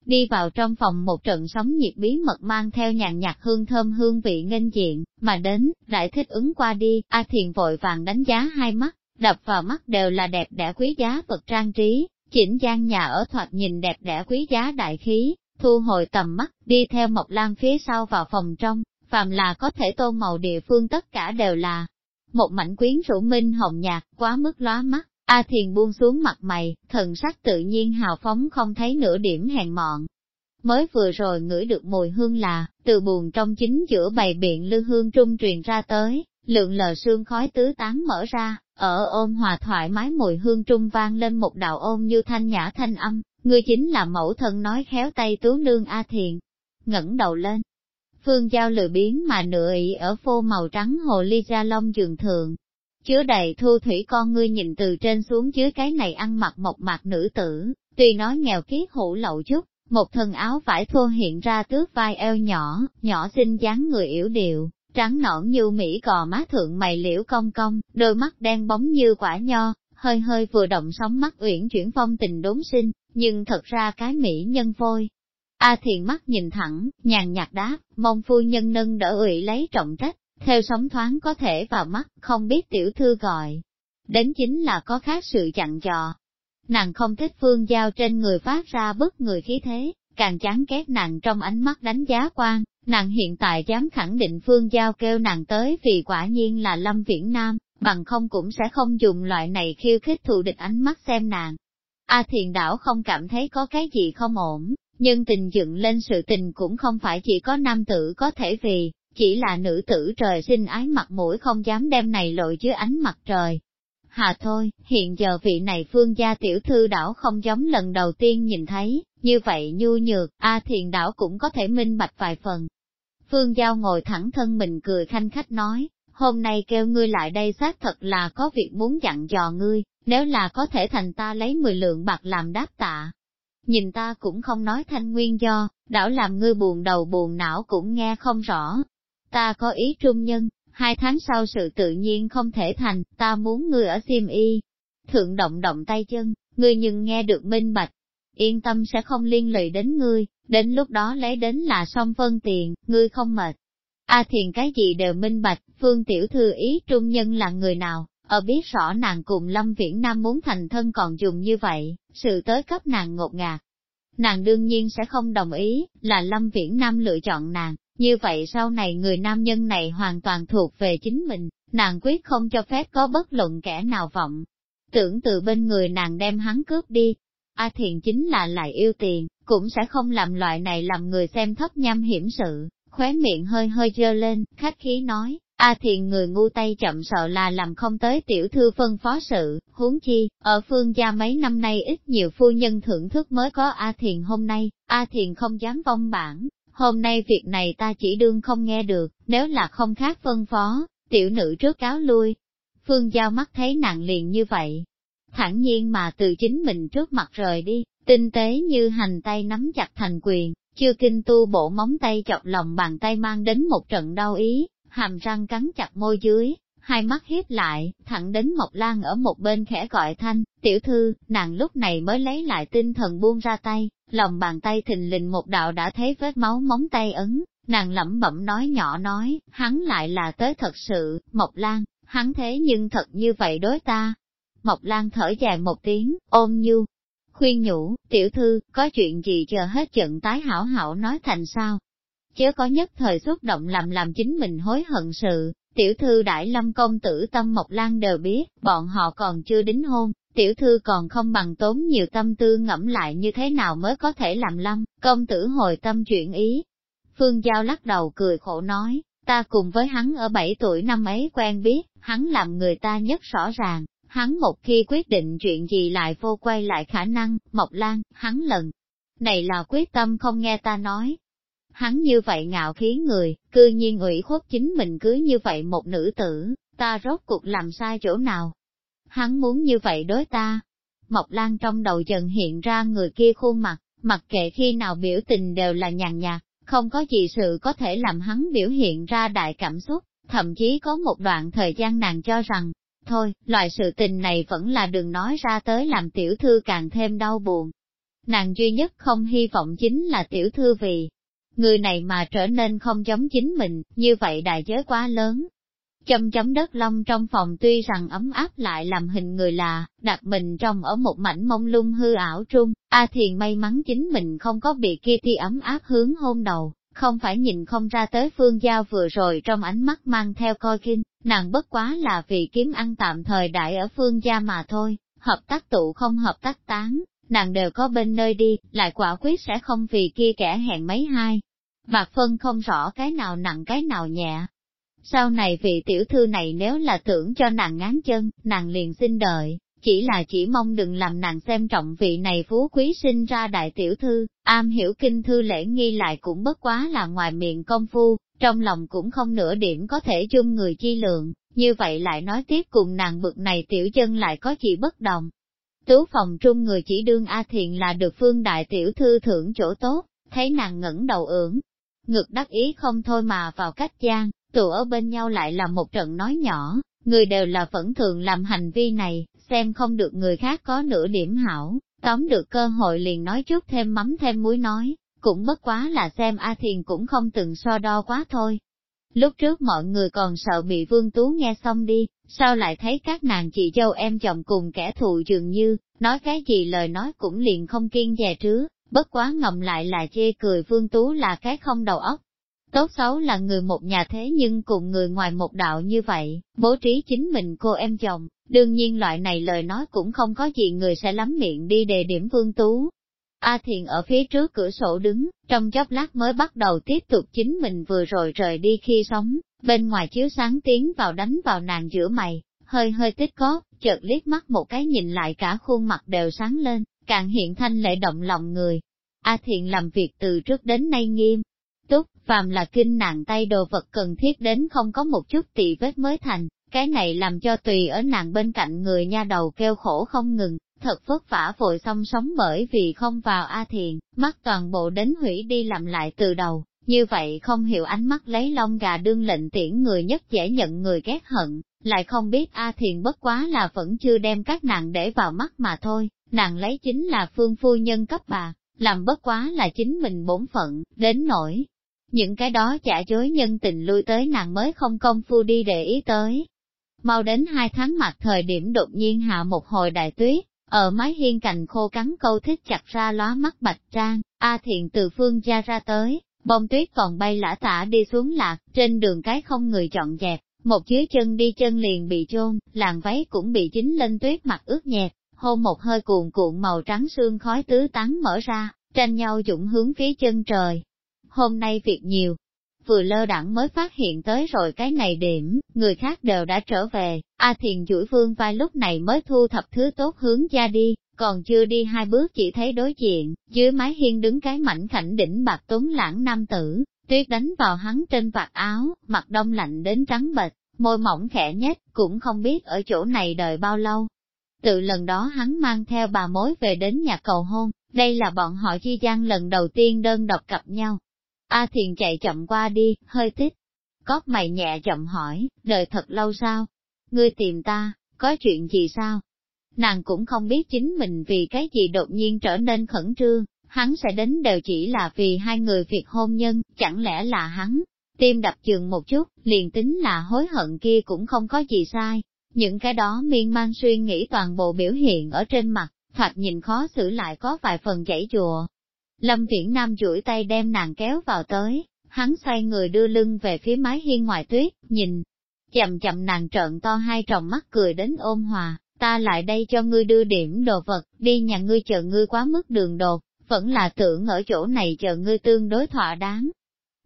Đi vào trong phòng một trận sóng nhiệt bí mật mang theo nhàn nhạt hương thơm hương vị nghênh diện, mà đến, lại thích ứng qua đi, A Thiền vội vàng đánh giá hai mắt, đập vào mắt đều là đẹp đẽ quý giá vật trang trí, Chỉnh gian nhà ở thoạt nhìn đẹp đẽ quý giá đại khí, thu hồi tầm mắt, đi theo Mộc lan phía sau vào phòng trong, phàm là có thể tô màu địa phương tất cả đều là một mảnh quyến rũ minh hồng nhạt, quá mức lóa mắt. A Thiền buông xuống mặt mày, thần sắc tự nhiên hào phóng không thấy nửa điểm hèn mọn. Mới vừa rồi ngửi được mùi hương là, từ buồn trong chính giữa bày biện lư hương trung truyền ra tới, lượng lờ sương khói tứ tán mở ra, ở ôn hòa thoải mái mùi hương trung vang lên một đạo ôn như thanh nhã thanh âm, ngươi chính là mẫu thân nói khéo tay tú nương A Thiện. ngẩng đầu lên. Phương Giao lười biến mà nửa ị ở phô màu trắng hồ ly ra long giường thượng Chứa đầy thu thủy con ngươi nhìn từ trên xuống dưới cái này ăn mặc một mặt nữ tử, tuy nói nghèo kiết hủ lậu chút, một thân áo vải thô hiện ra tước vai eo nhỏ, nhỏ xinh dáng người yếu điệu, trắng nõn như mỹ cò má thượng mày liễu cong cong, đôi mắt đen bóng như quả nho, hơi hơi vừa động sóng mắt uyển chuyển phong tình đốn sinh, nhưng thật ra cái mỹ nhân vôi A à thiền mắt nhìn thẳng, nhàn nhạt đáp, mong phu nhân nâng đỡ ủy lấy trọng trách, theo sóng thoáng có thể vào mắt, không biết tiểu thư gọi. Đến chính là có khác sự chặn dò. Nàng không thích phương giao trên người phát ra bất người khí thế, càng chán ghét nàng trong ánh mắt đánh giá quan, Nàng hiện tại dám khẳng định Phương Giao kêu nàng tới vì quả nhiên là Lâm Viễn Nam, bằng không cũng sẽ không dùng loại này khiêu khích thù địch ánh mắt xem nàng. A thiền đảo không cảm thấy có cái gì không ổn, nhưng tình dựng lên sự tình cũng không phải chỉ có nam tử có thể vì, chỉ là nữ tử trời sinh ái mặt mũi không dám đem này lội dưới ánh mặt trời. Hà thôi, hiện giờ vị này phương gia tiểu thư đảo không giống lần đầu tiên nhìn thấy, như vậy nhu nhược, A thiền đảo cũng có thể minh bạch vài phần, Phương Giao ngồi thẳng thân mình cười khanh khách nói, hôm nay kêu ngươi lại đây xác thật là có việc muốn dặn dò ngươi, nếu là có thể thành ta lấy 10 lượng bạc làm đáp tạ. Nhìn ta cũng không nói thanh nguyên do, đảo làm ngươi buồn đầu buồn não cũng nghe không rõ. Ta có ý trung nhân, hai tháng sau sự tự nhiên không thể thành, ta muốn ngươi ở sim y. Thượng động động tay chân, ngươi nhưng nghe được minh bạch, yên tâm sẽ không liên lụy đến ngươi, đến lúc đó lấy đến là xong phân tiền, ngươi không mệt. A thiền cái gì đều minh bạch, phương tiểu thư ý trung nhân là người nào, ở biết rõ nàng cùng Lâm Viễn Nam muốn thành thân còn dùng như vậy, sự tới cấp nàng ngột ngạt. Nàng đương nhiên sẽ không đồng ý, là Lâm Viễn Nam lựa chọn nàng, như vậy sau này người nam nhân này hoàn toàn thuộc về chính mình, nàng quyết không cho phép có bất luận kẻ nào vọng. Tưởng từ bên người nàng đem hắn cướp đi, A Thiện chính là lại yêu tiền, cũng sẽ không làm loại này làm người xem thấp nham hiểm sự, khóe miệng hơi hơi dơ lên, khách khí nói, A Thiện người ngu tay chậm sợ là làm không tới tiểu thư phân phó sự, huống chi, ở phương gia mấy năm nay ít nhiều phu nhân thưởng thức mới có A Thiện hôm nay, A Thiện không dám vong bản, hôm nay việc này ta chỉ đương không nghe được, nếu là không khác phân phó, tiểu nữ trước cáo lui. Phương Giao mắt thấy nặng liền như vậy, thản nhiên mà từ chính mình trước mặt rời đi, tinh tế như hành tay nắm chặt thành quyền, chưa kinh tu bộ móng tay chọc lòng bàn tay mang đến một trận đau ý, hàm răng cắn chặt môi dưới, hai mắt hiếp lại, thẳng đến Mộc Lan ở một bên khẽ gọi thanh, tiểu thư, nàng lúc này mới lấy lại tinh thần buông ra tay, lòng bàn tay thình lình một đạo đã thấy vết máu móng tay ấn, nàng lẩm bẩm nói nhỏ nói, hắn lại là tới thật sự, Mộc Lan, hắn thế nhưng thật như vậy đối ta, Mộc Lan thở dài một tiếng, ôm nhu, khuyên nhủ, tiểu thư, có chuyện gì chờ hết trận tái hảo hảo nói thành sao? Chớ có nhất thời xúc động làm làm chính mình hối hận sự, tiểu thư đại lâm công tử tâm Mộc Lan đều biết, bọn họ còn chưa đính hôn, tiểu thư còn không bằng tốn nhiều tâm tư ngẫm lại như thế nào mới có thể làm lâm, công tử hồi tâm chuyện ý. Phương Giao lắc đầu cười khổ nói, ta cùng với hắn ở 7 tuổi năm ấy quen biết, hắn làm người ta nhất rõ ràng, Hắn một khi quyết định chuyện gì lại vô quay lại khả năng, Mộc Lan, hắn lần. Này là quyết tâm không nghe ta nói. Hắn như vậy ngạo khí người, cư nhiên ủy khuất chính mình cứ như vậy một nữ tử, ta rốt cuộc làm sai chỗ nào. Hắn muốn như vậy đối ta. Mộc Lan trong đầu dần hiện ra người kia khuôn mặt, mặc kệ khi nào biểu tình đều là nhàn nhạt, không có gì sự có thể làm hắn biểu hiện ra đại cảm xúc, thậm chí có một đoạn thời gian nàng cho rằng, Thôi, loại sự tình này vẫn là đừng nói ra tới làm tiểu thư càng thêm đau buồn. Nàng duy nhất không hy vọng chính là tiểu thư vì người này mà trở nên không giống chính mình, như vậy đại giới quá lớn. Châm chấm đất long trong phòng tuy rằng ấm áp lại làm hình người là, đặt mình trong ở một mảnh mông lung hư ảo trung, A Thiền may mắn chính mình không có bị kia thi ấm áp hướng hôn đầu, không phải nhìn không ra tới phương giao vừa rồi trong ánh mắt mang theo coi kinh, nàng bất quá là vì kiếm ăn tạm thời đại ở phương gia mà thôi, hợp tác tụ không hợp tác tán, nàng đều có bên nơi đi, lại quả quyết sẽ không vì kia kẻ hẹn mấy hai. Bạc phân không rõ cái nào nặng cái nào nhẹ. Sau này vị tiểu thư này nếu là tưởng cho nàng ngán chân, nàng liền xin đợi chỉ là chỉ mong đừng làm nàng xem trọng vị này phú quý sinh ra đại tiểu thư, am hiểu kinh thư lễ nghi lại cũng bất quá là ngoài miệng công phu, trong lòng cũng không nửa điểm có thể chung người chi lượng, như vậy lại nói tiếp cùng nàng bực này tiểu chân lại có gì bất đồng. Tú phòng trung người chỉ đương A thiện là được phương đại tiểu thư thưởng chỗ tốt, thấy nàng ngẩng đầu ưỡng, ngực đắc ý không thôi mà vào cách gian, tụ ở bên nhau lại là một trận nói nhỏ, người đều là vẫn thường làm hành vi này, xem không được người khác có nửa điểm hảo, tóm được cơ hội liền nói chút thêm mắm thêm muối nói, cũng bất quá là xem A Thiền cũng không từng so đo quá thôi. Lúc trước mọi người còn sợ bị Vương Tú nghe xong đi, sao lại thấy các nàng chị dâu em chồng cùng kẻ thù dường như, nói cái gì lời nói cũng liền không kiên dè trứa, bất quá ngầm lại là chê cười Vương Tú là cái không đầu óc. Tốt xấu là người một nhà thế nhưng cùng người ngoài một đạo như vậy, bố trí chính mình cô em chồng, Đương nhiên loại này lời nói cũng không có gì người sẽ lắm miệng đi đề điểm vương tú. A Thiền ở phía trước cửa sổ đứng, trong chốc lát mới bắt đầu tiếp tục chính mình vừa rồi rời đi khi sống, bên ngoài chiếu sáng tiến vào đánh vào nàng giữa mày, hơi hơi tích có, chợt liếc mắt một cái nhìn lại cả khuôn mặt đều sáng lên, càng hiện thanh lệ động lòng người. A thiền làm việc từ trước đến nay nghiêm, túc, phàm là kinh nàng tay đồ vật cần thiết đến không có một chút tị vết mới thành, cái này làm cho tùy ở nàng bên cạnh người nha đầu kêu khổ không ngừng, thật vất vả vội xong sống bởi vì không vào A Thiền, mắt toàn bộ đến hủy đi làm lại từ đầu, như vậy không hiểu ánh mắt lấy lông gà đương lệnh tiễn người nhất dễ nhận người ghét hận, lại không biết A Thiền bất quá là vẫn chưa đem các nàng để vào mắt mà thôi, nàng lấy chính là phương phu nhân cấp bà, làm bất quá là chính mình bổn phận, đến nổi. Những cái đó chả chối nhân tình lui tới nàng mới không công phu đi để ý tới, Mau đến hai tháng mặt thời điểm đột nhiên hạ một hồi đại tuyết, ở mái hiên cành khô cắn câu thích chặt ra lóa mắt bạch trang, A Thiện từ phương gia ra tới, bông tuyết còn bay lả tả đi xuống lạc, trên đường cái không người chọn dẹp, một dưới chân đi chân liền bị chôn, làng váy cũng bị chính lên tuyết mặt ướt nhẹp hô một hơi cuộn cuộn màu trắng xương khói tứ tán mở ra, tranh nhau dũng hướng phía chân trời. Hôm nay việc nhiều, vừa lơ đẳng mới phát hiện tới rồi cái này điểm, người khác đều đã trở về, A Thiền chuỗi vương vai lúc này mới thu thập thứ tốt hướng ra đi, còn chưa đi hai bước chỉ thấy đối diện, dưới mái hiên đứng cái mảnh khảnh đỉnh bạc tốn lãng nam tử, tuyết đánh vào hắn trên vạt áo, mặt đông lạnh đến trắng bệch, môi mỏng khẽ nhất, cũng không biết ở chỗ này đợi bao lâu. Từ lần đó hắn mang theo bà mối về đến nhà cầu hôn, đây là bọn họ chi gian lần đầu tiên đơn độc gặp nhau, A Thiền chạy chậm qua đi, hơi tích. Cóc mày nhẹ chậm hỏi, đợi thật lâu sao? Ngươi tìm ta, có chuyện gì sao? Nàng cũng không biết chính mình vì cái gì đột nhiên trở nên khẩn trương, hắn sẽ đến đều chỉ là vì hai người việc hôn nhân, chẳng lẽ là hắn? Tim đập chừng một chút, liền tính là hối hận kia cũng không có gì sai. Những cái đó miên man suy nghĩ toàn bộ biểu hiện ở trên mặt, thoạt nhìn khó xử lại có vài phần chảy chùa, Lâm Viễn Nam duỗi tay đem nàng kéo vào tới, hắn xoay người đưa lưng về phía mái hiên ngoài tuyết, nhìn. Chậm chậm nàng trợn to hai tròng mắt cười đến ôn hòa, ta lại đây cho ngươi đưa điểm đồ vật, đi nhà ngươi chờ ngươi quá mức đường đột, vẫn là tưởng ở chỗ này chờ ngươi tương đối thỏa đáng.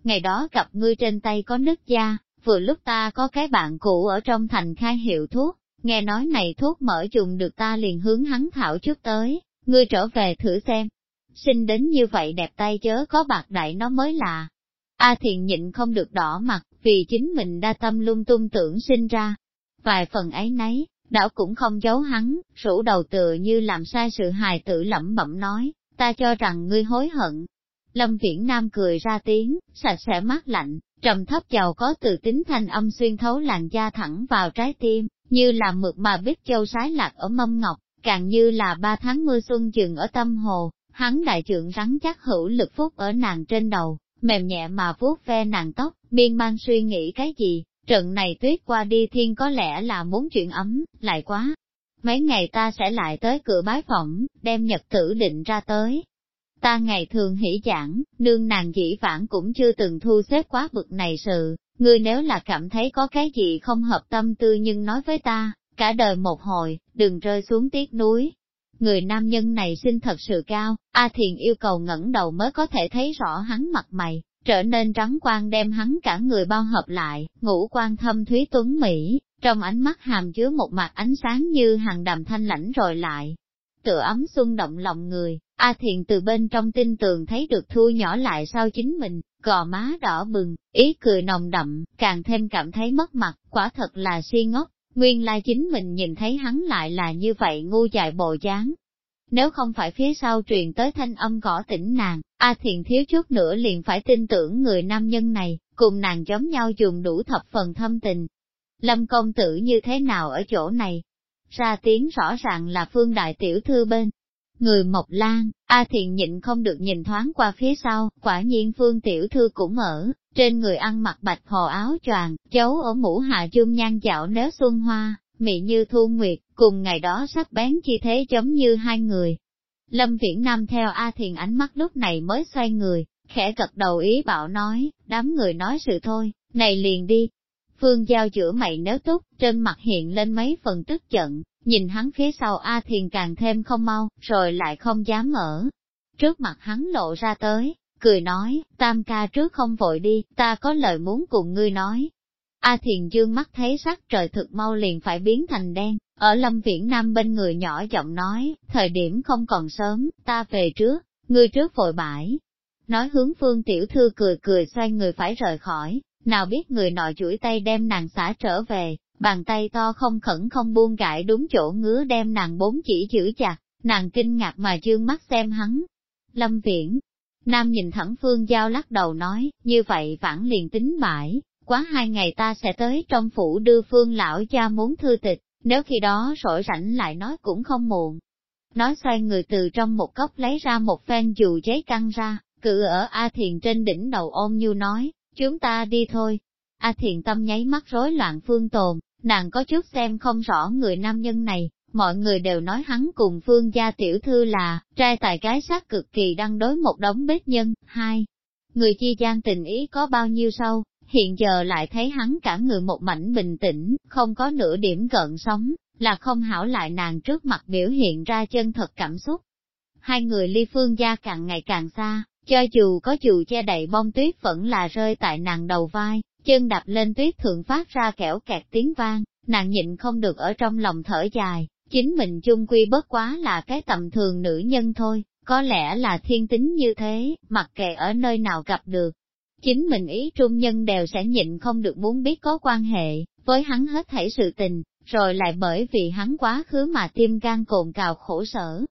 Ngày đó gặp ngươi trên tay có nứt da, vừa lúc ta có cái bạn cũ ở trong thành khai hiệu thuốc, nghe nói này thuốc mở dùng được ta liền hướng hắn thảo trước tới, ngươi trở về thử xem, Sinh đến như vậy đẹp tay chớ có bạc đại nó mới là. A thiền nhịn không được đỏ mặt, vì chính mình đa tâm lung tung tưởng sinh ra. Vài phần ấy nấy, đảo cũng không giấu hắn, rủ đầu tựa như làm sai sự hài tử lẩm bẩm nói, ta cho rằng ngươi hối hận. Lâm Viễn Nam cười ra tiếng, sạch sẽ mát lạnh, trầm thấp giàu có từ tính thanh âm xuyên thấu làn da thẳng vào trái tim, như là mượt mà biết châu sái lạc ở mâm ngọc, càng như là ba tháng mưa xuân dừng ở tâm hồ, Hắn đại trượng rắn chắc hữu lực phúc ở nàng trên đầu, mềm nhẹ mà vuốt ve nàng tóc, miên man suy nghĩ cái gì, trận này tuyết qua đi thiên có lẽ là muốn chuyện ấm, lại quá. Mấy ngày ta sẽ lại tới cửa bái phỏng, đem nhật tử định ra tới. Ta ngày thường hỉ giảng, nương nàng dĩ vãng cũng chưa từng thu xếp quá bực này sự, ngươi nếu là cảm thấy có cái gì không hợp tâm tư nhưng nói với ta, cả đời một hồi, đừng rơi xuống tiếc núi người nam nhân này sinh thật sự cao, A Thiền yêu cầu ngẩng đầu mới có thể thấy rõ hắn mặt mày, trở nên trắng quan đem hắn cả người bao hợp lại, ngũ quan thâm thúy tuấn Mỹ, trong ánh mắt hàm chứa một mặt ánh sáng như hàng đàm thanh lãnh rồi lại. Tựa ấm xuân động lòng người, A Thiền từ bên trong tin tường thấy được thu nhỏ lại sau chính mình, gò má đỏ bừng, ý cười nồng đậm, càng thêm cảm thấy mất mặt, quả thật là si ngốc nguyên lai chính mình nhìn thấy hắn lại là như vậy ngu dại bộ dáng. Nếu không phải phía sau truyền tới thanh âm gõ tỉnh nàng, A à Thiện thiếu chút nữa liền phải tin tưởng người nam nhân này, cùng nàng giống nhau dùng đủ thập phần thâm tình. Lâm công tử như thế nào ở chỗ này? Ra tiếng rõ ràng là phương đại tiểu thư bên. Người Mộc Lan, A Thiện nhịn không được nhìn thoáng qua phía sau, quả nhiên phương tiểu thư cũng ở, trên người ăn mặc bạch hồ áo choàng, chấu ở mũ hạ chung nhan dạo nếu xuân hoa, mị như thu nguyệt, cùng ngày đó sắc bén chi thế giống như hai người. Lâm Viễn Nam theo A Thiền ánh mắt lúc này mới xoay người, khẽ gật đầu ý bảo nói, đám người nói sự thôi, này liền đi. Phương Giao giữa mày nếu túc, trên mặt hiện lên mấy phần tức giận, nhìn hắn phía sau A Thiền càng thêm không mau, rồi lại không dám ở. Trước mặt hắn lộ ra tới, cười nói, tam ca trước không vội đi, ta có lời muốn cùng ngươi nói. A Thiền Dương mắt thấy sắc trời thực mau liền phải biến thành đen, ở Lâm Viễn Nam bên người nhỏ giọng nói, thời điểm không còn sớm, ta về trước, ngươi trước vội bãi. Nói hướng phương tiểu thư cười cười xoay người phải rời khỏi, nào biết người nọ chuỗi tay đem nàng xả trở về, bàn tay to không khẩn không buông gãi đúng chỗ ngứa đem nàng bốn chỉ giữ chặt, nàng kinh ngạc mà dương mắt xem hắn. Lâm Viễn, Nam nhìn thẳng Phương Giao lắc đầu nói, như vậy vãn liền tính mãi, quá hai ngày ta sẽ tới trong phủ đưa Phương lão cha muốn thư tịch, nếu khi đó sổi rảnh lại nói cũng không muộn. Nói xoay người từ trong một góc lấy ra một phen dù giấy căng ra, cự ở A Thiền trên đỉnh đầu ôm như nói, chúng ta đi thôi. A Thiền tâm nháy mắt rối loạn Phương Tồn, nàng có chút xem không rõ người nam nhân này, Mọi người đều nói hắn cùng phương gia tiểu thư là, trai tài cái sát cực kỳ đăng đối một đống bếp nhân, hai. Người chi gian tình ý có bao nhiêu sâu, hiện giờ lại thấy hắn cả người một mảnh bình tĩnh, không có nửa điểm gợn sóng, là không hảo lại nàng trước mặt biểu hiện ra chân thật cảm xúc. Hai người ly phương gia càng ngày càng xa, cho dù có dù che đầy bông tuyết vẫn là rơi tại nàng đầu vai, chân đạp lên tuyết thượng phát ra kẻo kẹt tiếng vang, nàng nhịn không được ở trong lòng thở dài, Chính mình chung quy bất quá là cái tầm thường nữ nhân thôi, có lẽ là thiên tính như thế, mặc kệ ở nơi nào gặp được. Chính mình ý trung nhân đều sẽ nhịn không được muốn biết có quan hệ, với hắn hết thảy sự tình, rồi lại bởi vì hắn quá khứ mà tim gan cồn cào khổ sở.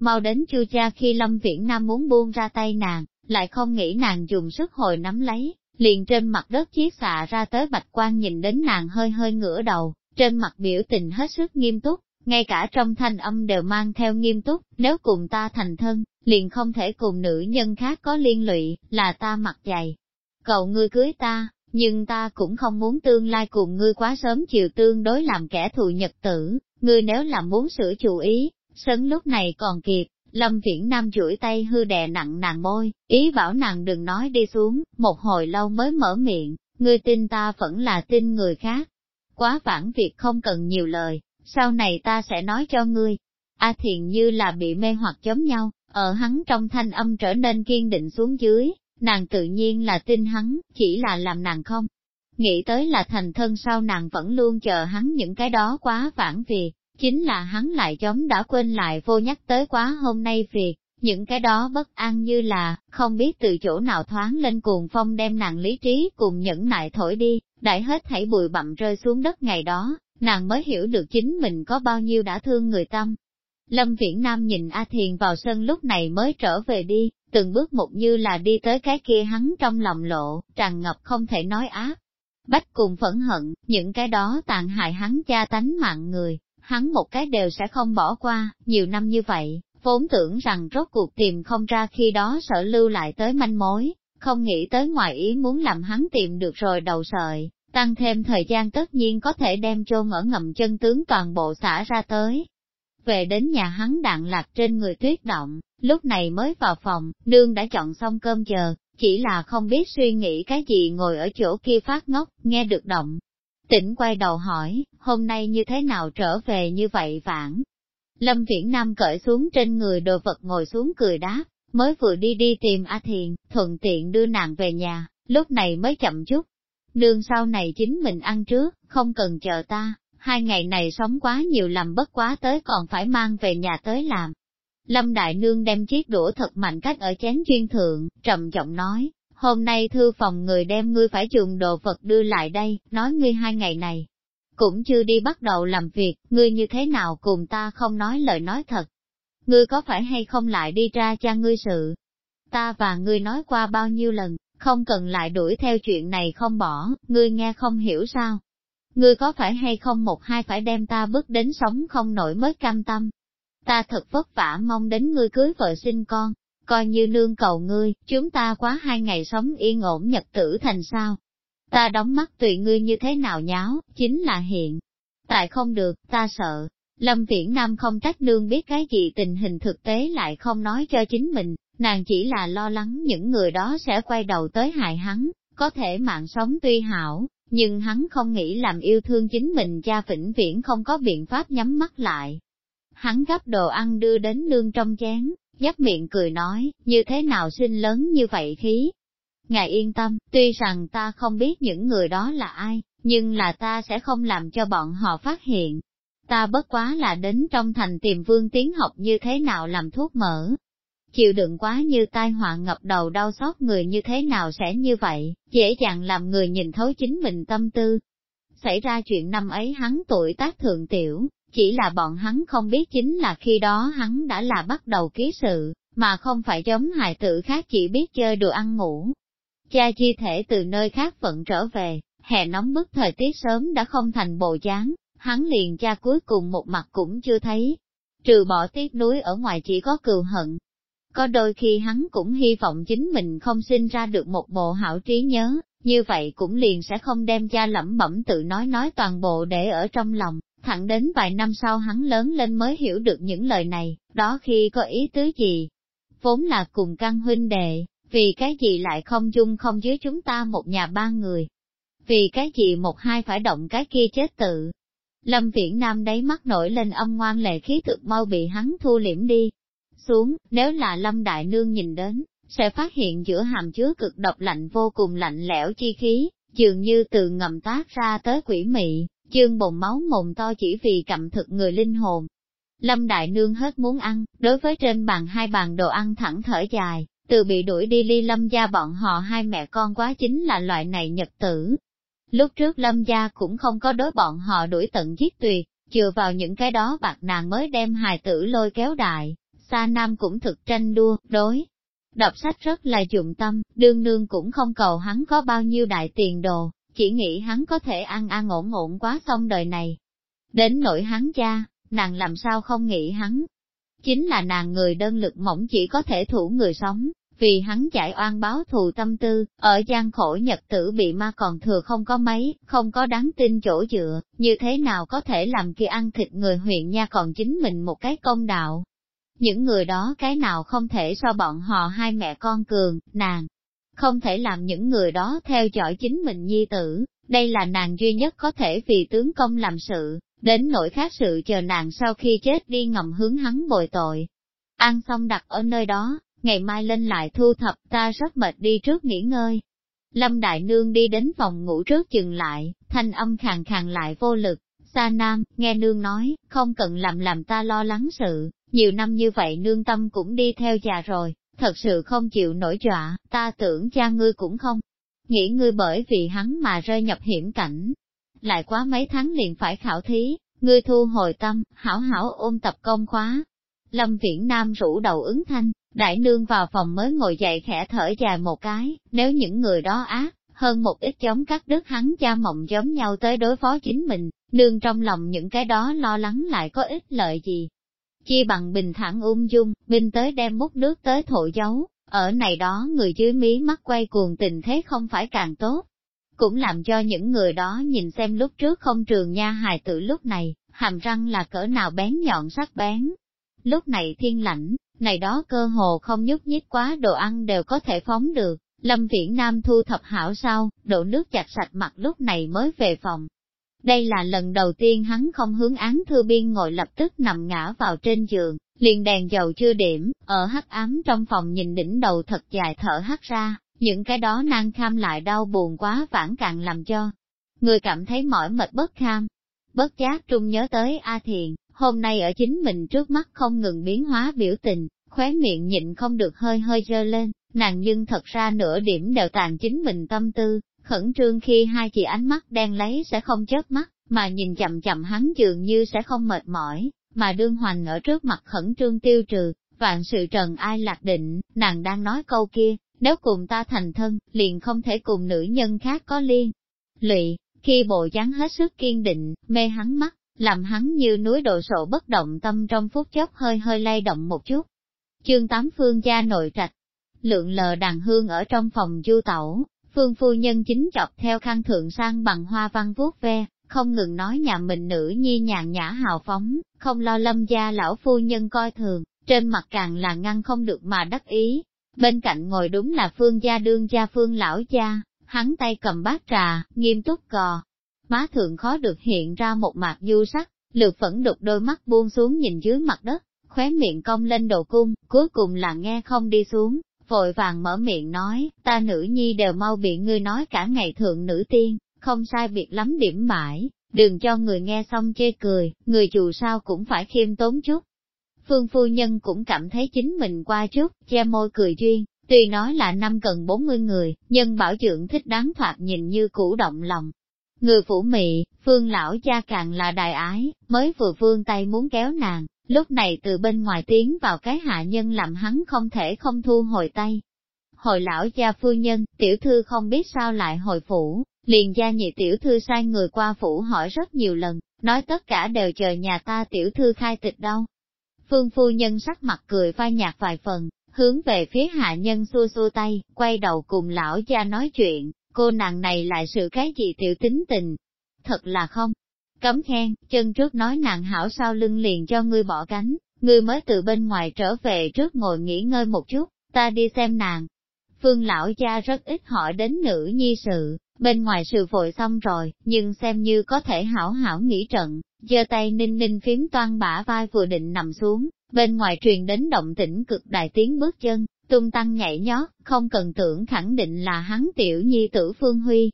Mau đến chu cha khi Lâm Viễn Nam muốn buông ra tay nàng, lại không nghĩ nàng dùng sức hồi nắm lấy, liền trên mặt đất chiếc xạ ra tới bạch quan nhìn đến nàng hơi hơi ngửa đầu, trên mặt biểu tình hết sức nghiêm túc, ngay cả trong thanh âm đều mang theo nghiêm túc, nếu cùng ta thành thân, liền không thể cùng nữ nhân khác có liên lụy, là ta mặc dày. Cậu ngươi cưới ta, nhưng ta cũng không muốn tương lai cùng ngươi quá sớm chiều tương đối làm kẻ thù nhật tử, ngươi nếu là muốn sửa chủ ý, sớm lúc này còn kịp. Lâm Viễn Nam chuỗi tay hư đè nặng nàng môi, ý bảo nàng đừng nói đi xuống, một hồi lâu mới mở miệng, ngươi tin ta vẫn là tin người khác. Quá vãn việc không cần nhiều lời, sau này ta sẽ nói cho ngươi. A thiện như là bị mê hoặc chống nhau, ở hắn trong thanh âm trở nên kiên định xuống dưới, nàng tự nhiên là tin hắn, chỉ là làm nàng không. Nghĩ tới là thành thân sau nàng vẫn luôn chờ hắn những cái đó quá vãn việc, chính là hắn lại chống đã quên lại vô nhắc tới quá hôm nay việc, những cái đó bất an như là, không biết từ chỗ nào thoáng lên cuồng phong đem nàng lý trí cùng nhẫn nại thổi đi, đại hết thảy bụi bặm rơi xuống đất ngày đó, nàng mới hiểu được chính mình có bao nhiêu đã thương người tâm. Lâm Viễn Nam nhìn A Thiền vào sân lúc này mới trở về đi, từng bước một như là đi tới cái kia hắn trong lòng lộ, tràn ngập không thể nói ác. Bách cùng phẫn hận, những cái đó tàn hại hắn cha tánh mạng người, hắn một cái đều sẽ không bỏ qua, nhiều năm như vậy, vốn tưởng rằng rốt cuộc tìm không ra khi đó sở lưu lại tới manh mối, không nghĩ tới ngoài ý muốn làm hắn tìm được rồi đầu sợi, Tăng thêm thời gian tất nhiên có thể đem chôn ở ngầm chân tướng toàn bộ xả ra tới. Về đến nhà hắn đạn lạc trên người tuyết động, lúc này mới vào phòng, nương đã chọn xong cơm chờ, chỉ là không biết suy nghĩ cái gì ngồi ở chỗ kia phát ngốc, nghe được động. Tỉnh quay đầu hỏi, hôm nay như thế nào trở về như vậy vãn? Lâm Viễn Nam cởi xuống trên người đồ vật ngồi xuống cười đáp, mới vừa đi đi tìm A Thiền, thuận tiện đưa nàng về nhà, lúc này mới chậm chút, nương sau này chính mình ăn trước, không cần chờ ta, hai ngày này sống quá nhiều làm bất quá tới còn phải mang về nhà tới làm. Lâm Đại Nương đem chiếc đũa thật mạnh cách ở chén chuyên thượng, trầm giọng nói, hôm nay thư phòng người đem ngươi phải trường đồ vật đưa lại đây, nói ngươi hai ngày này. Cũng chưa đi bắt đầu làm việc, ngươi như thế nào cùng ta không nói lời nói thật. Ngươi có phải hay không lại đi ra cha ngươi sự? Ta và ngươi nói qua bao nhiêu lần, không cần lại đuổi theo chuyện này không bỏ, ngươi nghe không hiểu sao. Ngươi có phải hay không một hai phải đem ta bước đến sống không nổi mới cam tâm. Ta thật vất vả mong đến ngươi cưới vợ sinh con, coi như nương cầu ngươi, chúng ta quá hai ngày sống yên ổn nhật tử thành sao. Ta đóng mắt tùy ngươi như thế nào nháo, chính là hiện. Tại không được, ta sợ. Lâm Viễn Nam không trách nương biết cái gì tình hình thực tế lại không nói cho chính mình, Nàng chỉ là lo lắng những người đó sẽ quay đầu tới hại hắn, có thể mạng sống tuy hảo, nhưng hắn không nghĩ làm yêu thương chính mình cha vĩnh viễn không có biện pháp nhắm mắt lại. Hắn gấp đồ ăn đưa đến nương trong chén, dắt miệng cười nói, như thế nào sinh lớn như vậy khí. Ngài yên tâm, tuy rằng ta không biết những người đó là ai, nhưng là ta sẽ không làm cho bọn họ phát hiện. Ta bất quá là đến trong thành tìm vương tiến học như thế nào làm thuốc mỡ, chịu đựng quá như tai họa ngập đầu đau xót người như thế nào sẽ như vậy, dễ dàng làm người nhìn thấu chính mình tâm tư. Xảy ra chuyện năm ấy hắn tuổi tác thượng tiểu, chỉ là bọn hắn không biết chính là khi đó hắn đã là bắt đầu ký sự, mà không phải giống hài tử khác chỉ biết chơi đồ ăn ngủ. Cha chi thể từ nơi khác vận trở về, hè nóng bức thời tiết sớm đã không thành bộ dáng, hắn liền cha cuối cùng một mặt cũng chưa thấy. Trừ bỏ tiếc núi ở ngoài chỉ có cừu hận, có đôi khi hắn cũng hy vọng chính mình không sinh ra được một bộ hảo trí nhớ, như vậy cũng liền sẽ không đem cha lẩm bẩm tự nói nói toàn bộ để ở trong lòng, thẳng đến vài năm sau hắn lớn lên mới hiểu được những lời này, đó khi có ý tứ gì. Vốn là cùng căn huynh đệ, vì cái gì lại không chung không dưới chúng ta một nhà ba người. Vì cái gì một hai phải động cái kia chết tự. Lâm Viễn Nam đấy mắt nổi lên âm ngoan lệ khí thực mau bị hắn thu liễm đi, xuống, nếu là Lâm Đại Nương nhìn đến, sẽ phát hiện giữa hàm chứa cực độc lạnh vô cùng lạnh lẽo chi khí, dường như từ ngầm tác ra tới quỷ mị, chương bồn máu mồm to chỉ vì cặm thực người linh hồn. Lâm Đại Nương hết muốn ăn, đối với trên bàn hai bàn đồ ăn thẳng thở dài, từ bị đuổi đi ly Lâm gia bọn họ hai mẹ con quá chính là loại này nhật tử. Lúc trước Lâm gia cũng không có đối bọn họ đuổi tận giết tuyệt, chừa vào những cái đó bạc nàng mới đem hài tử lôi kéo đại, Sa Nam cũng thực tranh đua, đối. Đọc sách rất là dụng tâm, đương nương cũng không cầu hắn có bao nhiêu đại tiền đồ, chỉ nghĩ hắn có thể ăn ăn ổn ổn quá xong đời này. Đến nỗi hắn cha, nàng làm sao không nghĩ hắn. Chính là nàng người đơn lực mỏng chỉ có thể thủ người sống, vì hắn chạy oan báo thù tâm tư, ở gian khổ nhật tử bị ma còn thừa không có mấy, không có đáng tin chỗ dựa, như thế nào có thể làm kia ăn thịt người huyện nha còn chính mình một cái công đạo. Những người đó cái nào không thể so bọn họ hai mẹ con cường, nàng, không thể làm những người đó theo dõi chính mình nhi tử, đây là nàng duy nhất có thể vì tướng công làm sự, đến nỗi khác sự chờ nàng sau khi chết đi ngầm hướng hắn bồi tội. Ăn xong đặt ở nơi đó, ngày mai lên lại thu thập ta rất mệt đi trước nghỉ ngơi. Lâm Đại Nương đi đến phòng ngủ trước chừng lại, thanh âm khàn khàn lại vô lực, Sa Nam, nghe nương nói, không cần làm làm ta lo lắng sự, nhiều năm như vậy nương tâm cũng đi theo già rồi, thật sự không chịu nổi dọa, ta tưởng cha ngươi cũng không. Nghĩ ngươi bởi vì hắn mà rơi nhập hiểm cảnh. Lại quá mấy tháng liền phải khảo thí, ngươi thu hồi tâm, hảo hảo ôn tập công khóa. Lâm Viễn Nam rủ đầu ứng thanh, đại nương vào phòng mới ngồi dậy khẽ thở dài một cái, nếu những người đó ác, hơn một ít chống cắt đứt hắn cha mộng giống nhau tới đối phó chính mình, nương trong lòng những cái đó lo lắng lại có ích lợi gì. Chi bằng bình thản ung dung, binh tới đem múc nước tới thổ dấu, ở này đó người dưới mí mắt quay cuồng tình thế không phải càng tốt. Cũng làm cho những người đó nhìn xem lúc trước không trường nha hài tử lúc này, hàm răng là cỡ nào bén nhọn sắc bén. Lúc này thiên lãnh, này đó cơ hồ không nhúc nhích quá đồ ăn đều có thể phóng được, Lâm Viễn Nam thu thập hảo sau, đổ nước chặt sạch mặt lúc này mới về phòng. Đây là lần đầu tiên hắn không hướng án thư biên ngồi lập tức nằm ngã vào trên giường, liền đèn dầu chưa điểm, ở hắc ám trong phòng nhìn đỉnh đầu thật dài thở hắt ra, những cái đó nan kham lại đau buồn quá vãn càng làm cho. Người cảm thấy mỏi mệt bất kham, bất giác trung nhớ tới A Thiền, hôm nay ở chính mình trước mắt không ngừng biến hóa biểu tình, khóe miệng nhịn không được hơi hơi dơ lên, nàng nhưng thật ra nửa điểm đều tàn chính mình tâm tư, khẩn trương khi hai chị ánh mắt đen lấy sẽ không chớp mắt, mà nhìn chậm chậm hắn dường như sẽ không mệt mỏi, mà đương hoành ở trước mặt khẩn trương tiêu trừ, vạn sự trần ai lạc định, nàng đang nói câu kia, nếu cùng ta thành thân, liền không thể cùng nữ nhân khác có liên. Lụy, khi bộ dáng hết sức kiên định, mê hắn mắt, làm hắn như núi đồ sộ bất động tâm trong phút chốc hơi hơi lay động một chút. Chương tám phương gia nội trạch, lượng lờ đàn hương ở trong phòng du tẩu, phương phu nhân chính chọc theo khăn thượng sang bằng hoa văn vuốt ve, không ngừng nói nhà mình nữ nhi nhàn nhã hào phóng, không lo lâm gia lão phu nhân coi thường, trên mặt càng là ngăn không được mà đắc ý. Bên cạnh ngồi đúng là phương gia đương gia phương lão gia, hắn tay cầm bát trà, nghiêm túc cò. Má thượng khó được hiện ra một mặt du sắc, lượt phẫn đục đôi mắt buông xuống nhìn dưới mặt đất, khóe miệng cong lên đầu cung, cuối cùng là nghe không đi xuống, vội vàng mở miệng nói, ta nữ nhi đều mau bị ngươi nói cả ngày thượng nữ tiên, không sai biệt lắm điểm mãi, đừng cho người nghe xong chê cười, người dù sao cũng phải khiêm tốn chút. Phương phu nhân cũng cảm thấy chính mình qua chút, che môi cười duyên, tuy nói là năm cần 40 người, nhưng bảo dưỡng thích đáng thoạt nhìn như cũ động lòng, Người phủ mị, phương lão gia càng là đại ái, mới vừa vương tay muốn kéo nàng, lúc này từ bên ngoài tiến vào cái hạ nhân làm hắn không thể không thu hồi tay. Hồi lão gia phu nhân, tiểu thư không biết sao lại hồi phủ, liền gia nhị tiểu thư sai người qua phủ hỏi rất nhiều lần, nói tất cả đều chờ nhà ta tiểu thư khai tịch đâu. Phương phu nhân sắc mặt cười phai nhạt vài phần, hướng về phía hạ nhân xua xua tay, quay đầu cùng lão gia nói chuyện, cô nàng này lại sự cái gì tiểu tính tình. Thật là không. Cấm khen, chân trước nói nàng hảo sau lưng liền cho ngươi bỏ cánh, ngươi mới từ bên ngoài trở về trước ngồi nghỉ ngơi một chút, ta đi xem nàng. Phương lão cha rất ít hỏi đến nữ nhi sự, bên ngoài sự vội xong rồi, nhưng xem như có thể hảo hảo nghỉ trận, giơ tay ninh ninh phím toan bả vai vừa định nằm xuống, bên ngoài truyền đến động tĩnh cực đại tiếng bước chân, tung tăng nhảy nhót, không cần tưởng khẳng định là hắn tiểu nhi tử Phương Huy.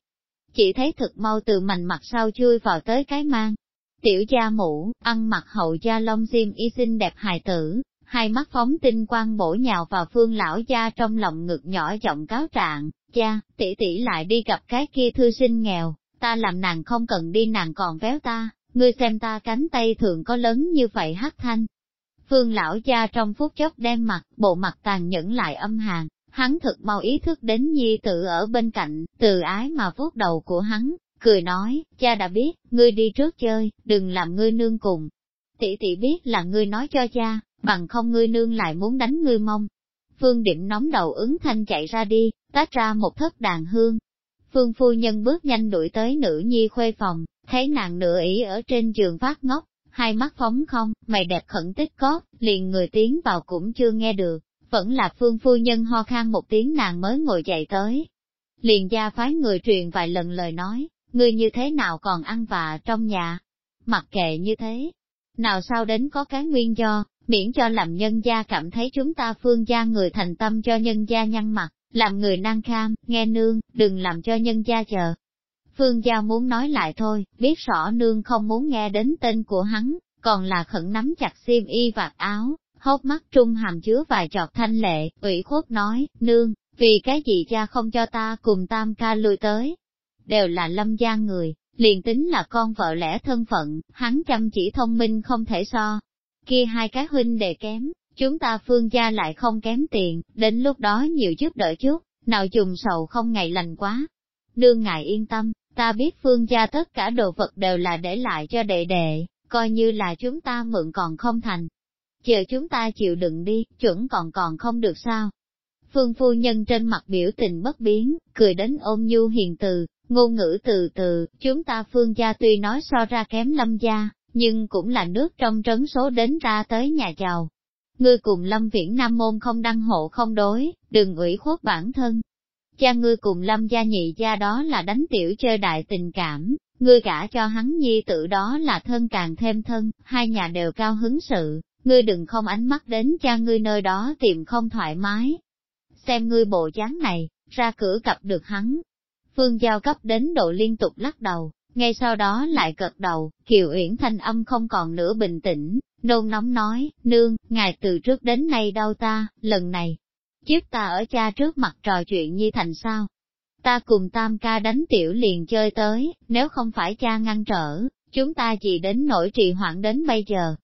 Chỉ thấy thực mau từ mảnh mặt sau chui vào tới cái mang. Tiểu gia mũ, ăn mặc hậu gia lông diêm y xinh đẹp hài tử, hai mắt phóng tinh quang bổ nhào vào phương lão gia trong lòng ngực nhỏ giọng cáo trạng, cha, tỷ tỷ lại đi gặp cái kia thư sinh nghèo, ta làm nàng không cần đi nàng còn véo ta, ngươi xem ta cánh tay thường có lớn như vậy hắc thanh, Phương lão cha trong phút chốc đem mặt, bộ mặt tàn nhẫn lại âm hàn, hắn thực mau ý thức đến nhi tử ở bên cạnh, từ ái mà vuốt đầu của hắn, cười nói, cha đã biết, ngươi đi trước chơi, đừng làm ngươi nương cùng. Tỷ tỷ biết là ngươi nói cho cha, bằng không ngươi nương lại muốn đánh ngươi mông. Phương điểm nóng đầu ứng thanh chạy ra đi, tách ra một thất đàn hương. Phương phu nhân bước nhanh đuổi tới nữ nhi khuê phòng, thấy nàng nửa ý ở trên giường phát ngốc, hai mắt phóng không, mày đẹp khẩn tích có, liền người tiến vào cũng chưa nghe được, vẫn là phương phu nhân ho khan một tiếng nàng mới ngồi dậy tới. Liền gia phái người truyền vài lần lời nói, ngươi như thế nào còn ăn vạ trong nhà, mặc kệ như thế. Nào sao đến có cái nguyên do, miễn cho làm nhân gia cảm thấy chúng ta phương gia người thành tâm cho nhân gia nhăn mặt, làm người năng kham, nghe nương, đừng làm cho nhân gia chờ, Phương gia muốn nói lại thôi, biết rõ nương không muốn nghe đến tên của hắn, còn là khẩn nắm chặt xiêm y vạt áo, hốc mắt trung hàm chứa vài giọt thanh lệ, ủy khuất nói, nương, vì cái gì cha không cho ta cùng tam ca lui tới. Đều là lâm gia người, liền tính là con vợ lẽ thân phận, hắn chăm chỉ thông minh không thể so. Kia hai cái huynh đề kém, chúng ta phương gia lại không kém tiền, đến lúc đó nhiều giúp đỡ chút, nào dùng sầu không ngày lành quá. Nương ngài yên tâm, Ta biết phương gia tất cả đồ vật đều là để lại cho đệ đệ, coi như là chúng ta mượn còn không thành. Chờ chúng ta chịu đựng đi, chuẩn còn còn không được sao. Phương phu nhân trên mặt biểu tình bất biến, cười đến ôm nhu hiền từ, ngôn ngữ từ từ, chúng ta phương gia tuy nói so ra kém lâm gia, nhưng cũng là nước trong trấn số đến ra tới nhà giàu. Ngươi cùng lâm viễn nam môn không đăng hộ không đối, đừng ủy khuất bản thân, cha ngươi cùng lâm gia nhị gia đó là đánh tiểu chơi đại tình cảm, ngươi cả cho hắn nhi tử đó là thân càng thêm thân, hai nhà đều cao hứng sự, ngươi đừng không ánh mắt đến cha ngươi nơi đó tìm không thoải mái. Xem ngươi bộ dáng này, ra cửa gặp được hắn. Phương Giao cấp đến độ liên tục lắc đầu, ngay sau đó lại cật đầu, Kiều Uyển thanh âm không còn nữa bình tĩnh, nôn nóng nói, nương, ngài từ trước đến nay đau ta, lần này, Chiếc ta ở cha trước mặt trò chuyện như thành sao? Ta cùng tam ca đánh tiểu liền chơi tới, nếu không phải cha ngăn trở, chúng ta chỉ đến nỗi trì hoãn đến bây giờ.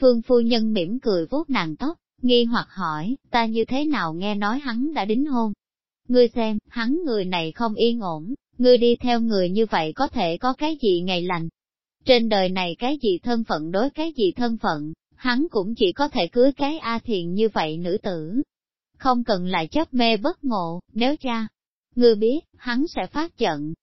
Phương phu nhân mỉm cười vuốt nàng tóc, nghi hoặc hỏi, ta như thế nào nghe nói hắn đã đính hôn? Ngươi xem, hắn người này không yên ổn, ngươi đi theo người như vậy có thể có cái gì ngày lành? Trên đời này cái gì thân phận đối cái gì thân phận, hắn cũng chỉ có thể cưới cái A Thiền như vậy nữ tử, không cần lại chấp mê bất ngộ, nếu cha ngươi biết, hắn sẽ phát giận.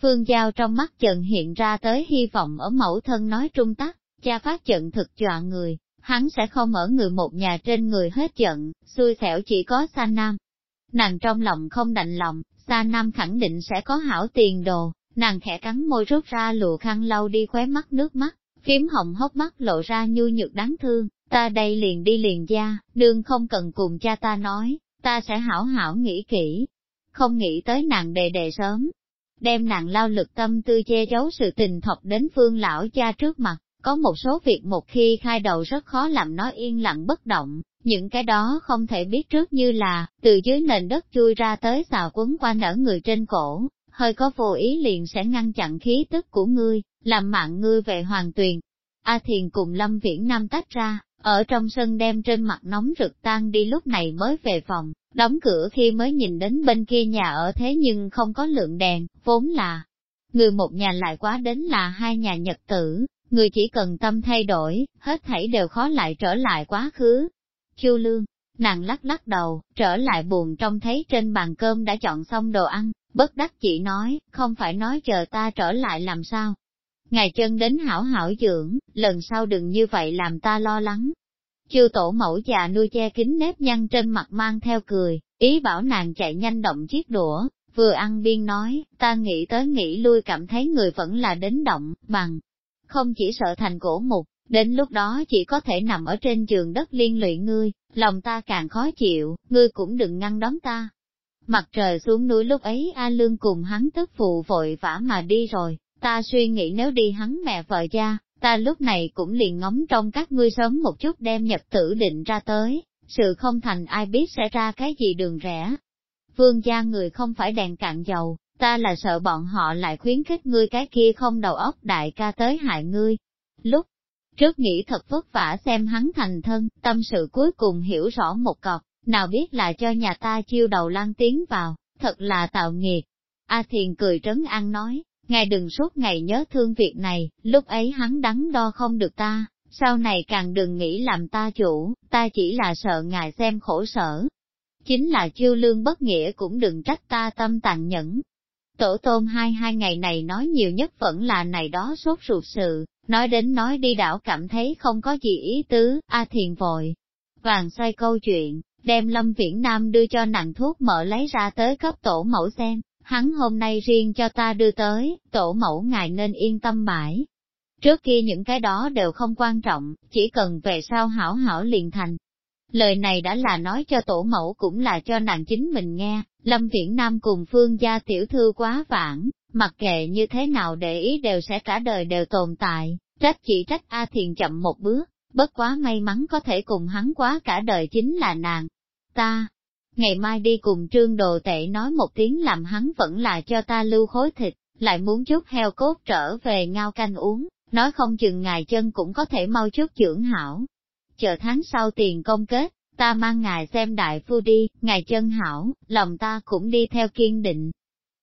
Phương Giao trong mắt giận hiện ra tới hy vọng ở mẫu thân nói trung tắc, cha phát giận thực dọa người, hắn sẽ không ở người một nhà trên người hết giận, xui xẻo chỉ có Sa Nam. Nàng trong lòng không đành lòng, Sa Nam khẳng định sẽ có hảo tiền đồ, nàng khẽ cắn môi rút ra lụa khăn lau đi khóe mắt nước mắt, phím hồng hốc mắt lộ ra nhu nhược đáng thương. Ta đây liền đi liền gia, đương không cần cùng cha ta nói, ta sẽ hảo hảo nghĩ kỹ. Không nghĩ tới nàng đề đề sớm, đem nàng lao lực tâm tư che giấu sự tình thọc đến phương lão cha trước mặt. Có một số việc một khi khai đầu rất khó làm nó yên lặng bất động, những cái đó không thể biết trước như là, từ dưới nền đất chui ra tới xào quấn quanh ở người trên cổ, hơi có vô ý liền sẽ ngăn chặn khí tức của ngươi, làm mạng ngươi về hoàng tuyền. A Thiền cùng Lâm Viễn Nam tách ra, ở trong sân đem trên mặt nóng rực tan đi lúc này mới về phòng, đóng cửa khi mới nhìn đến bên kia nhà ở thế nhưng không có lượng đèn, vốn là người một nhà lại quá đến là hai nhà nhật tử, người chỉ cần tâm thay đổi, hết thảy đều khó lại trở lại quá khứ. Chu lương, nàng lắc lắc đầu, trở lại buồn trong thấy trên bàn cơm đã chọn xong đồ ăn, bất đắc chỉ nói, không phải nói chờ ta trở lại làm sao, ngày chân đến hảo hảo dưỡng, lần sau đừng như vậy làm ta lo lắng. Chư tổ mẫu già nuôi che kính nếp nhăn trên mặt mang theo cười, ý bảo nàng chạy nhanh động chiếc đũa, vừa ăn biên nói, ta nghĩ tới nghĩ lui cảm thấy người vẫn là đến động, bằng. Không chỉ sợ thành cổ mục, đến lúc đó chỉ có thể nằm ở trên giường đất liên lụy ngươi, lòng ta càng khó chịu, ngươi cũng đừng ngăn đón ta. Mặt trời xuống núi lúc ấy A Lương cùng hắn tức phụ vội vã mà đi rồi, Ta suy nghĩ nếu đi hắn mẹ vợ ra, ta lúc này cũng liền ngóng trong các ngươi sớm một chút đem nhật tử định ra tới, sự không thành ai biết sẽ ra cái gì đường rẻ Vương gia người không phải đèn cạn dầu, ta là sợ bọn họ lại khuyến khích ngươi cái kia không đầu óc đại ca tới hại ngươi. Lúc trước nghĩ thật vất vả xem hắn thành thân, tâm sự cuối cùng hiểu rõ một cọc, nào biết là cho nhà ta chiêu đầu lan tiến vào, thật là tạo nghiệt. A Thiền cười trấn an nói, ngài đừng suốt ngày nhớ thương việc này, lúc ấy hắn đắn đo không được ta, sau này càng đừng nghĩ làm ta chủ, ta chỉ là sợ ngài xem khổ sở. Chính là chiêu lương bất nghĩa cũng đừng trách ta tâm tàn nhẫn. Tổ tôm hai hai ngày này nói nhiều nhất vẫn là này đó sốt ruột sự, nói đến nói đi đảo cảm thấy không có gì ý tứ, a à thiền vội. Vàng xoay câu chuyện, đem Lâm Viễn Nam đưa cho nàng thuốc mở lấy ra tới cấp tổ mẫu xem hắn hôm nay riêng cho ta đưa tới, tổ mẫu ngài nên yên tâm bãi Trước kia những cái đó đều không quan trọng, chỉ cần về sau hảo hảo liền thành. Lời này đã là nói cho tổ mẫu cũng là cho nàng chính mình nghe, Lâm Viễn Nam cùng Phương gia tiểu thư quá vãng, mặc kệ như thế nào để ý đều sẽ cả đời đều tồn tại, trách chỉ trách A Thiền chậm một bước, bất quá may mắn có thể cùng hắn quá cả đời chính là nàng. Ta, ngày mai đi cùng trương đồ tệ nói một tiếng làm hắn vẫn là cho ta lưu khối thịt, lại muốn chút heo cốt trở về ngao canh uống, nói không chừng ngài chân cũng có thể mau chút trưởng hảo. Chờ tháng sau tiền công kết, ta mang ngài xem đại phu đi, ngài chân hảo, lòng ta cũng đi theo kiên định.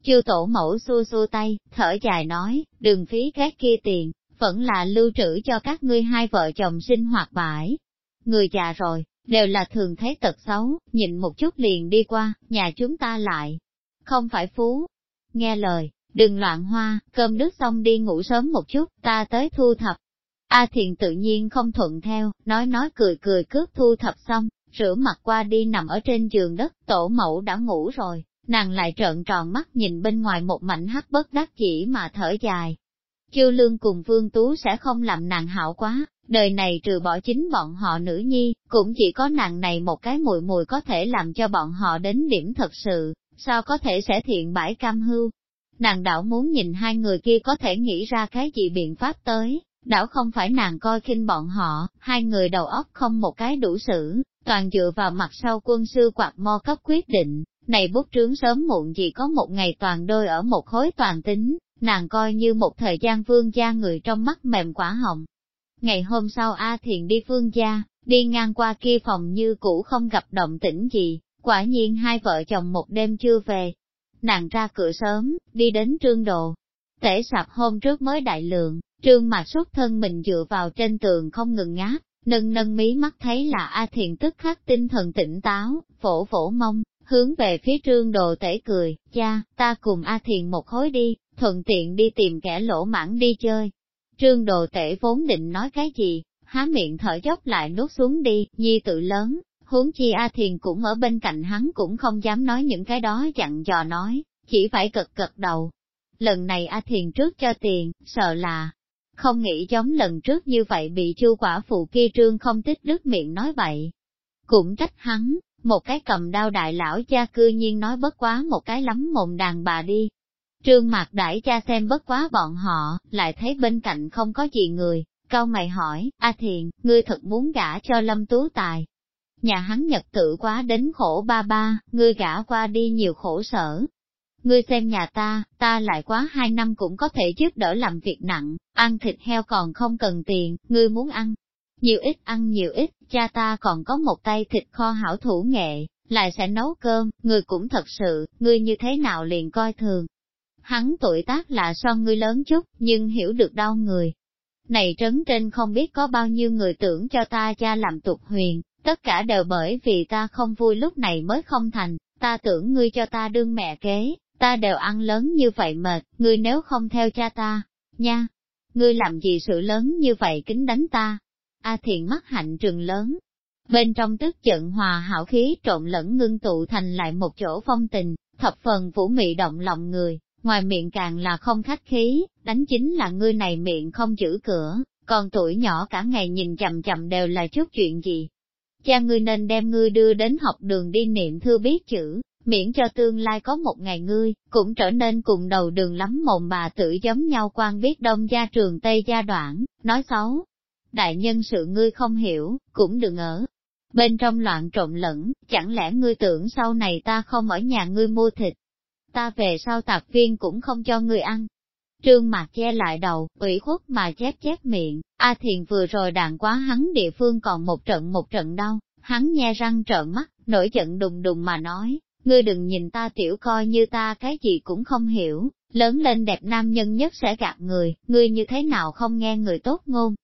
Chư tổ mẫu xua xua tay, thở dài nói, đừng phí các kia tiền, vẫn là lưu trữ cho các ngươi hai vợ chồng sinh hoạt bãi. Người già rồi, đều là thường thấy tật xấu, nhìn một chút liền đi qua, nhà chúng ta lại. Không phải phú. Nghe lời, đừng loạn hoa, cơm nước xong đi ngủ sớm một chút, ta tới thu thập. A Thiền tự nhiên không thuận theo, nói nói cười cười cướp thu thập xong, rửa mặt qua đi nằm ở trên giường đất, tổ mẫu đã ngủ rồi, nàng lại trợn tròn mắt nhìn bên ngoài một mảnh hắc bất đắc chỉ mà thở dài. Chư lương cùng vương tú sẽ không làm nàng hảo quá, Đời này trừ bỏ chính bọn họ nữ nhi, cũng chỉ có nàng này một cái mùi mùi có thể làm cho bọn họ đến điểm thật sự, sao có thể sẽ thiện bãi cam hưu. Nàng đảo muốn nhìn hai người kia có thể nghĩ ra cái gì biện pháp tới, đảo không phải nàng coi khinh bọn họ, hai người đầu óc không một cái đủ xử, toàn dựa vào mặt sau quân sư quạt mo cấp quyết định, này bút trướng sớm muộn gì có một ngày toàn đôi ở một khối toàn tính, nàng coi như một thời gian vương gia người trong mắt mềm quả hồng. Ngày hôm sau A Thiện đi phương gia, đi ngang qua kia phòng như cũ không gặp động tĩnh gì, quả nhiên hai vợ chồng một đêm chưa về. Nàng ra cửa sớm, đi đến trương đồ. Tể sạp hôm trước mới đại lượng, trương mặt xuất thân mình dựa vào trên tường không ngừng ngáp, nâng nâng mí mắt thấy là A Thiện tức khắc tinh thần tỉnh táo, phổ phổ mông, hướng về phía trương đồ tể cười, cha, ta cùng A Thiện một khối đi, thuận tiện đi tìm kẻ lỗ mãn đi chơi, Trương đồ tể vốn định nói cái gì, há miệng thở dốc lại nuốt xuống đi, nhi tự lớn, huống chi A Thiền cũng ở bên cạnh hắn cũng không dám nói những cái đó dặn dò nói, chỉ phải cật cật đầu. Lần này A Thiền trước cho tiền, sợ là không nghĩ giống lần trước như vậy bị chu quả phụ kia trương không tích đứt miệng nói vậy. Cũng trách hắn, một cái cầm đao đại lão cha cư nhiên nói bất quá một cái lắm mồm đàn bà đi, Trương Mạc đãi cha xem bất quá bọn họ, lại thấy bên cạnh không có gì người, cao mày hỏi, A Thiện, ngươi thật muốn gả cho Lâm Tú Tài. Nhà hắn nhật tử quá đến khổ ba ba, ngươi gả qua đi nhiều khổ sở. Ngươi xem nhà ta, ta lại quá hai năm cũng có thể giúp đỡ làm việc nặng, ăn thịt heo còn không cần tiền, ngươi muốn ăn. Nhiều ít ăn nhiều ít, cha ta còn có một tay thịt kho hảo thủ nghệ, lại sẽ nấu cơm, ngươi cũng thật sự, ngươi như thế nào liền coi thường, hắn tuổi tác là so ngươi lớn chút, nhưng hiểu được đau người. Này trấn trên không biết có bao nhiêu người tưởng cho ta cha làm tục huyền, tất cả đều bởi vì ta không vui lúc này mới không thành, ta tưởng ngươi cho ta đương mẹ kế, ta đều ăn lớn như vậy mệt, ngươi nếu không theo cha ta, nha, ngươi làm gì sự lớn như vậy kính đánh ta. A thiện mắt hạnh trường lớn, bên trong tức giận hòa hảo khí trộn lẫn ngưng tụ thành lại một chỗ phong tình, thập phần vũ mị động lòng người ngoài miệng càng là không khách khí, đánh chính là ngươi này miệng không giữ cửa, còn tuổi nhỏ cả ngày nhìn chậm chậm đều là chút chuyện gì. Cha ngươi nên đem ngươi đưa đến học đường đi niệm thư biết chữ, miễn cho tương lai có một ngày ngươi, cũng trở nên cùng đầu đường lắm mồm bà tử giống nhau quan biết đông gia trường Tây gia đoạn, nói xấu. Đại nhân sự ngươi không hiểu, cũng đừng ở. Bên trong loạn trộn lẫn, chẳng lẽ ngươi tưởng sau này ta không ở nhà ngươi mua thịt, ta về sau tạp viên cũng không cho ngươi ăn. Trương mặt che lại đầu, ủy khuất mà chép chép miệng, A Thiền vừa rồi đàn quá hắn địa phương còn một trận một trận đau, hắn nhe răng trợn mắt, nổi giận đùng đùng mà nói, ngươi đừng nhìn ta tiểu coi như ta cái gì cũng không hiểu, lớn lên đẹp nam nhân nhất sẽ gạt người, ngươi như thế nào không nghe người tốt ngôn.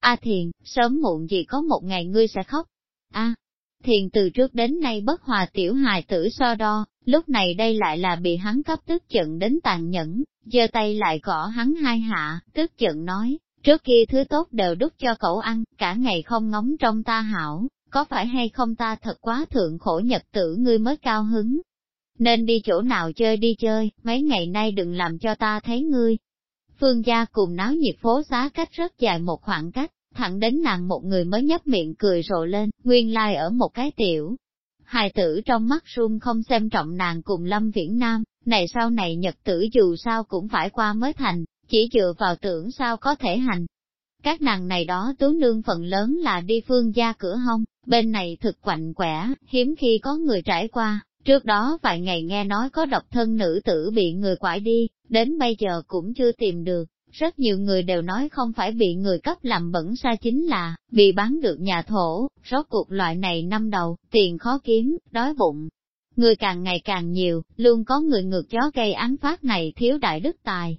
A Thiền, sớm muộn gì có một ngày ngươi sẽ khóc. A, Thiền từ trước đến nay bất hòa tiểu hài tử so đo, lúc này đây lại là bị hắn cấp tức giận đến tàn nhẫn, giơ tay lại gõ hắn hai hạ, tức giận nói, trước kia thứ tốt đều đút cho cậu ăn, cả ngày không ngóng trong ta hảo, có phải hay không ta thật quá thượng khổ nhật tử ngươi mới cao hứng. Nên đi chỗ nào chơi đi chơi, mấy ngày nay đừng làm cho ta thấy ngươi. Phương gia cùng náo nhiệt phố xá cách rất dài một khoảng cách, Thẳng đến nàng một người mới nhấp miệng cười rộ lên, nguyên lai like ở một cái tiểu. Hài tử trong mắt run không xem trọng nàng cùng Lâm Viễn Nam, này sau này nhật tử dù sao cũng phải qua mới thành, chỉ dựa vào tưởng sao có thể hành. Các nàng này đó tú nương phần lớn là đi phương gia cửa hông, bên này thực quạnh quẻ, hiếm khi có người trải qua, Trước đó vài ngày nghe nói có độc thân nữ tử bị người quải đi, đến bây giờ cũng chưa tìm được, rất nhiều người đều nói không phải bị người cấp làm bẩn xa chính là, bị bán được nhà thổ, rốt cuộc loại này năm đầu, tiền khó kiếm, đói bụng. Người càng ngày càng nhiều, luôn có người ngược chó gây án phát này thiếu đại đức tài.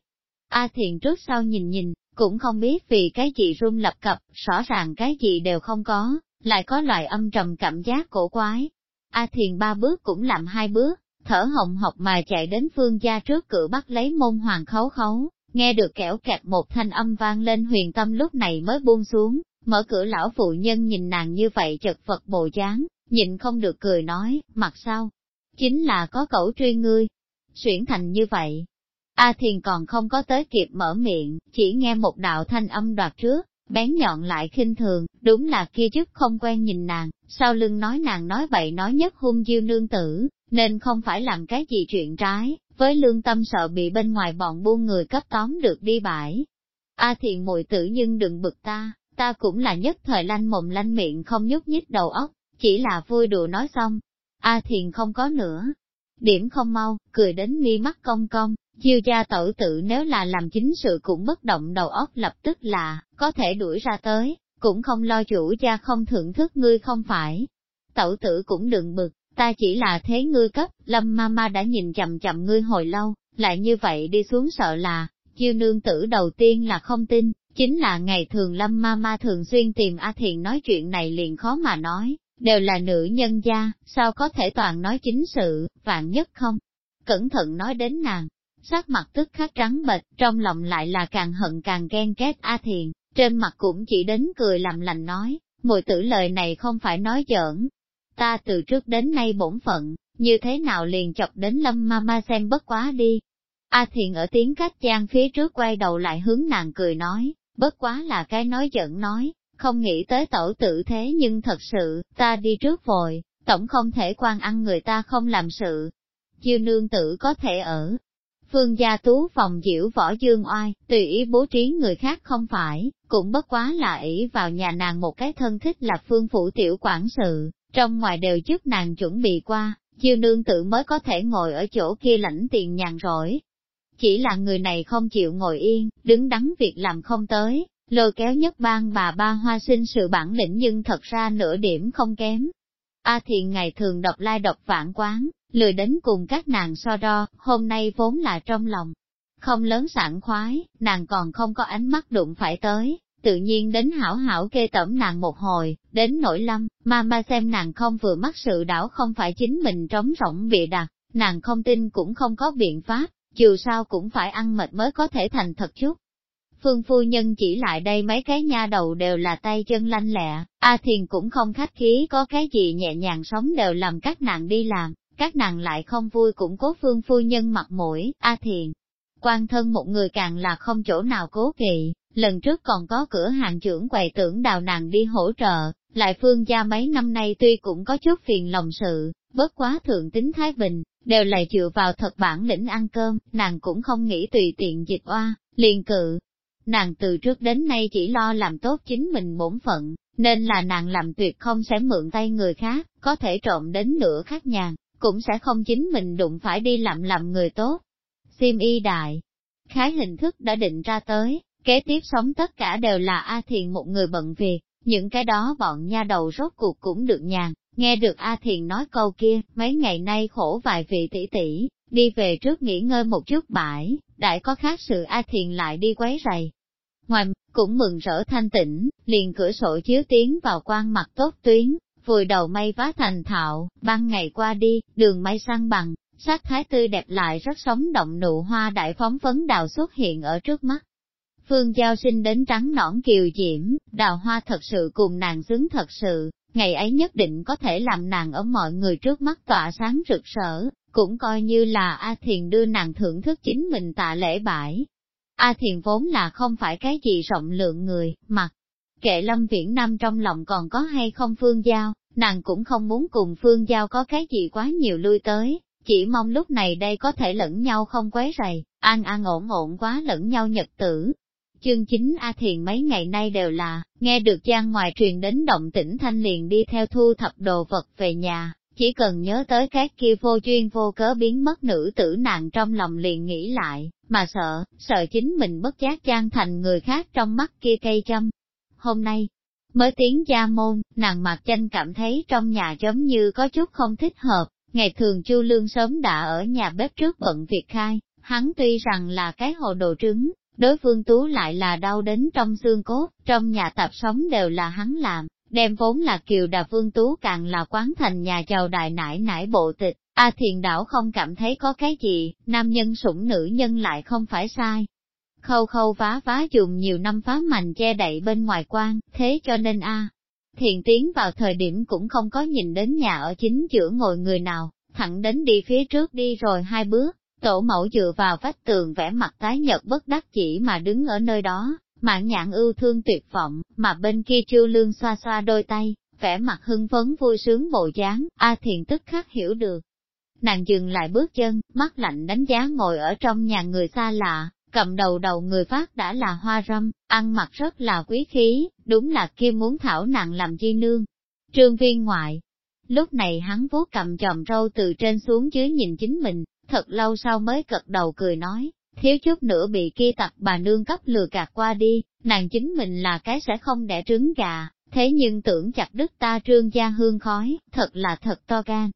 A à thiền trước sau nhìn nhìn, cũng không biết vì cái gì run lập cập, rõ ràng cái gì đều không có, lại có loại âm trầm cảm giác cổ quái. A à thiền ba bước cũng làm hai bước, thở hồng hộc mà chạy đến phương gia trước cửa bắt lấy môn hoàng khấu khấu, Nghe được kẻo kẹt một thanh âm vang lên huyền tâm lúc này mới buông xuống, mở cửa lão phụ nhân nhìn nàng như vậy chật vật bồ dáng, nhìn không được cười nói, mặt sau Chính là có cẩu truy ngươi, xuyển thành như vậy. A thiền còn không có tới kịp mở miệng, chỉ nghe một đạo thanh âm đoạt trước, bén nhọn lại khinh thường, đúng là kia chức không quen nhìn nàng, sau lưng nói nàng nói bậy nói nhất hung diêu nương tử, nên không phải làm cái gì chuyện trái, với lương tâm sợ bị bên ngoài bọn buôn người cấp tóm được đi bãi. A thiện muội tử nhưng đừng bực ta, ta cũng là nhất thời lanh mồm lanh miệng không nhúc nhích đầu óc, chỉ là vui đùa nói xong. A thiện không có nữa. Điểm không mau, cười đến mi mắt cong cong, chiêu gia tẩu tự nếu là làm chính sự cũng bất động đầu óc lập tức là, có thể đuổi ra tới, cũng không lo chủ gia không thưởng thức ngươi không phải. Tẩu tử cũng đừng bực, Ta chỉ là thế ngươi cấp, lâm ma ma đã nhìn chậm chậm ngươi hồi lâu, lại như vậy đi xuống sợ là, chiêu nương tử đầu tiên là không tin, chính là ngày thường lâm ma ma thường xuyên tìm A Thiện nói chuyện này liền khó mà nói, đều là nữ nhân gia, sao có thể toàn nói chính sự, vạn nhất không? Cẩn thận nói đến nàng, sắc mặt tức khắc trắng bệch, trong lòng lại là càng hận càng ghen ghét A Thiền, trên mặt cũng chỉ đến cười làm lành nói, mùi tử lời này không phải nói giỡn, ta từ trước đến nay bổn phận, như thế nào liền chọc đến lâm ma ma xem bất quá đi. A à thiền ở tiếng cách trang phía trước quay đầu lại hướng nàng cười nói, bất quá là cái nói giận nói, không nghĩ tới tổ tử thế nhưng thật sự, ta đi trước vội, tổng không thể quan ăn người ta không làm sự. Chiêu nương tử có thể ở. Phương gia tú phòng diễu võ dương oai, tùy ý bố trí người khác không phải, cũng bất quá là ỷ vào nhà nàng một cái thân thích là phương phủ tiểu quản sự, trong ngoài đều giúp nàng chuẩn bị qua, chiêu nương tự mới có thể ngồi ở chỗ kia lãnh tiền nhàn rỗi. Chỉ là người này không chịu ngồi yên, đứng đắn việc làm không tới, lôi kéo nhất bang bà ba hoa sinh sự bản lĩnh nhưng thật ra nửa điểm không kém. A à thiền ngày thường đọc lai đọc vãn quán, lười đến cùng các nàng so đo, hôm nay vốn là trong lòng. Không lớn sảng khoái, nàng còn không có ánh mắt đụng phải tới, tự nhiên đến hảo hảo kê tẩm nàng một hồi, đến nỗi lâm, ma ma xem nàng không vừa mắc sự đảo không phải chính mình trống rỗng bị đặt, nàng không tin cũng không có biện pháp, dù sao cũng phải ăn mệt mới có thể thành thật chút. Phương phu nhân chỉ lại đây mấy cái nha đầu đều là tay chân lanh lẹ, A Thiền cũng không khách khí có cái gì nhẹ nhàng sống đều làm các nàng đi làm, các nàng lại không vui cũng cố phương phu nhân mặt mũi, A Thiền. Quan thân một người càng là không chỗ nào cố kỵ, Lần trước còn có cửa hàng trưởng quầy tưởng đào nàng đi hỗ trợ, lại phương gia mấy năm nay tuy cũng có chút phiền lòng sự, bớt quá thượng tính Thái Bình, đều lại dựa vào thật bản lĩnh ăn cơm, nàng cũng không nghĩ tùy tiện dịch oa, liền cự. Nàng từ trước đến nay chỉ lo làm tốt chính mình bổn phận, nên là nàng làm tuyệt không sẽ mượn tay người khác, có thể trộm đến nửa khác nhàn, cũng sẽ không chính mình đụng phải đi làm làm người tốt. Sim y đại, khái hình thức đã định ra tới, Kế tiếp sống tất cả đều là A Thiền một người bận việc, những cái đó bọn nha đầu rốt cuộc cũng được nhàn, nghe được A Thiền nói câu kia, mấy ngày nay khổ vài vị tỷ tỷ, đi về trước nghỉ ngơi một chút bãi, đại có khác sự A Thiền lại đi quấy rầy. Ngoài cũng mừng rỡ thanh tĩnh, liền cửa sổ chiếu tiến vào quan mặt tốt tuyến, vùi đầu mây vá thành thạo, ban ngày qua đi, đường mây sang bằng, sát thái tươi đẹp lại rất sống động nụ hoa đại phóng phấn đào xuất hiện ở trước mắt. Phương Giao sinh đến trắng nõn kiều diễm, đào hoa thật sự cùng nàng xứng thật sự, ngày ấy nhất định có thể làm nàng ở mọi người trước mắt tỏa sáng rực rỡ, cũng coi như là A Thiền đưa nàng thưởng thức chính mình tạ lễ bãi. A Thiền vốn là không phải cái gì rộng lượng người, mặc kệ Lâm Viễn Nam trong lòng còn có hay không Phương Giao, nàng cũng không muốn cùng Phương Giao có cái gì quá nhiều lui tới, chỉ mong lúc này đây có thể lẫn nhau không quấy rầy, an an ổn ổn quá lẫn nhau nhật tử. Chương chính A Thiền mấy ngày nay đều là, nghe được gian ngoài truyền đến động tĩnh thanh liền đi theo thu thập đồ vật về nhà, chỉ cần nhớ tới các kia vô chuyên vô cớ biến mất nữ tử nàng trong lòng liền nghĩ lại, mà sợ, sợ chính mình bất giác trang thành người khác trong mắt kia cây châm. Hôm nay, mới tiếng gia môn, nàng mặc tranh cảm thấy trong nhà giống như có chút không thích hợp, ngày thường Chu Lương sớm đã ở nhà bếp trước bận việc khai, hắn tuy rằng là cái hồ đồ trứng, Đối phương tú lại là đau đến trong xương cốt, trong nhà tập sống đều là hắn làm, đem vốn là kiều đà phương tú càng là quán thành nhà giàu đại nải nải bộ tịch. A à, thiền đảo không cảm thấy có cái gì, nam nhân sủng nữ nhân lại không phải sai. Khâu khâu vá vá dùng nhiều năm phá mạnh che đậy bên ngoài quan, thế cho nên A. À, thiền tiến vào thời điểm cũng không có nhìn đến nhà ở chính giữa ngồi người nào, thẳng đến đi phía trước đi rồi hai bước, Tổ mẫu dựa vào vách tường vẽ mặt tái nhợt bất đắc chỉ mà đứng ở nơi đó, mạng nhãn ưu thương tuyệt vọng, mà bên kia chư lương xoa xoa đôi tay, vẽ mặt hưng phấn vui sướng bộ dáng, A Thiền tức khắc hiểu được. Nàng dừng lại bước chân, mắt lạnh đánh giá ngồi ở trong nhà người xa lạ, cầm đầu đầu người phát đã là hoa râm, ăn mặc rất là quý khí, đúng là kia muốn thảo nàng làm di nương. Trương viên ngoại. Lúc này hắn vuốt cầm chòm râu từ trên xuống dưới nhìn chính mình, thật lâu sau mới cật đầu cười nói, thiếu chút nữa bị kia tặc bà nương cấp lừa gạt qua đi, nàng chính mình là cái sẽ không đẻ trứng gà, thế nhưng tưởng chặt đứt ta trương gia hương khói, thật là thật to gan.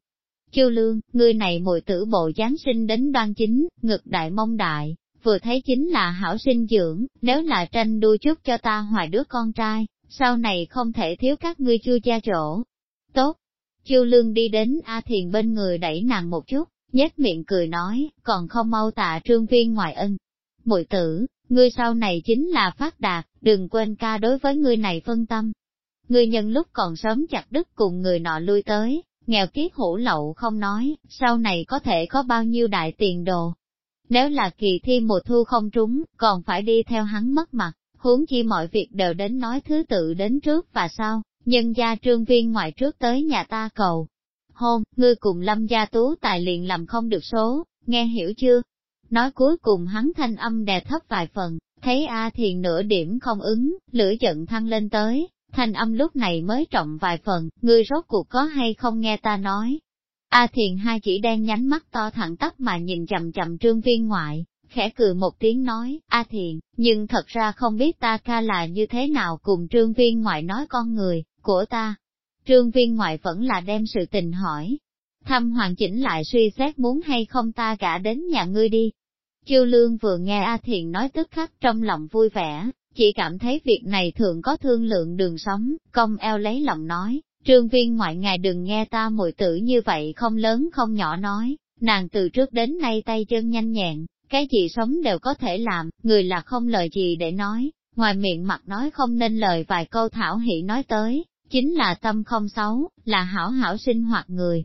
Chiêu lương, người này mùi tử bộ Giáng sinh đến đoan chính, ngực đại mông đại, vừa thấy chính là hảo sinh dưỡng, nếu là tranh đua chút cho ta hoài đứa con trai, sau này không thể thiếu các ngươi chưa cha chỗ. Tốt! Chiêu lương đi đến A Thiền bên người đẩy nàng một chút, nhếch miệng cười nói, còn không mau tạ trương viên ngoại ân. Mụi tử, ngươi sau này chính là phát đạt, đừng quên ca đối với ngươi này phân tâm. Ngươi nhân lúc còn sớm chặt đứt cùng người nọ lui tới, nghèo kiết hủ lậu không nói, sau này có thể có bao nhiêu đại tiền đồ. Nếu là kỳ thi mùa thu không trúng, còn phải đi theo hắn mất mặt, huống chi mọi việc đều đến nói thứ tự đến trước và sau, nhân gia trương viên ngoại trước tới nhà ta cầu, hôn, ngươi cùng lâm gia tú tài liền làm không được số, nghe hiểu chưa? Nói cuối cùng hắn thanh âm đè thấp vài phần, thấy A Thiền nửa điểm không ứng, lửa giận thăng lên tới, thanh âm lúc này mới trọng vài phần, ngươi rốt cuộc có hay không nghe ta nói. A Thiền hai chỉ đen nhánh mắt to thẳng tắp mà nhìn chậm chậm trương viên ngoại, khẽ cười một tiếng nói, A Thiền, nhưng thật ra không biết ta ca là như thế nào cùng trương viên ngoại nói con người, của ta, trương viên ngoại vẫn là đem sự tình hỏi. Thăm hoàn chỉnh lại suy xét muốn hay không ta gả đến nhà ngươi đi. Chiêu lương vừa nghe A Thiền nói tức khắc trong lòng vui vẻ, chỉ cảm thấy việc này thường có thương lượng đường sống, công eo lấy lòng nói, trương viên ngoại ngài đừng nghe ta mùi tử như vậy không lớn không nhỏ nói, nàng từ trước đến nay tay chân nhanh nhẹn, cái gì sống đều có thể làm, người là không lời gì để nói, ngoài miệng mặt nói không nên lời vài câu thảo hỷ nói tới, Chính là tâm không xấu, là hảo hảo sinh hoạt người.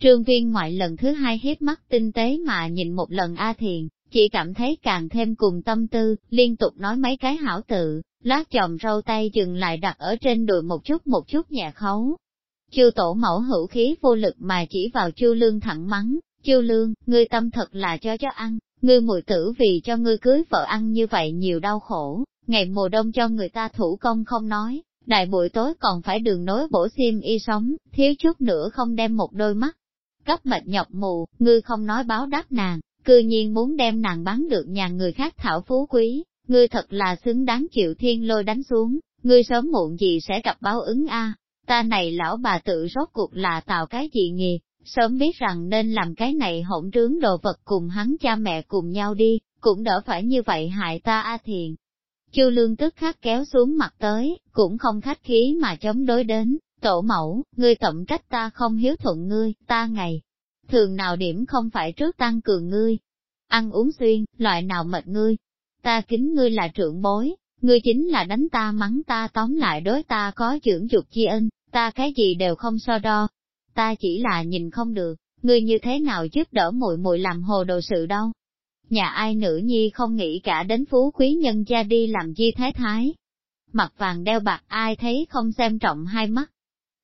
Trương viên ngoại lần thứ hai hiếp mắt tinh tế mà nhìn một lần A Thiền, chỉ cảm thấy càng thêm cùng tâm tư, liên tục nói mấy cái hảo tự, lát chồng râu tay dừng lại đặt ở trên đùi một chút một chút nhẹ khấu. Chư tổ mẫu hữu khí vô lực mà chỉ vào chư lương thẳng mắng, chư lương, ngươi tâm thật là cho cho ăn, ngươi mùi tử vì cho ngươi cưới vợ ăn như vậy nhiều đau khổ, ngày mùa đông cho người ta thủ công không nói, Đại buổi tối còn phải đường nối bổ xiêm y sống, thiếu chút nữa không đem một đôi mắt. Cấp mệt nhọc mù, ngươi không nói báo đáp nàng, cư nhiên muốn đem nàng bán được nhà người khác thảo phú quý, ngươi thật là xứng đáng chịu thiên lôi đánh xuống, ngươi sớm muộn gì sẽ gặp báo ứng a. Ta này lão bà tự rốt cuộc là tạo cái gì nghề, sớm biết rằng nên làm cái này hỗn trướng đồ vật cùng hắn cha mẹ cùng nhau đi, cũng đỡ phải như vậy hại ta a à thiền, Chư lương tức khắc kéo xuống mặt tới, cũng không khách khí mà chống đối đến, tổ mẫu, ngươi tổng trách ta không hiếu thuận ngươi, ta ngày. Thường nào điểm không phải trước tăng cường ngươi, ăn uống xuyên, loại nào mệt ngươi. Ta kính ngươi là trưởng bối, ngươi chính là đánh ta mắng ta tóm lại đối ta có trưởng dục chi ân, ta cái gì đều không so đo. Ta chỉ là nhìn không được, ngươi như thế nào giúp đỡ muội muội làm hồ đồ sự đâu nhà ai nữ nhi không nghĩ cả đến phú quý nhân gia đi làm di thế thái. Mặt vàng đeo bạc ai thấy không xem trọng hai mắt.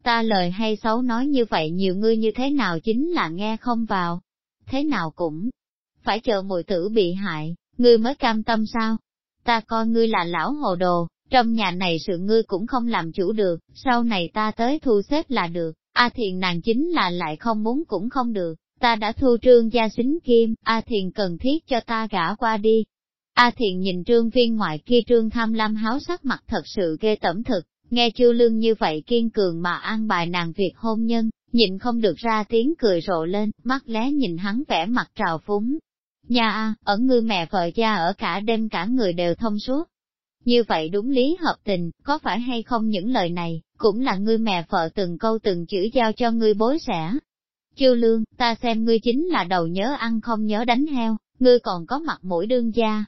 Ta lời hay xấu nói như vậy nhiều ngươi như thế nào chính là nghe không vào. Thế nào cũng. Phải chờ mùi tử bị hại, ngươi mới cam tâm sao? Ta coi ngươi là lão hồ đồ, trong nhà này sự ngươi cũng không làm chủ được, sau này ta tới thu xếp là được, a thiền nàng chính là lại không muốn cũng không được, Ta đã thu trương gia xính kim, A Thiền cần thiết cho ta gả qua đi. A Thiền nhìn trương viên ngoại kia trương tham lam háo sắc mặt thật sự ghê tẩm thực, nghe chư lương như vậy kiên cường mà an bài nàng việc hôn nhân, nhịn không được ra tiếng cười rộ lên, mắt lé nhìn hắn vẻ mặt trào phúng. Nhà A, ở ngư mẹ vợ cha ở cả đêm cả người đều thông suốt. Như vậy đúng lý hợp tình, có phải hay không những lời này, cũng là ngươi mẹ vợ từng câu từng chữ giao cho ngươi bối sẻ, Chiêu lương, ta xem ngươi chính là đầu nhớ ăn không nhớ đánh heo, ngươi còn có mặt mũi đương gia.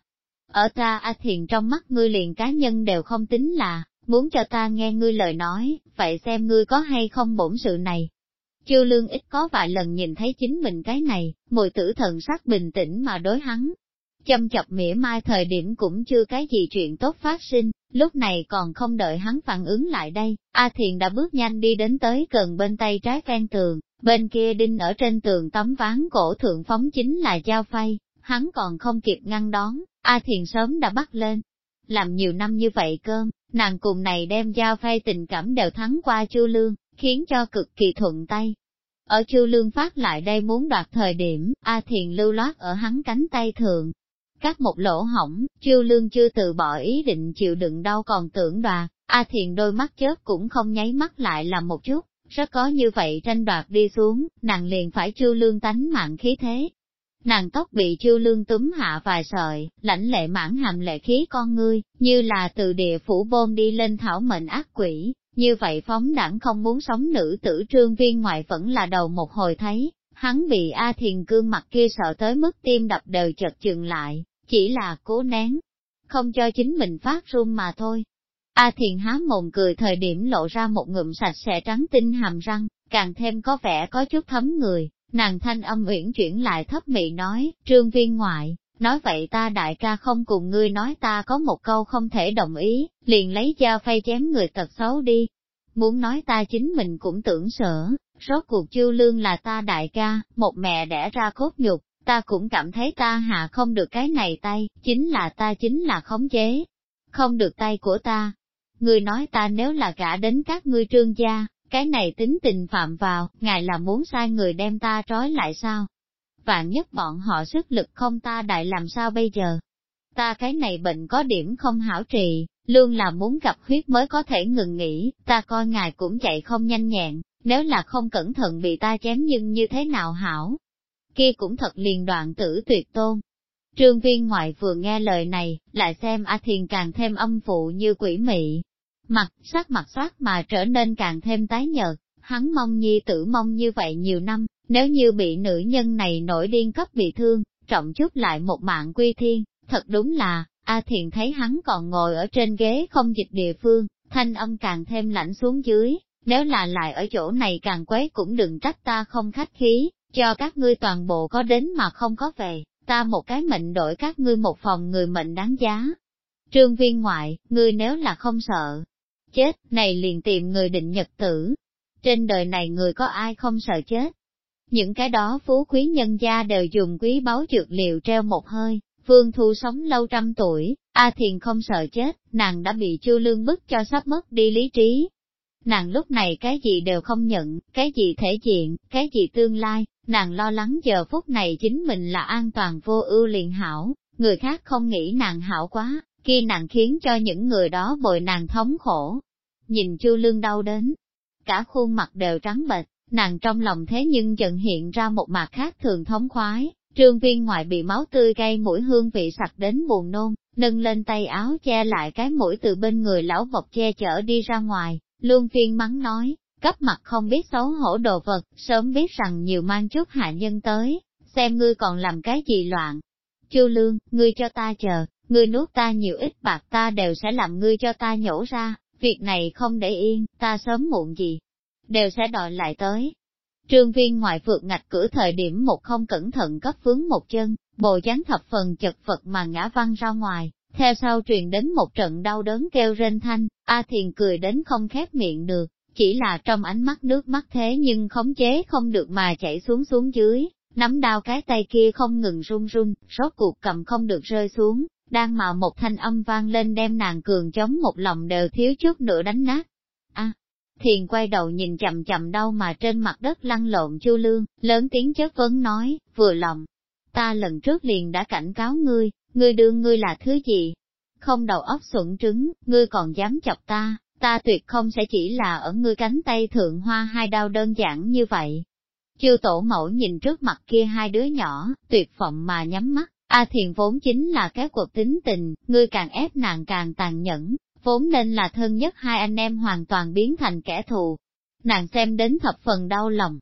Ở ta A Thiền trong mắt ngươi liền cá nhân đều không tính là, muốn cho ta nghe ngươi lời nói, vậy xem ngươi có hay không bổn sự này. Chiêu lương ít có vài lần nhìn thấy chính mình cái này, mùi tử thần sắc bình tĩnh mà đối hắn, châm chọc mỉa mai thời điểm cũng chưa cái gì chuyện tốt phát sinh, lúc này còn không đợi hắn phản ứng lại đây, A Thiền đã bước nhanh đi đến tới gần bên tay trái ven tường, bên kia đinh ở trên tường tấm ván cổ thượng phóng chính là dao phay, hắn còn không kịp ngăn đón, A Thiền sớm đã bắt lên. Làm nhiều năm như vậy cơm, nàng cùng này đem dao phay tình cảm đều thắng qua Chu Lương, khiến cho cực kỳ thuận tay. Ở Chu Lương phát lại đây muốn đoạt thời điểm, A Thiền lưu loát ở hắn cánh tay thượng, Cắt một lỗ hỏng, chiêu lương chưa từ bỏ ý định chịu đựng đau còn tưởng đoạt, A Thiền đôi mắt chớp cũng không nháy mắt lại làm một chút, rất có như vậy tranh đoạt đi xuống, nàng liền phải chiêu lương tánh mạng khí thế. Nàng tóc bị chiêu lương túm hạ vài sợi, lãnh lệ mãn hàm lệ khí con ngươi, như là từ địa phủ bôn đi lên thảo mệnh ác quỷ, như vậy phóng đẳng không muốn sống nữ tử trương viên ngoại vẫn là đầu một hồi thấy, hắn bị A Thiền cương mặt kia sợ tới mức tim đập đều chật chừng lại, chỉ là cố nén, không cho chính mình phát run mà thôi. A Thiền há mồm cười thời điểm lộ ra một ngụm sạch sẽ trắng tinh hàm răng, càng thêm có vẻ có chút thấm người, nàng thanh âm uyển chuyển lại thấp mị nói, trương viên ngoại, nói vậy ta đại ca không cùng ngươi nói ta có một câu không thể đồng ý, liền lấy dao phay chém người tật xấu đi. Muốn nói ta chính mình cũng tưởng sở, rốt cuộc chiêu lương là ta đại ca, một mẹ đẻ ra cốt nhục, ta cũng cảm thấy ta hạ không được cái này tay, chính là ta chính là khống chế, không được tay của ta. Người nói ta nếu là gã đến các ngươi trương gia, cái này tính tình phạm vào, ngài là muốn sai người đem ta trói lại sao? Vạn nhất bọn họ sức lực không ta đại làm sao bây giờ? Ta cái này bệnh có điểm không hảo trì, luôn là muốn gặp huyết mới có thể ngừng nghỉ, ta coi ngài cũng chạy không nhanh nhẹn, nếu là không cẩn thận bị ta chém nhưng như thế nào hảo, kia cũng thật liền đoạn tử tuyệt tôn. Trương viên ngoại vừa nghe lời này, lại xem A Thiền càng thêm âm phụ như quỷ mị. Mặt, sắc mặt soát mà trở nên càng thêm tái nhợt, hắn mong nhi tử mong như vậy nhiều năm, nếu như bị nữ nhân này nổi điên cấp bị thương, trọng chút lại một mạng quy thiên, thật đúng là, A Thiền thấy hắn còn ngồi ở trên ghế không dịch địa phương, thanh âm càng thêm lạnh xuống dưới, nếu là lại ở chỗ này càng quấy cũng đừng trách ta không khách khí cho các ngươi toàn bộ có đến mà không có về, ta một cái mệnh đổi các ngươi một phòng người mệnh đáng giá. Trương viên ngoại, ngươi nếu là không sợ, chết, này liền tìm người định nhật tử. Trên đời này người có ai không sợ chết? Những cái đó phú quý nhân gia đều dùng quý báu dược liệu treo một hơi, vương thu sống lâu trăm tuổi, A Thiền không sợ chết, nàng đã bị chu lương bức cho sắp mất đi lý trí. Nàng lúc này cái gì đều không nhận, cái gì thể diện, cái gì tương lai, nàng lo lắng giờ phút này chính mình là an toàn vô ưu liền hảo, người khác không nghĩ nàng hảo quá, khi nàng khiến cho những người đó bồi nàng thống khổ. Nhìn chu lương đau đến, cả khuôn mặt đều trắng bệch, nàng trong lòng thế nhưng dần hiện ra một mặt khác thường thống khoái, trương viên ngoại bị máu tươi gây mũi hương vị sặc đến buồn nôn, nâng lên tay áo che lại cái mũi từ bên người lão vọc che chở đi ra ngoài, luôn phiên mắng nói, Cấp mặt không biết xấu hổ đồ vật, sớm biết rằng nhiều mang chút hạ nhân tới, xem ngươi còn làm cái gì loạn. Chu lương, ngươi cho ta chờ, ngươi nuốt ta nhiều ít bạc ta đều sẽ làm ngươi cho ta nhổ ra, việc này không để yên, ta sớm muộn gì, đều sẽ đòi lại tới. Trương viên ngoại vượt ngạch cửa thời điểm một không cẩn thận cấp vướng một chân, bộ dáng thập phần chật vật mà ngã văng ra ngoài, theo sau truyền đến một trận đau đớn kêu rên thanh, A Thiền cười đến không khép miệng được, chỉ là trong ánh mắt nước mắt thế nhưng khống chế không được mà chảy xuống xuống dưới, nắm đao cái tay kia không ngừng run run, rốt cuộc cầm không được rơi xuống, đang mà một thanh âm vang lên đem nàng cường chống một lòng đều thiếu chút nữa đánh nát. a thiền quay đầu nhìn chậm chậm đau mà trên mặt đất lăn lộn chu lương, lớn tiếng chất vấn nói, vừa lòng. Ta lần trước liền đã cảnh cáo ngươi, ngươi đương ngươi là thứ gì? Không đầu óc xuẩn trứng, ngươi còn dám chọc ta, ta tuyệt không sẽ chỉ là ở ngươi cánh tay thượng hoa hai đau đơn giản như vậy. Chư tổ mẫu nhìn trước mặt kia hai đứa nhỏ, tuyệt vọng mà nhắm mắt, A à thiền vốn chính là cái cuộc tính tình, ngươi càng ép nàng càng tàn nhẫn, vốn nên là thân nhất hai anh em hoàn toàn biến thành kẻ thù. Nàng xem đến thập phần đau lòng,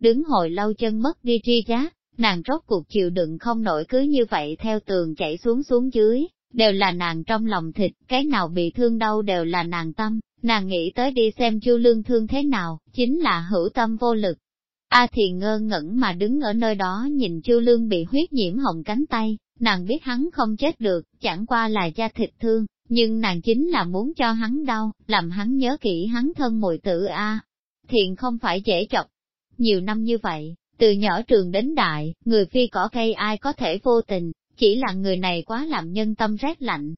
đứng hồi lâu chân mất đi tri giác, nàng rốt cuộc chịu đựng không nổi cứ như vậy theo tường chạy xuống xuống dưới, đều là nàng trong lòng thịt, cái nào bị thương đâu đều là nàng tâm, nàng nghĩ tới đi xem chu lương thương thế nào, chính là hữu tâm vô lực. A thiền ngơ ngẩn mà đứng ở nơi đó nhìn chu lương bị huyết nhiễm hồng cánh tay, nàng biết hắn không chết được, chẳng qua là da thịt thương, nhưng nàng chính là muốn cho hắn đau, làm hắn nhớ kỹ hắn thân mùi tử A. thiền không phải dễ chọc. Nhiều năm như vậy, từ nhỏ trường đến đại, người phi cỏ cây ai có thể vô tình, chỉ là người này quá làm nhân tâm rét lạnh.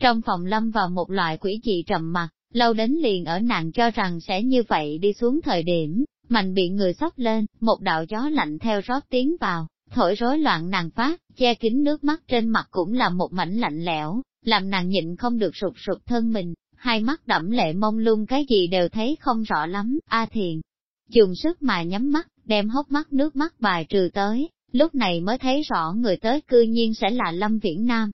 Trong phòng lâm vào một loại quỷ dị trầm mặc, lâu đến liền ở nàng cho rằng sẽ như vậy đi xuống thời điểm, mạnh bị người sóc lên, một đạo gió lạnh theo rót tiến vào, thổi rối loạn nàng phát, che kín nước mắt trên mặt cũng là một mảnh lạnh lẽo, làm nàng nhịn không được sụp sụp thân mình, hai mắt đẫm lệ mông lung cái gì đều thấy không rõ lắm, A Thiền. Dùng sức mà nhắm mắt, đem hốc mắt nước mắt bài trừ tới, lúc này mới thấy rõ người tới cư nhiên sẽ là Lâm Viễn Nam.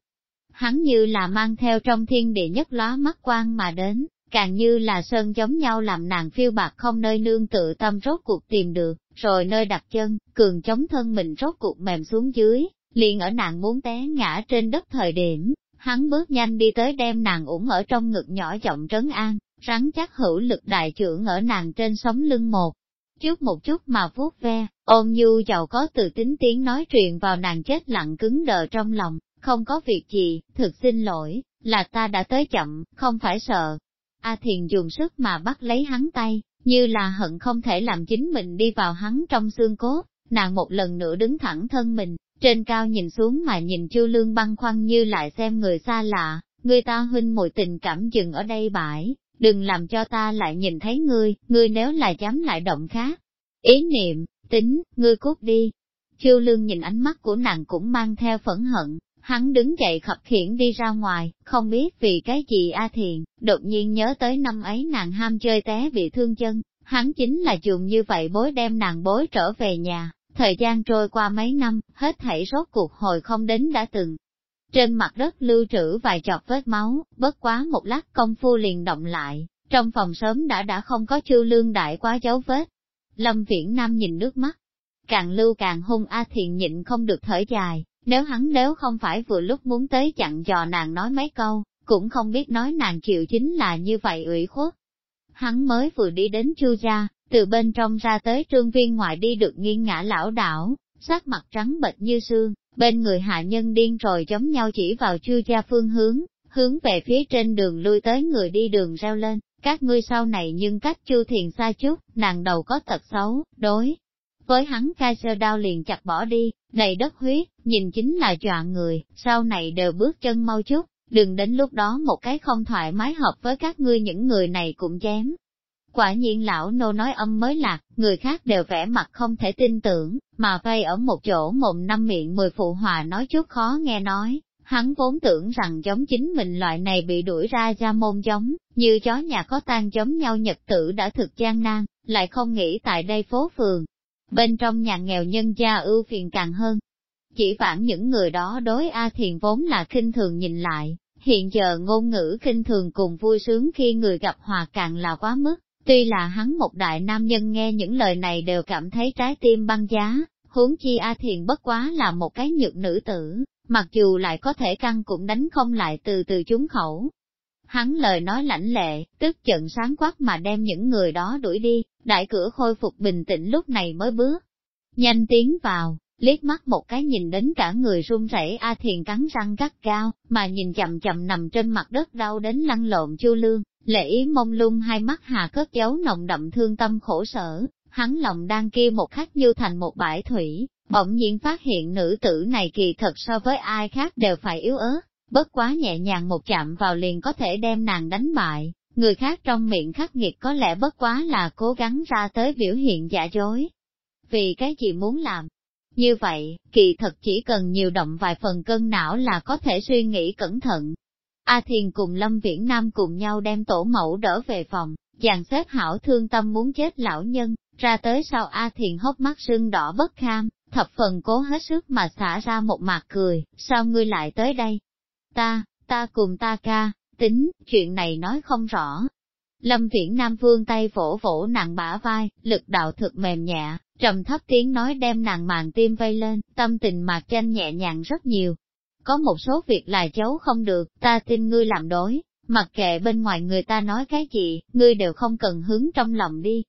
Hắn như là mang theo trong thiên địa nhất lóa mắt quan mà đến, càng như là sơn giống nhau làm nàng phiêu bạc không nơi nương tự tâm rốt cuộc tìm được, rồi nơi đặt chân, cường chống thân mình rốt cuộc mềm xuống dưới, liền ở nàng muốn té ngã trên đất thời điểm, hắn bước nhanh đi tới đem nàng ủng ở trong ngực nhỏ giọng trấn an, rắn chắc hữu lực đại trưởng ở nàng trên sống lưng một trước một chút mà vuốt ve, ôn nhu giàu có từ tính tiếng nói chuyện vào nàng chết lặng cứng đờ trong lòng, không có việc gì, thực xin lỗi, là ta đã tới chậm, không phải sợ. A Thiền dùng sức mà bắt lấy hắn tay, như là hận không thể làm chính mình đi vào hắn trong xương cốt, nàng một lần nữa đứng thẳng thân mình, trên cao nhìn xuống mà nhìn chư lương băng khoăn như lại xem người xa lạ, người ta huynh mùi tình cảm dừng ở đây bãi, đừng làm cho ta lại nhìn thấy ngươi, ngươi nếu là dám lại động khác. Ý niệm, tính, ngươi cút đi. Chiêu lương nhìn ánh mắt của nàng cũng mang theo phẫn hận, hắn đứng dậy khập khiển đi ra ngoài, không biết vì cái gì A Thiền, đột nhiên nhớ tới năm ấy nàng ham chơi té bị thương chân, hắn chính là dùng như vậy bối đem nàng bối trở về nhà, thời gian trôi qua mấy năm, hết thảy rốt cuộc hồi không đến đã từng, trên mặt đất lưu trữ vài chọt vết máu, bất quá một lát công phu liền động lại, trong phòng sớm đã đã không có chư lương đại quá dấu vết. Lâm Viễn Nam nhìn nước mắt, càng lưu càng hung A Thiền nhịn không được thở dài, nếu hắn nếu không phải vừa lúc muốn tới chặn dò nàng nói mấy câu, cũng không biết nói nàng chịu chính là như vậy ủy khuất. Hắn mới vừa đi đến chư gia, từ bên trong ra tới trương viên ngoài đi được nghiêng ngã lão đảo, sắc mặt trắng bệch như xương, Bên người hạ nhân điên rồi giống nhau chỉ vào chư gia phương hướng, hướng về phía trên đường lui tới người đi đường reo lên, các ngươi sau này nhưng cách chư thiền xa chút, nàng đầu có tật xấu, đối. Với hắn cai sơ đao liền chặt bỏ đi, đầy đất huyết, nhìn chính là dọa người, sau này đều bước chân mau chút, đừng đến lúc đó một cái không thoải mái hợp với các ngươi những người này cũng chém, Quả nhiên lão nô nói âm mới lạc, người khác đều vẻ mặt không thể tin tưởng, mà vây ở một chỗ mồm năm miệng mười phụ hòa nói chút khó nghe nói. Hắn vốn tưởng rằng giống chính mình loại này bị đuổi ra ra môn giống, như chó nhà có tan giống nhau nhật tử đã thực gian nan, lại không nghĩ tại đây phố phường. Bên trong nhà nghèo nhân gia ưu phiền càng hơn. Chỉ vãn những người đó đối A Thiền vốn là khinh thường nhìn lại, hiện giờ ngôn ngữ khinh thường cùng vui sướng khi người gặp hòa càng là quá mức, Tuy là hắn một đại nam nhân nghe những lời này đều cảm thấy trái tim băng giá, huống chi A Thiền bất quá là một cái nhược nữ tử, mặc dù lại có thể căng cũng đánh không lại từ từ chúng khẩu. Hắn lời nói lãnh lệ, tức giận sáng quắc mà đem những người đó đuổi đi, đại cửa khôi phục bình tĩnh lúc này mới bước. Nhanh tiến vào, liếc mắt một cái nhìn đến cả người run rẩy A Thiền cắn răng gắt cao, mà nhìn chậm chậm nằm trên mặt đất đau đến lăn lộn chu lương, lễ mông lung hai mắt hà cất giấu nồng đậm thương tâm khổ sở, hắn lòng đang kia một khắc như thành một bãi thủy, bỗng nhiên phát hiện nữ tử này kỳ thật so với ai khác đều phải yếu ớt, bất quá nhẹ nhàng một chạm vào liền có thể đem nàng đánh bại, người khác trong miệng khắc nghiệt có lẽ bất quá là cố gắng ra tới biểu hiện giả dối. Vì cái gì muốn làm? Như vậy, kỳ thật chỉ cần nhiều động vài phần cân não là có thể suy nghĩ cẩn thận, A Thiền cùng Lâm Viễn Nam cùng nhau đem tổ mẫu đỡ về phòng, dàn xếp hảo thương tâm muốn chết lão nhân, ra tới sau A Thiền hốc mắt sưng đỏ bất kham, thập phần cố hết sức mà xả ra một mặt cười, sao ngươi lại tới đây? Ta, ta cùng ta ca, tính, chuyện này nói không rõ. Lâm Viễn Nam vương tay vỗ vỗ nặng bả vai, lực đạo thực mềm nhẹ, trầm thấp tiếng nói đem nàng màn tim vây lên, tâm tình mạc tranh nhẹ nhàng rất nhiều, có một số việc là giấu không được, ta tin ngươi làm đối, mặc kệ bên ngoài người ta nói cái gì, ngươi đều không cần hướng trong lòng đi.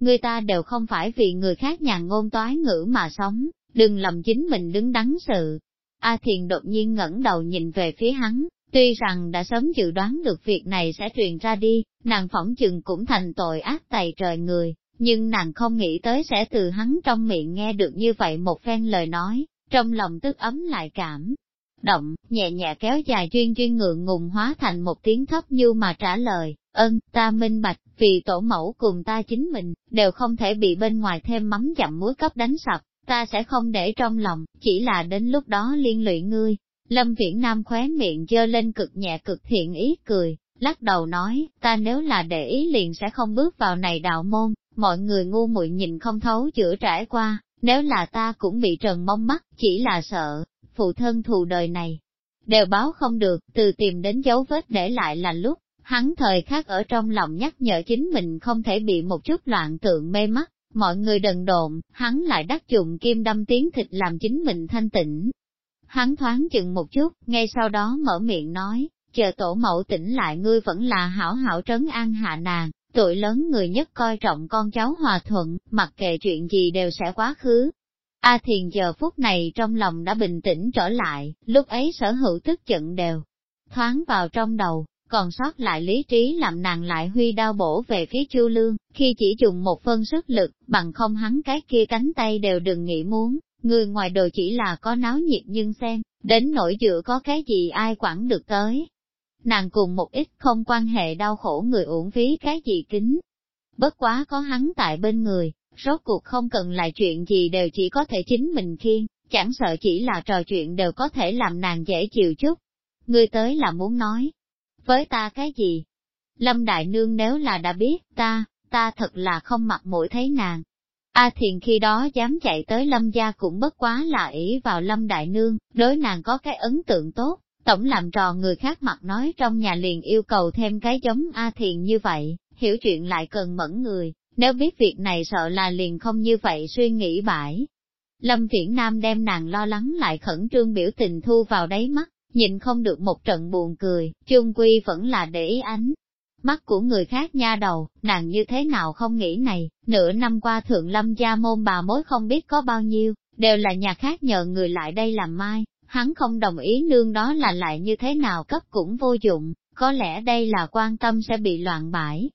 Người ta đều không phải vì người khác nhà ngôn toái ngữ mà sống, đừng lầm chính mình đứng đắn sự. A Thiền đột nhiên ngẩng đầu nhìn về phía hắn, tuy rằng đã sớm dự đoán được việc này sẽ truyền ra đi, nàng phỏng chừng cũng thành tội ác tày trời người, nhưng nàng không nghĩ tới sẽ từ hắn trong miệng nghe được như vậy một phen lời nói, trong lòng tức ấm lại cảm, động, nhẹ nhẹ kéo dài duyên duyên ngượng ngùng hóa thành một tiếng thấp như mà trả lời, ơn, ta minh bạch, vì tổ mẫu cùng ta chính mình, đều không thể bị bên ngoài thêm mắm dặm muối cấp đánh sập, ta sẽ không để trong lòng, chỉ là đến lúc đó liên lụy ngươi. Lâm Viễn Nam khóe miệng dơ lên cực nhẹ cực thiện ý cười, lắc đầu nói, ta nếu là để ý liền sẽ không bước vào này đạo môn, mọi người ngu muội nhìn không thấu chữa trải qua, nếu là ta cũng bị trần mông mắt, chỉ là sợ, phụ thân thù đời này, đều báo không được, từ tìm đến dấu vết để lại là lúc, hắn thời khắc ở trong lòng nhắc nhở chính mình không thể bị một chút loạn tượng mê mắt, mọi người đần độn, hắn lại đắc dụng kim đâm tiếng thịt làm chính mình thanh tĩnh. Hắn thoáng chừng một chút, ngay sau đó mở miệng nói, chờ tổ mẫu tỉnh lại ngươi vẫn là hảo hảo trấn an hạ nàng, tội lớn người nhất coi trọng con cháu hòa thuận, mặc kệ chuyện gì đều sẽ quá khứ, A Thiền giờ phút này trong lòng đã bình tĩnh trở lại, lúc ấy sở hữu tức giận đều thoáng vào trong đầu, còn sót lại lý trí làm nàng lại huy đao bổ về phía Chu Lương, khi chỉ dùng một phân sức lực, bằng không hắn cái kia cánh tay đều đừng nghĩ muốn, người ngoài đồ chỉ là có náo nhiệt nhưng xem, đến nỗi dựa có cái gì ai quản được tới. Nàng cùng một ít không quan hệ đau khổ người uổng phí cái gì kính. Bất quá có hắn tại bên người, rốt cuộc không cần lại chuyện gì đều chỉ có thể chính mình khiên, chẳng sợ chỉ là trò chuyện đều có thể làm nàng dễ chịu chút. Ngươi tới là muốn nói, với ta cái gì? Lâm Đại Nương nếu là đã biết ta, ta thật là không mặt mũi thấy nàng. A Thiền khi đó dám chạy tới Lâm gia cũng bất quá là ỷ vào Lâm Đại Nương, đối nàng có cái ấn tượng tốt, tổng làm trò người khác mặt nói trong nhà liền yêu cầu thêm cái giống A Thiền như vậy, hiểu chuyện lại cần mẫn người, nếu biết việc này sợ là liền không như vậy suy nghĩ bãi. Lâm Viễn Nam đem nàng lo lắng lại khẩn trương biểu tình thu vào đáy mắt, nhìn không được một trận buồn cười, chung quy vẫn là để ý ánh. Mắt của người khác nha đầu, nàng như thế nào không nghĩ này, nửa năm qua thượng lâm gia môn bà mối không biết có bao nhiêu, đều là nhà khác nhờ người lại đây làm mai, hắn không đồng ý nương đó là lại như thế nào cấp cũng vô dụng, có lẽ đây là quan tâm sẽ bị loạn bãi,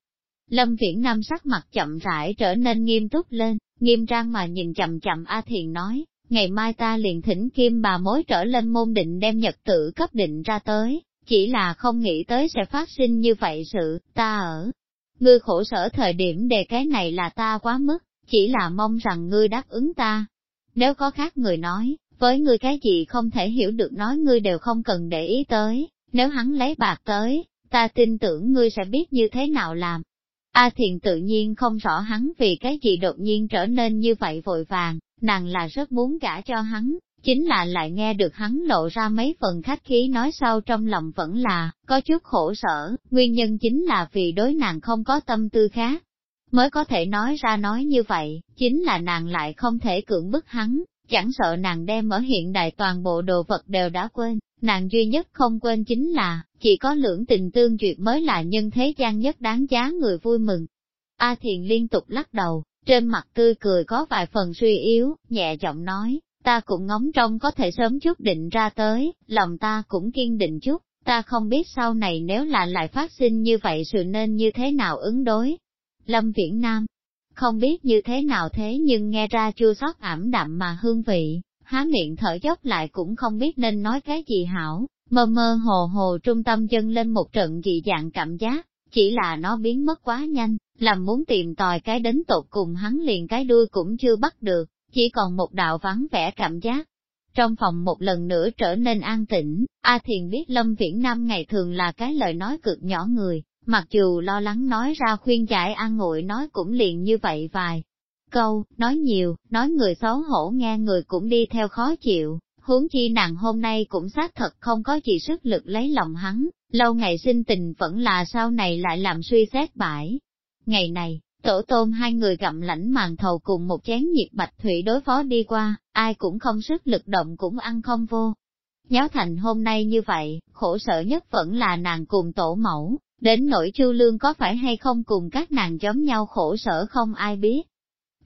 Lâm Viễn Nam sắc mặt chậm rãi trở nên nghiêm túc lên, nghiêm trang mà nhìn chậm chậm A Thiền nói, ngày mai ta liền thỉnh kim bà mối trở lên môn định đem nhật tự cấp định ra tới, chỉ là không nghĩ tới sẽ phát sinh như vậy sự, ta ở. Ngươi khổ sở thời điểm đề cái này là ta quá mức, chỉ là mong rằng ngươi đáp ứng ta. Nếu có khác người nói, với ngươi cái gì không thể hiểu được nói ngươi đều không cần để ý tới, nếu hắn lấy bạc tới, ta tin tưởng ngươi sẽ biết như thế nào làm, A Thiền tự nhiên không rõ hắn vì cái gì đột nhiên trở nên như vậy vội vàng, nàng là rất muốn gả cho hắn, chính là lại nghe được hắn lộ ra mấy phần khách khí nói sau trong lòng vẫn là, có chút khổ sở, nguyên nhân chính là vì đối nàng không có tâm tư khác. Mới có thể nói ra nói như vậy, chính là nàng lại không thể cưỡng bức hắn, Chẳng sợ nàng đem ở hiện đại toàn bộ đồ vật đều đã quên, nàng duy nhất không quên chính là, chỉ có lưỡng tình tương duyệt mới là nhân thế gian nhất đáng giá người vui mừng. A Thiền liên tục lắc đầu, trên mặt tươi cười có vài phần suy yếu, nhẹ giọng nói, ta cũng ngóng trông có thể sớm chút định ra tới, lòng ta cũng kiên định chút, ta không biết sau này nếu là lại phát sinh như vậy sự nên như thế nào ứng đối. Lâm Viễn Nam, không biết như thế nào thế nhưng nghe ra chua sót ảm đạm mà hương vị, há miệng thở dốc lại cũng không biết nên nói cái gì hảo, mơ mơ hồ hồ trung tâm dâng lên một trận dị dạng cảm giác, chỉ là nó biến mất quá nhanh, làm muốn tìm tòi cái đến tột cùng hắn liền cái đuôi cũng chưa bắt được, chỉ còn một đạo vắng vẻ cảm giác. Trong phòng một lần nữa trở nên an tĩnh, A Thiền biết Lâm Viễn Nam ngày thường là cái lời nói cực nhỏ người, Mặc dù lo lắng nói ra khuyên giải an ngội nói cũng liền như vậy vài câu, nói nhiều, nói người xấu hổ nghe người cũng đi theo khó chịu, huống chi nàng hôm nay cũng xác thật không có gì sức lực lấy lòng hắn, lâu ngày sinh tình vẫn là sau này lại làm suy xét bãi. Ngày này, tổ tôm hai người gặm lãnh màn thầu cùng một chén nhiệt bạch thủy đối phó đi qua, ai cũng không sức lực động cũng ăn không vô. Giáo thành hôm nay như vậy, khổ sở nhất vẫn là nàng cùng tổ mẫu, Đến nỗi Chu Lương có phải hay không cùng các nàng giống nhau khổ sở không ai biết.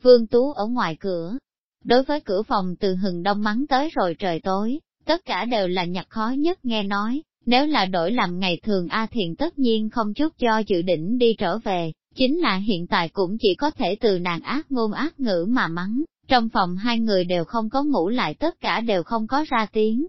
Vương Tú ở ngoài cửa, đối với cửa phòng từ hừng đông mắng tới rồi trời tối, tất cả đều là nhặt khó nhất nghe nói, nếu là đổi làm ngày thường A Thiền tất nhiên không chút cho dự định đi trở về, chính là hiện tại cũng chỉ có thể từ nàng ác ngôn ác ngữ mà mắng, trong phòng hai người đều không có ngủ lại tất cả đều không có ra tiếng.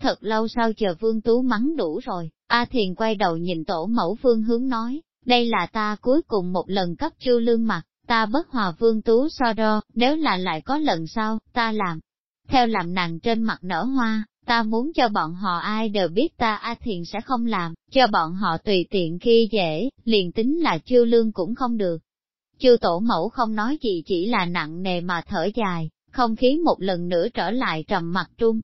Thật lâu sau chờ Vương Tú mắng đủ rồi, A Thiền quay đầu nhìn tổ mẫu phương hướng nói, đây là ta cuối cùng một lần cấp chu lương mặt, ta bất hòa vương tú so đo, nếu là lại có lần sau, ta làm. Theo làm nàng trên mặt nở hoa, ta muốn cho bọn họ ai đều biết ta A Thiền sẽ không làm, cho bọn họ tùy tiện khi dễ, liền tính là chiêu lương cũng không được. Chư tổ mẫu không nói gì chỉ là nặng nề mà thở dài, không khí một lần nữa trở lại trầm mặt trung,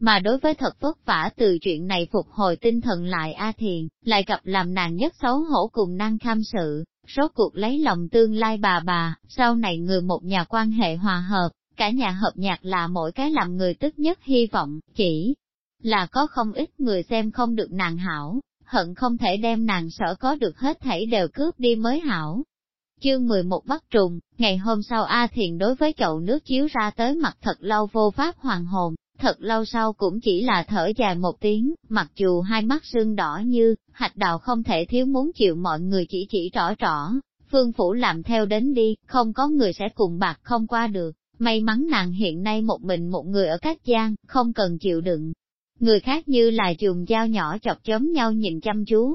mà đối với thật vất vả từ chuyện này phục hồi tinh thần lại A Thiền, lại gặp làm nàng nhất xấu hổ cùng năng kham sự, rốt cuộc lấy lòng tương lai bà bà, sau này người một nhà quan hệ hòa hợp, cả nhà hợp nhạc là mỗi cái làm người tức nhất hy vọng, chỉ là có không ít người xem không được nàng hảo, hận không thể đem nàng sợ có được hết thảy đều cướp đi mới hảo. Chương 11 bắt trùng, ngày hôm sau A Thiền đối với chậu nước chiếu ra tới mặt thật lâu vô pháp hoàng hồn, thật lâu sau cũng chỉ là thở dài một tiếng, mặc dù hai mắt sưng đỏ như, hạch đào không thể thiếu muốn chịu mọi người chỉ chỉ rõ rõ, phương phủ làm theo đến đi, không có người sẽ cùng bạc không qua được, may mắn nàng hiện nay một mình một người ở các gian, không cần chịu đựng. Người khác như là dùng dao nhỏ chọc chấm nhau nhìn chăm chú.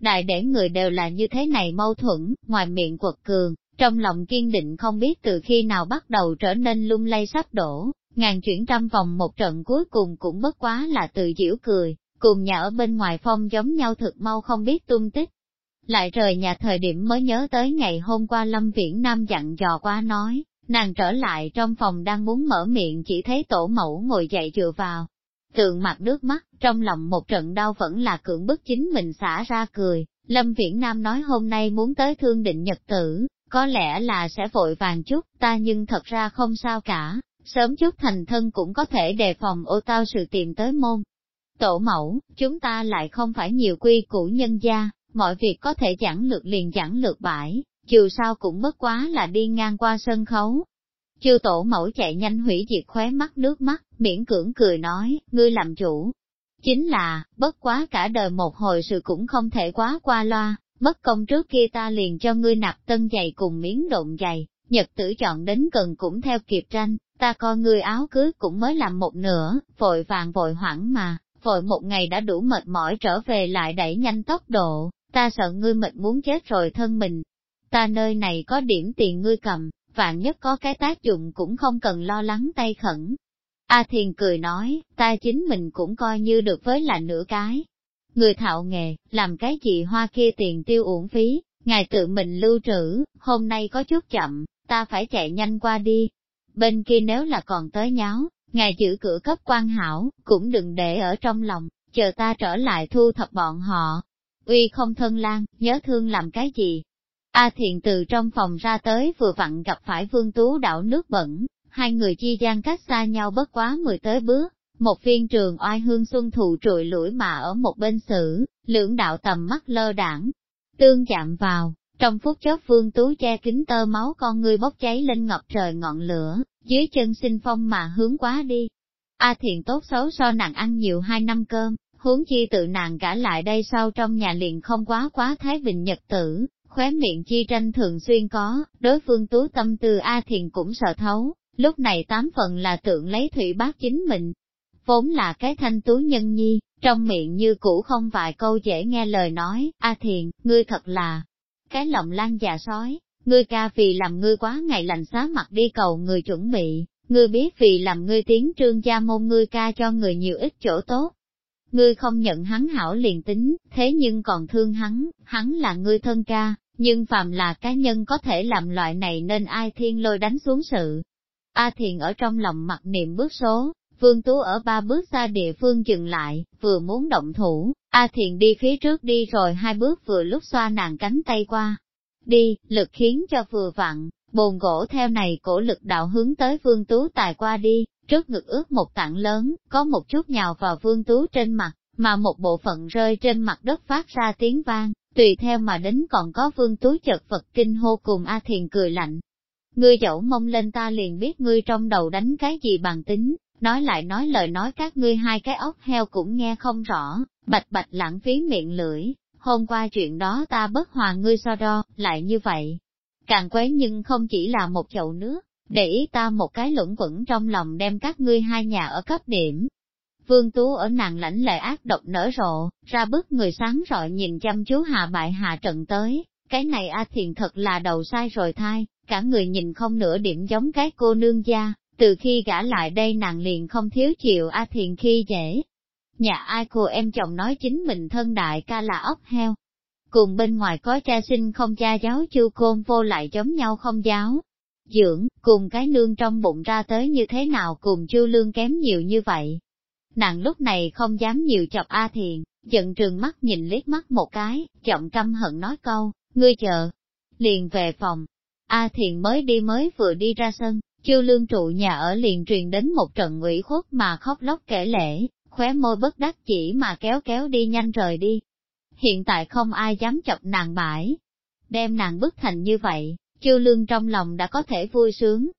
Đại để người đều là như thế này mâu thuẫn, ngoài miệng quật cường, trong lòng kiên định không biết từ khi nào bắt đầu trở nên lung lay sắp đổ, ngàn chuyển trăm vòng một trận cuối cùng cũng bất quá là tự giễu cười, cùng nhà ở bên ngoài phong giống nhau thực mau không biết tung tích. Lại rời nhà thời điểm mới nhớ tới ngày hôm qua Lâm Viễn Nam dặn dò qua nói, nàng trở lại trong phòng đang muốn mở miệng chỉ thấy tổ mẫu ngồi dậy dựa vào. Tượng mặt nước mắt, trong lòng một trận đau vẫn là cưỡng bức chính mình xả ra cười, Lâm Viễn Nam nói hôm nay muốn tới thương định nhật tử, có lẽ là sẽ vội vàng chút, ta nhưng thật ra không sao cả, sớm chút thành thân cũng có thể đề phòng ô tao sự tìm tới môn. Tổ mẫu, chúng ta lại không phải nhiều quy củ nhân gia, mọi việc có thể giảng lược liền giảng lược bãi, dù sao cũng bất quá là đi ngang qua sân khấu. Chư tổ mẫu chạy nhanh hủy diệt khóe mắt nước mắt, miễn cưỡng cười nói, ngươi làm chủ. Chính là, bất quá cả đời một hồi sự cũng không thể quá qua loa, mất công trước kia ta liền cho ngươi nạp tân giày cùng miếng độn giày, nhật tử chọn đến cần cũng theo kịp tranh, Ta coi người áo cưới cũng mới làm một nửa, vội vàng vội hoảng mà, vội một ngày đã đủ mệt mỏi trở về lại đẩy nhanh tốc độ, ta sợ ngươi mệt muốn chết rồi thân mình. Ta nơi này có điểm tiền ngươi cầm, vạn nhất có cái tác dụng cũng không cần lo lắng tay khẩn. A Thiền cười nói, ta chính mình cũng coi như được với là nửa cái. Người thạo nghề, làm cái gì hoa kia tiền tiêu uổng phí, ngài tự mình lưu trữ, hôm nay có chút chậm, ta phải chạy nhanh qua đi, bên kia nếu là còn tới nháo, ngài giữ cửa cấp quan hảo, cũng đừng để ở trong lòng, chờ ta trở lại thu thập bọn họ. Uy không thân lan, nhớ thương làm cái gì? A thiện từ trong phòng ra tới vừa vặn gặp phải vương tú đảo nước bẩn, hai người chi gian cách xa nhau bất quá mười tới bước, một viên trường oai hương xuân thụ trụi lũi mà ở một bên xử, lưỡng đạo tầm mắt lơ đảng, tương chạm vào, trong phút chốc vương tú che kính tơ máu con người bốc cháy lên ngập trời ngọn lửa, dưới chân sinh phong mà hướng quá đi. A à thiện tốt xấu so nàng ăn nhiều hai năm cơm, huống chi tự nàng cả lại đây sau trong nhà liền không quá quá thái bình nhật tử, khóe miệng chi tranh thường xuyên có, đối phương tú tâm tư A thiền cũng sợ thấu, lúc này tám phần là tượng lấy thủy bác chính mình. Vốn là cái thanh tú nhân nhi, trong miệng như cũ không vài câu dễ nghe lời nói, A thiền, ngươi thật là, cái lòng lan già sói, ngươi ca vì làm ngươi quá ngày lành xá mặt đi cầu người chuẩn bị, ngươi biết vì làm ngươi tiếng trương gia môn ngươi ca cho người nhiều ít chỗ tốt. Ngươi không nhận hắn hảo liền tính, thế nhưng còn thương hắn, hắn là ngươi thân ca, nhưng phàm là cá nhân có thể làm loại này nên ai thiên lôi đánh xuống sự. A thiền ở trong lòng mặc niệm bước số, Vương Tú ở ba bước xa địa phương dừng lại, vừa muốn động thủ, A Thiền đi phía trước đi rồi hai bước vừa lúc xoa nàng cánh tay qua. Đi, lực khiến cho vừa vặn, bồn gỗ theo này cổ lực đạo hướng tới Vương Tú tài qua đi, trước ngực ướt một tảng lớn, có một chút nhào vào Vương Tú trên mặt, mà một bộ phận rơi trên mặt đất phát ra tiếng vang, tùy theo mà đến còn có Vương Tú chật vật kinh hô cùng A Thiền cười lạnh. Ngươi dẫu mông lên ta liền biết ngươi trong đầu đánh cái gì bằng tính, Nói lại nói lời nói các ngươi hai cái ốc heo cũng nghe không rõ, bạch bạch lãng phí miệng lưỡi, hôm qua chuyện đó ta bất hòa ngươi so đo, lại như vậy. Càng quấy nhưng không chỉ là một chậu nước, để ý ta một cái lũng quẩn trong lòng đem các ngươi hai nhà ở cấp điểm. Vương Tú ở nàng lãnh lệ ác độc nở rộ, ra bước người sáng rọi nhìn chăm chú hạ bại hạ trận tới, cái này a à thiền thật là đầu sai rồi thai, cả người nhìn không nửa điểm giống cái cô nương gia, từ khi gả lại đây nàng liền không thiếu chịu A Thiền khi dễ. Nhà ai cô em chồng nói chính mình thân đại ca là ốc heo. Cùng bên ngoài có cha sinh không cha giáo chư côn vô lại giống nhau không giáo. Dưỡng, cùng cái nương trong bụng ra tới như thế nào cùng chư lương kém nhiều như vậy. Nàng lúc này không dám nhiều chọc A Thiền, giận trường mắt nhìn liếc mắt một cái, giọng căm hận nói câu, ngươi chờ. Liền về phòng, A Thiền mới đi mới vừa đi ra sân, Chư lương trụ nhà ở liền truyền đến một trận ủy khuất mà khóc lóc kể lễ, khóe môi bất đắc chỉ mà kéo kéo đi nhanh rời đi. Hiện tại không ai dám chọc nàng bãi. Đem nàng bức thành như vậy, chư lương trong lòng đã có thể vui sướng.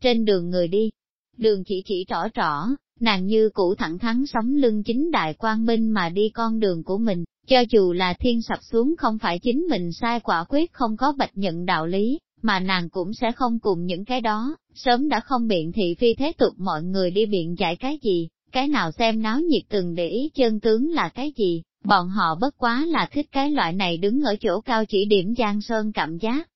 Trên đường người đi, đường chỉ chỉ rõ rõ, nàng như cũ thẳng thắn sống lưng chính đại quang minh mà đi con đường của mình, cho dù là thiên sập xuống không phải chính mình sai quả quyết không có bạch nhận đạo lý, mà nàng cũng sẽ không cùng những cái đó, sớm đã không biện thị phi thế tục mọi người đi biện giải cái gì, cái nào xem náo nhiệt từng để ý chân tướng là cái gì, bọn họ bất quá là thích cái loại này đứng ở chỗ cao chỉ điểm giang sơn cảm giác.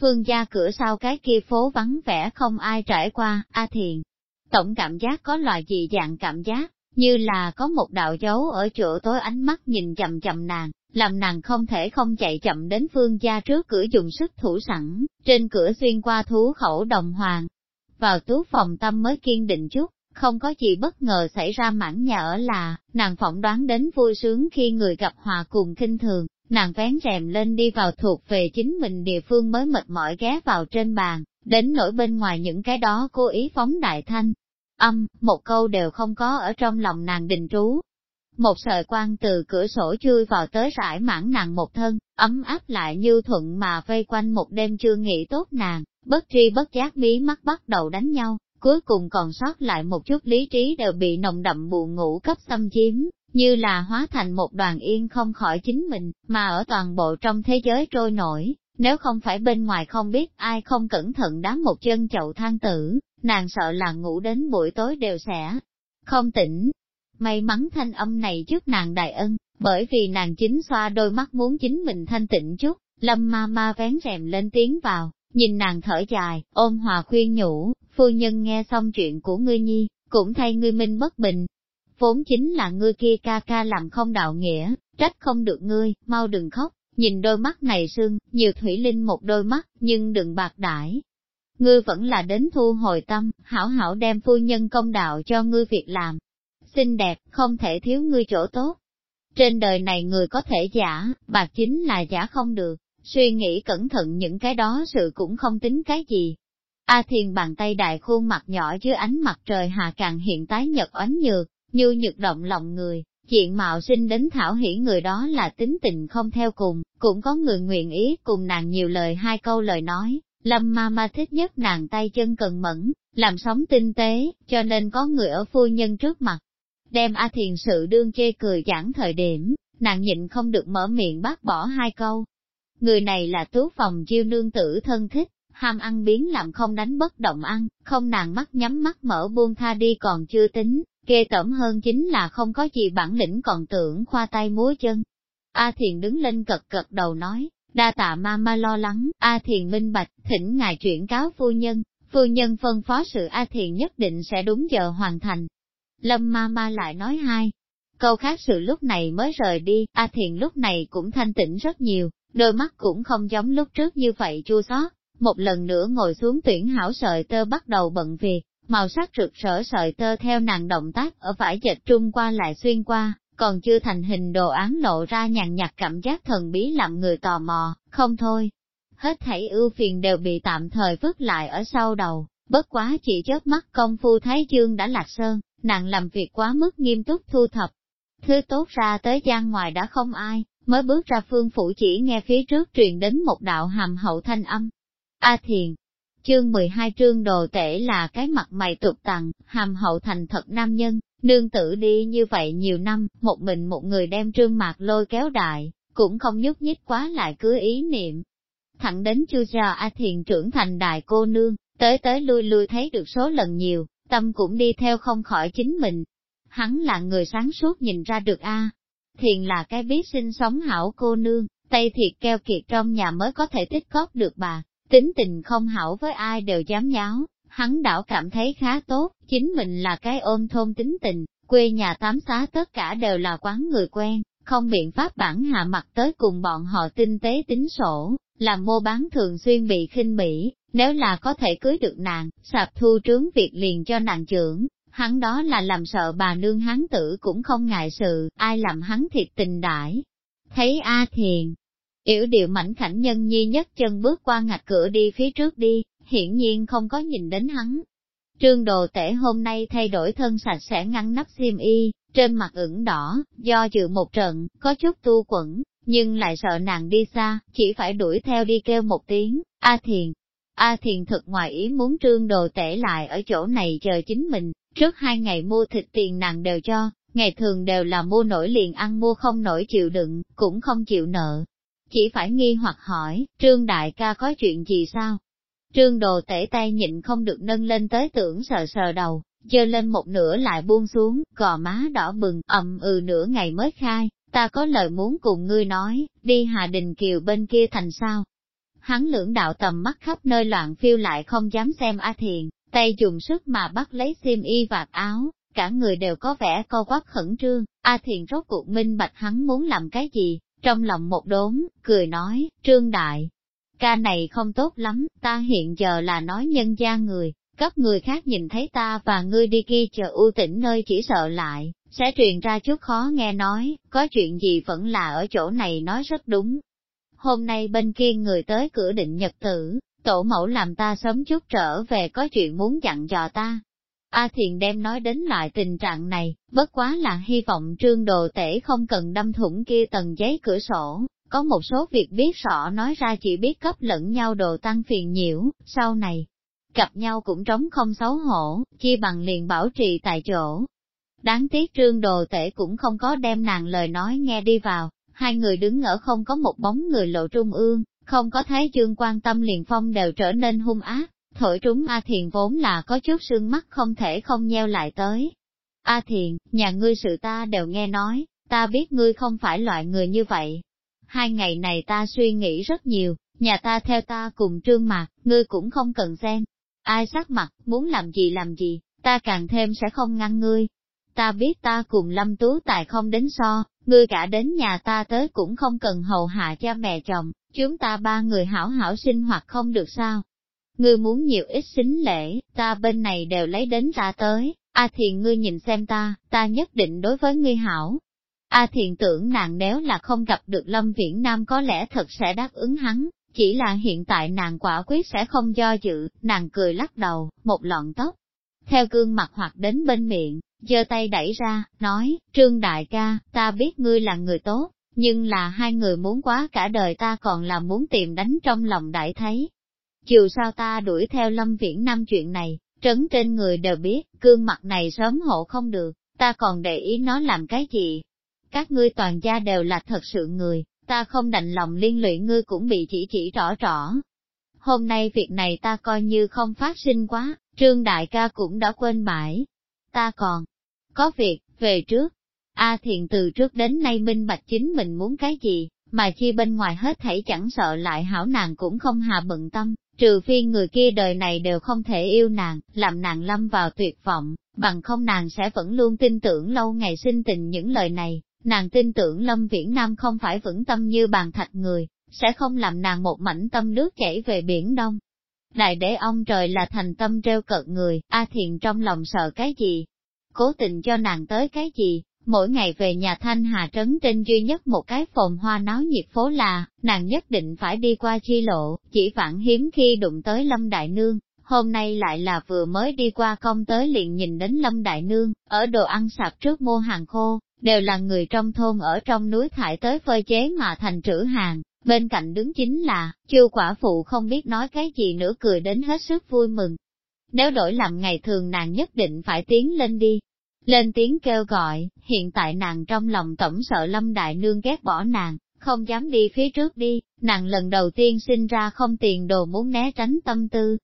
Phương gia cửa sau cái kia phố vắng vẻ không ai trải qua, A Thiền. Tổng cảm giác có loại gì dạng cảm giác, như là có một đạo dấu ở chỗ tối ánh mắt nhìn chầm chầm nàng, làm nàng không thể không chạy chậm đến phương gia trước cửa dùng sức thủ sẵn, trên cửa xuyên qua thú khẩu đồng hoàng. Vào tú phòng tâm mới kiên định chút, không có gì bất ngờ xảy ra mãn nhà ở là, nàng phỏng đoán đến vui sướng khi người gặp hòa cùng kinh thường, nàng vén rèm lên đi vào thuộc về chính mình địa phương mới mệt mỏi ghé vào trên bàn, đến nỗi bên ngoài những cái đó cố ý phóng đại thanh. Âm, một câu đều không có ở trong lòng nàng đình trú, một sợi quang từ cửa sổ chui vào tới rải mãn nàng một thân, ấm áp lại như thuận mà vây quanh một đêm chưa nghỉ tốt nàng, bất tri bất giác mí mắt bắt đầu đánh nhau, cuối cùng còn sót lại một chút lý trí đều bị nồng đậm buồn ngủ cấp xâm chiếm, như là hóa thành một đoàn yên không khỏi chính mình, mà ở toàn bộ trong thế giới trôi nổi, nếu không phải bên ngoài không biết ai không cẩn thận đá một chân chậu than tử, nàng sợ là ngủ đến buổi tối đều sẽ không tỉnh, May mắn thanh âm này trước nàng đại ân, bởi vì nàng chính xoa đôi mắt muốn chính mình thanh tịnh chút, lâm ma ma vén rèm lên tiếng vào, nhìn nàng thở dài, ôm hòa khuyên nhủ, phu nhân nghe xong chuyện của ngươi nhi, cũng thay ngươi minh bất bình. Vốn chính là ngươi kia ca ca làm không đạo nghĩa, trách không được ngươi, mau đừng khóc, nhìn đôi mắt này sưng, nhiều thủy linh một đôi mắt, nhưng đừng bạc đãi. Ngươi vẫn là đến thu hồi tâm, hảo hảo đem phu nhân công đạo cho ngươi việc làm, xinh đẹp, không thể thiếu ngươi chỗ tốt. Trên đời này người có thể giả, bạc chính là giả không được, suy nghĩ cẩn thận những cái đó sự cũng không tính cái gì. A thiền bàn tay đại khuôn mặt nhỏ dưới ánh mặt trời hạ càng hiện tái nhật oánh nhược, như nhược động lòng người, chuyện mạo sinh đến thảo hỉ người đó là tính tình không theo cùng, cũng có người nguyện ý cùng nàng nhiều lời hai câu lời nói, lâm ma ma thích nhất nàng tay chân cần mẫn, làm sống tinh tế, cho nên có người ở phu nhân trước mặt, đem A Thiền sự đương chê cười chẳng thời điểm, nàng nhịn không được mở miệng bác bỏ hai câu. Người này là tú phòng chiêu nương tử thân thích, ham ăn biến làm không đánh bất động ăn, không nàng mắt nhắm mắt mở buông tha đi còn chưa tính, kê tẩm hơn chính là không có gì bản lĩnh còn tưởng khoa tay múa chân. A Thiền đứng lên cật cật đầu nói, đa tạ ma ma lo lắng, A Thiền minh bạch, thỉnh ngài chuyển cáo phu nhân, phu nhân phân phó sự A Thiền nhất định sẽ đúng giờ hoàn thành. Lâm ma ma lại nói hai. Câu khác sự lúc này mới rời đi, A Thiền lúc này cũng thanh tĩnh rất nhiều, đôi mắt cũng không giống lúc trước như vậy chua xót. Một lần nữa ngồi xuống tuyển hảo sợi tơ bắt đầu bận việc, màu sắc rực rỡ sợi tơ theo nàng động tác ở vải dệt trung qua lại xuyên qua, còn chưa thành hình đồ án lộ ra nhàn nhạt cảm giác thần bí làm người tò mò, không thôi. Hết thảy ưu phiền đều bị tạm thời vứt lại ở sau đầu, bất quá chỉ chớp mắt công phu Thái Dương đã lạc sơn, nàng làm việc quá mức nghiêm túc thu thập. Thứ tốt ra tới gian ngoài đã không ai, mới bước ra phương phủ chỉ nghe phía trước truyền đến một đạo hàm hậu thanh âm. A thiền, chương 12 trương đồ tể là cái mặt mày tục tặng, hàm hậu thành thật nam nhân, nương tử đi như vậy nhiều năm, một mình một người đem trương mạc lôi kéo đại, cũng không nhúc nhích quá lại cứ ý niệm. Thẳng đến chưa ra A Thiền trưởng thành đại cô nương, tới tới lui lui thấy được số lần nhiều, tâm cũng đi theo không khỏi chính mình. Hắn là người sáng suốt nhìn ra được a. Thiền là cái biết sinh sống hảo cô nương, tây thiệt keo kiệt trong nhà mới có thể tích cóp được bà, tính tình không hảo với ai đều dám nháo, hắn đảo cảm thấy khá tốt, chính mình là cái ôm thôn tính tình, quê nhà tám xá tất cả đều là quán người quen, không biện pháp bản hạ mặt tới cùng bọn họ tinh tế tính sổ, làm mua bán thường xuyên bị khinh bỉ, nếu là có thể cưới được nàng, sạp thu trướng việc liền cho nàng trưởng, hắn đó là làm sợ bà nương hắn tử cũng không ngại sự, ai làm hắn thiệt tình đãi. Thấy A Thiền, yểu điệu mảnh khảnh nhân nhi nhất chân bước qua ngạch cửa đi phía trước đi, hiển nhiên không có nhìn đến hắn, Trương đồ tể hôm nay thay đổi thân sạch sẽ ngăn nắp xiêm y, trên mặt ửng đỏ, do dự một trận, có chút tu quẩn, nhưng lại sợ nàng đi xa, chỉ phải đuổi theo đi kêu một tiếng, A Thiền. A Thiền thật ngoài ý muốn trương đồ tể lại ở chỗ này chờ chính mình, trước hai ngày mua thịt tiền nàng đều cho, ngày thường đều là mua nổi liền ăn mua không nổi chịu đựng, cũng không chịu nợ. Chỉ phải nghi hoặc hỏi, trương đại ca có chuyện gì sao? Trương đồ tể tay nhịn không được nâng lên tới tưởng sờ sờ đầu, dơ lên một nửa lại buông xuống, gò má đỏ bừng, ầm ừ nửa ngày mới khai, ta có lời muốn cùng ngươi nói, đi Hà Đình Kiều bên kia thành sao. Hắn lưỡng đạo tầm mắt khắp nơi loạn phiêu lại không dám xem A Thiền, tay dùng sức mà bắt lấy xiêm y vạt áo, cả người đều có vẻ co quắp khẩn trương, A Thiền rốt cuộc minh bạch hắn muốn làm cái gì, trong lòng một đốn, cười nói, trương đại, ca này không tốt lắm, ta hiện giờ là nói nhân gia người, cấp người khác nhìn thấy ta và ngươi đi kia chờ ưu tĩnh nơi chỉ sợ lại, sẽ truyền ra chút khó nghe nói, có chuyện gì vẫn là ở chỗ này nói rất đúng. Hôm nay bên kia người tới cửa định nhật tử, tổ mẫu làm ta sớm chút trở về có chuyện muốn dặn dò ta. A Thiền đem nói đến loại tình trạng này, bất quá là hy vọng trương đồ tể không cần đâm thủng kia tầng giấy cửa sổ, có một số việc biết rõ nói ra chỉ biết cấp lẫn nhau đồ tăng phiền nhiễu, sau này, gặp nhau cũng trống không xấu hổ, chi bằng liền bảo trì tại chỗ. Đáng tiếc trương đồ tể cũng không có đem nàng lời nói nghe đi vào, hai người đứng ở không có một bóng người lộ trung ương, không có thấy chương quan tâm liền phong đều trở nên hung ác, thổi trúng A Thiền vốn là có chút sương mắt không thể không nheo lại tới. A Thiền, nhà ngươi sự ta đều nghe nói, ta biết ngươi không phải loại người như vậy, hai ngày này ta suy nghĩ rất nhiều, nhà ta theo ta cùng trương mặt, ngươi cũng không cần xem, Ai sắc mặt, muốn làm gì làm gì, ta càng thêm sẽ không ngăn ngươi. Ta biết ta cùng Lâm Tú Tài không đến so, ngươi cả đến nhà ta tới cũng không cần hầu hạ cha mẹ chồng, chúng ta ba người hảo hảo sinh hoạt không được sao. Ngươi muốn nhiều ít xính lễ, ta bên này đều lấy đến ta tới, a à thì ngươi nhìn xem ta, ta nhất định đối với ngươi hảo, A thiện tưởng nàng nếu là không gặp được Lâm Viễn Nam có lẽ thật sẽ đáp ứng hắn, chỉ là hiện tại nàng quả quyết sẽ không do dự, nàng cười lắc đầu, một lọn tóc. Theo gương mặt hoặc đến bên miệng, giơ tay đẩy ra, nói, Trương Đại ca, ta biết ngươi là người tốt, nhưng là hai người muốn quá cả đời ta còn là muốn tìm đánh trong lòng đại thấy. Chiều sao ta đuổi theo Lâm Viễn Nam chuyện này, trấn trên người đều biết, gương mặt này sớm hộ không được, ta còn để ý nó làm cái gì, các ngươi toàn gia đều là thật sự người, ta không đành lòng liên lụy ngươi cũng bị chỉ chỉ rõ rõ. Hôm nay việc này ta coi như không phát sinh quá, trương đại ca cũng đã quên mãi. Ta còn có việc, về trước. A thiện từ trước đến nay minh bạch chính mình muốn cái gì, mà chi bên ngoài hết thảy chẳng sợ lại hảo nàng cũng không hà bận tâm, trừ phi người kia đời này đều không thể yêu nàng, làm nàng lâm vào tuyệt vọng, bằng không nàng sẽ vẫn luôn tin tưởng lâu ngày sinh tình những lời này nàng tin tưởng Lâm Viễn Nam không phải vững tâm như bàn thạch người, sẽ không làm nàng một mảnh tâm nước chảy về biển đông. Đại đế ông trời là thành tâm treo cợt người, A Thiền trong lòng sợ cái gì? Cố tình cho nàng tới cái gì? Mỗi ngày về nhà Thanh Hà Trấn trên duy nhất một cái phồn hoa náo nhiệt phố là, nàng nhất định phải đi qua chi lộ, chỉ vạn hiếm khi đụng tới Lâm Đại Nương, hôm nay lại là vừa mới đi qua công tới liền nhìn đến Lâm Đại Nương, ở đồ ăn sạp trước mua hàng khô, đều là người trong thôn ở trong núi thải tới phơi chế mà thành trữ hàng. Bên cạnh đứng chính là, chư quả phụ không biết nói cái gì nữa cười đến hết sức vui mừng. Nếu đổi làm ngày thường nàng nhất định phải tiến lên đi. Lên tiếng kêu gọi, hiện tại nàng trong lòng tổng sợ lâm đại nương ghét bỏ nàng, không dám đi phía trước đi, nàng lần đầu tiên sinh ra không tiền đồ muốn né tránh tâm tư.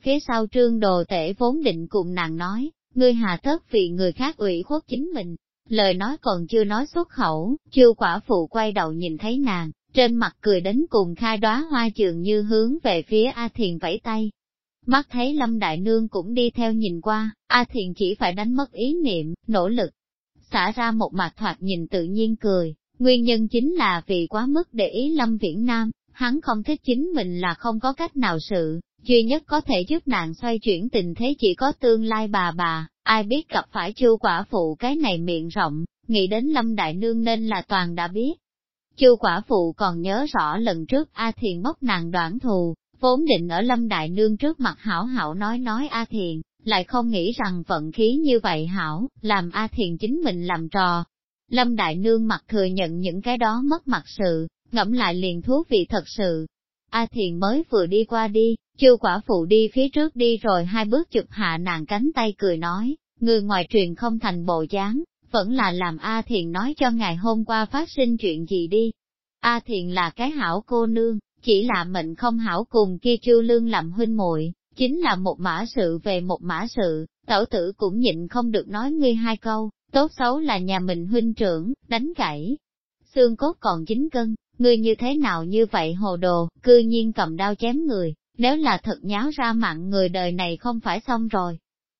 Phía sau trương đồ tể vốn định cùng nàng nói, ngươi hà thất vì người khác ủy khuất chính mình, lời nói còn chưa nói xuất khẩu, chư quả phụ quay đầu nhìn thấy nàng, trên mặt cười đến cùng khai đóa hoa trường như hướng về phía A Thiền vẫy tay. Mắt thấy Lâm Đại Nương cũng đi theo nhìn qua, A Thiền chỉ phải đánh mất ý niệm, nỗ lực. Xả ra một mặt thoạt nhìn tự nhiên cười, nguyên nhân chính là vì quá mức để ý Lâm Viễn Nam, hắn không thích chính mình là không có cách nào sự, duy nhất có thể giúp nàng xoay chuyển tình thế chỉ có tương lai bà bà, ai biết gặp phải chu quả phụ cái này miệng rộng, nghĩ đến Lâm Đại Nương nên là toàn đã biết. Chu quả phụ còn nhớ rõ lần trước A Thiền bóc nàng đoạn thù, vốn định ở Lâm Đại Nương trước mặt hảo hảo nói nói A Thiền, lại không nghĩ rằng vận khí như vậy hảo, làm A Thiền chính mình làm trò. Lâm Đại Nương mặt thừa nhận những cái đó mất mặt sự, ngẫm lại liền thú vị thật sự. A Thiền mới vừa đi qua đi, Chư quả phụ đi phía trước đi rồi hai bước chụp hạ nàng cánh tay cười nói, người ngoài truyền không thành bộ dáng, vẫn là làm A Thiền nói cho ngày hôm qua phát sinh chuyện gì đi. A Thiền là cái hảo cô nương, chỉ là mệnh không hảo cùng kia chư lương làm huynh muội chính là một mã sự về một mã sự, tẩu tử cũng nhịn không được nói ngươi hai câu, tốt xấu là nhà mình huynh trưởng, đánh gãy. Xương cốt còn dính cân, ngươi như thế nào như vậy hồ đồ, cư nhiên cầm đao chém người, nếu là thật nháo ra mạng người đời này không phải xong rồi.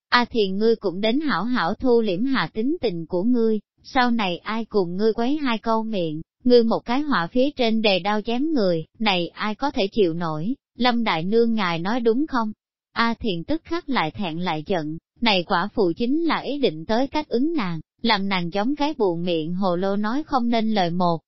À A thiền ngươi cũng đến hảo hảo thu liễm hạ tính tình của ngươi, sau này ai cùng ngươi quấy hai câu miệng, ngươi một cái họa phía trên đề đau chém người, này ai có thể chịu nổi, Lâm Đại Nương ngài nói đúng không? A Thiền tức khắc lại thẹn lại giận, này quả phụ chính là ý định tới cách ứng nàng, làm nàng giống cái buồn miệng hồ lô nói không nên lời một.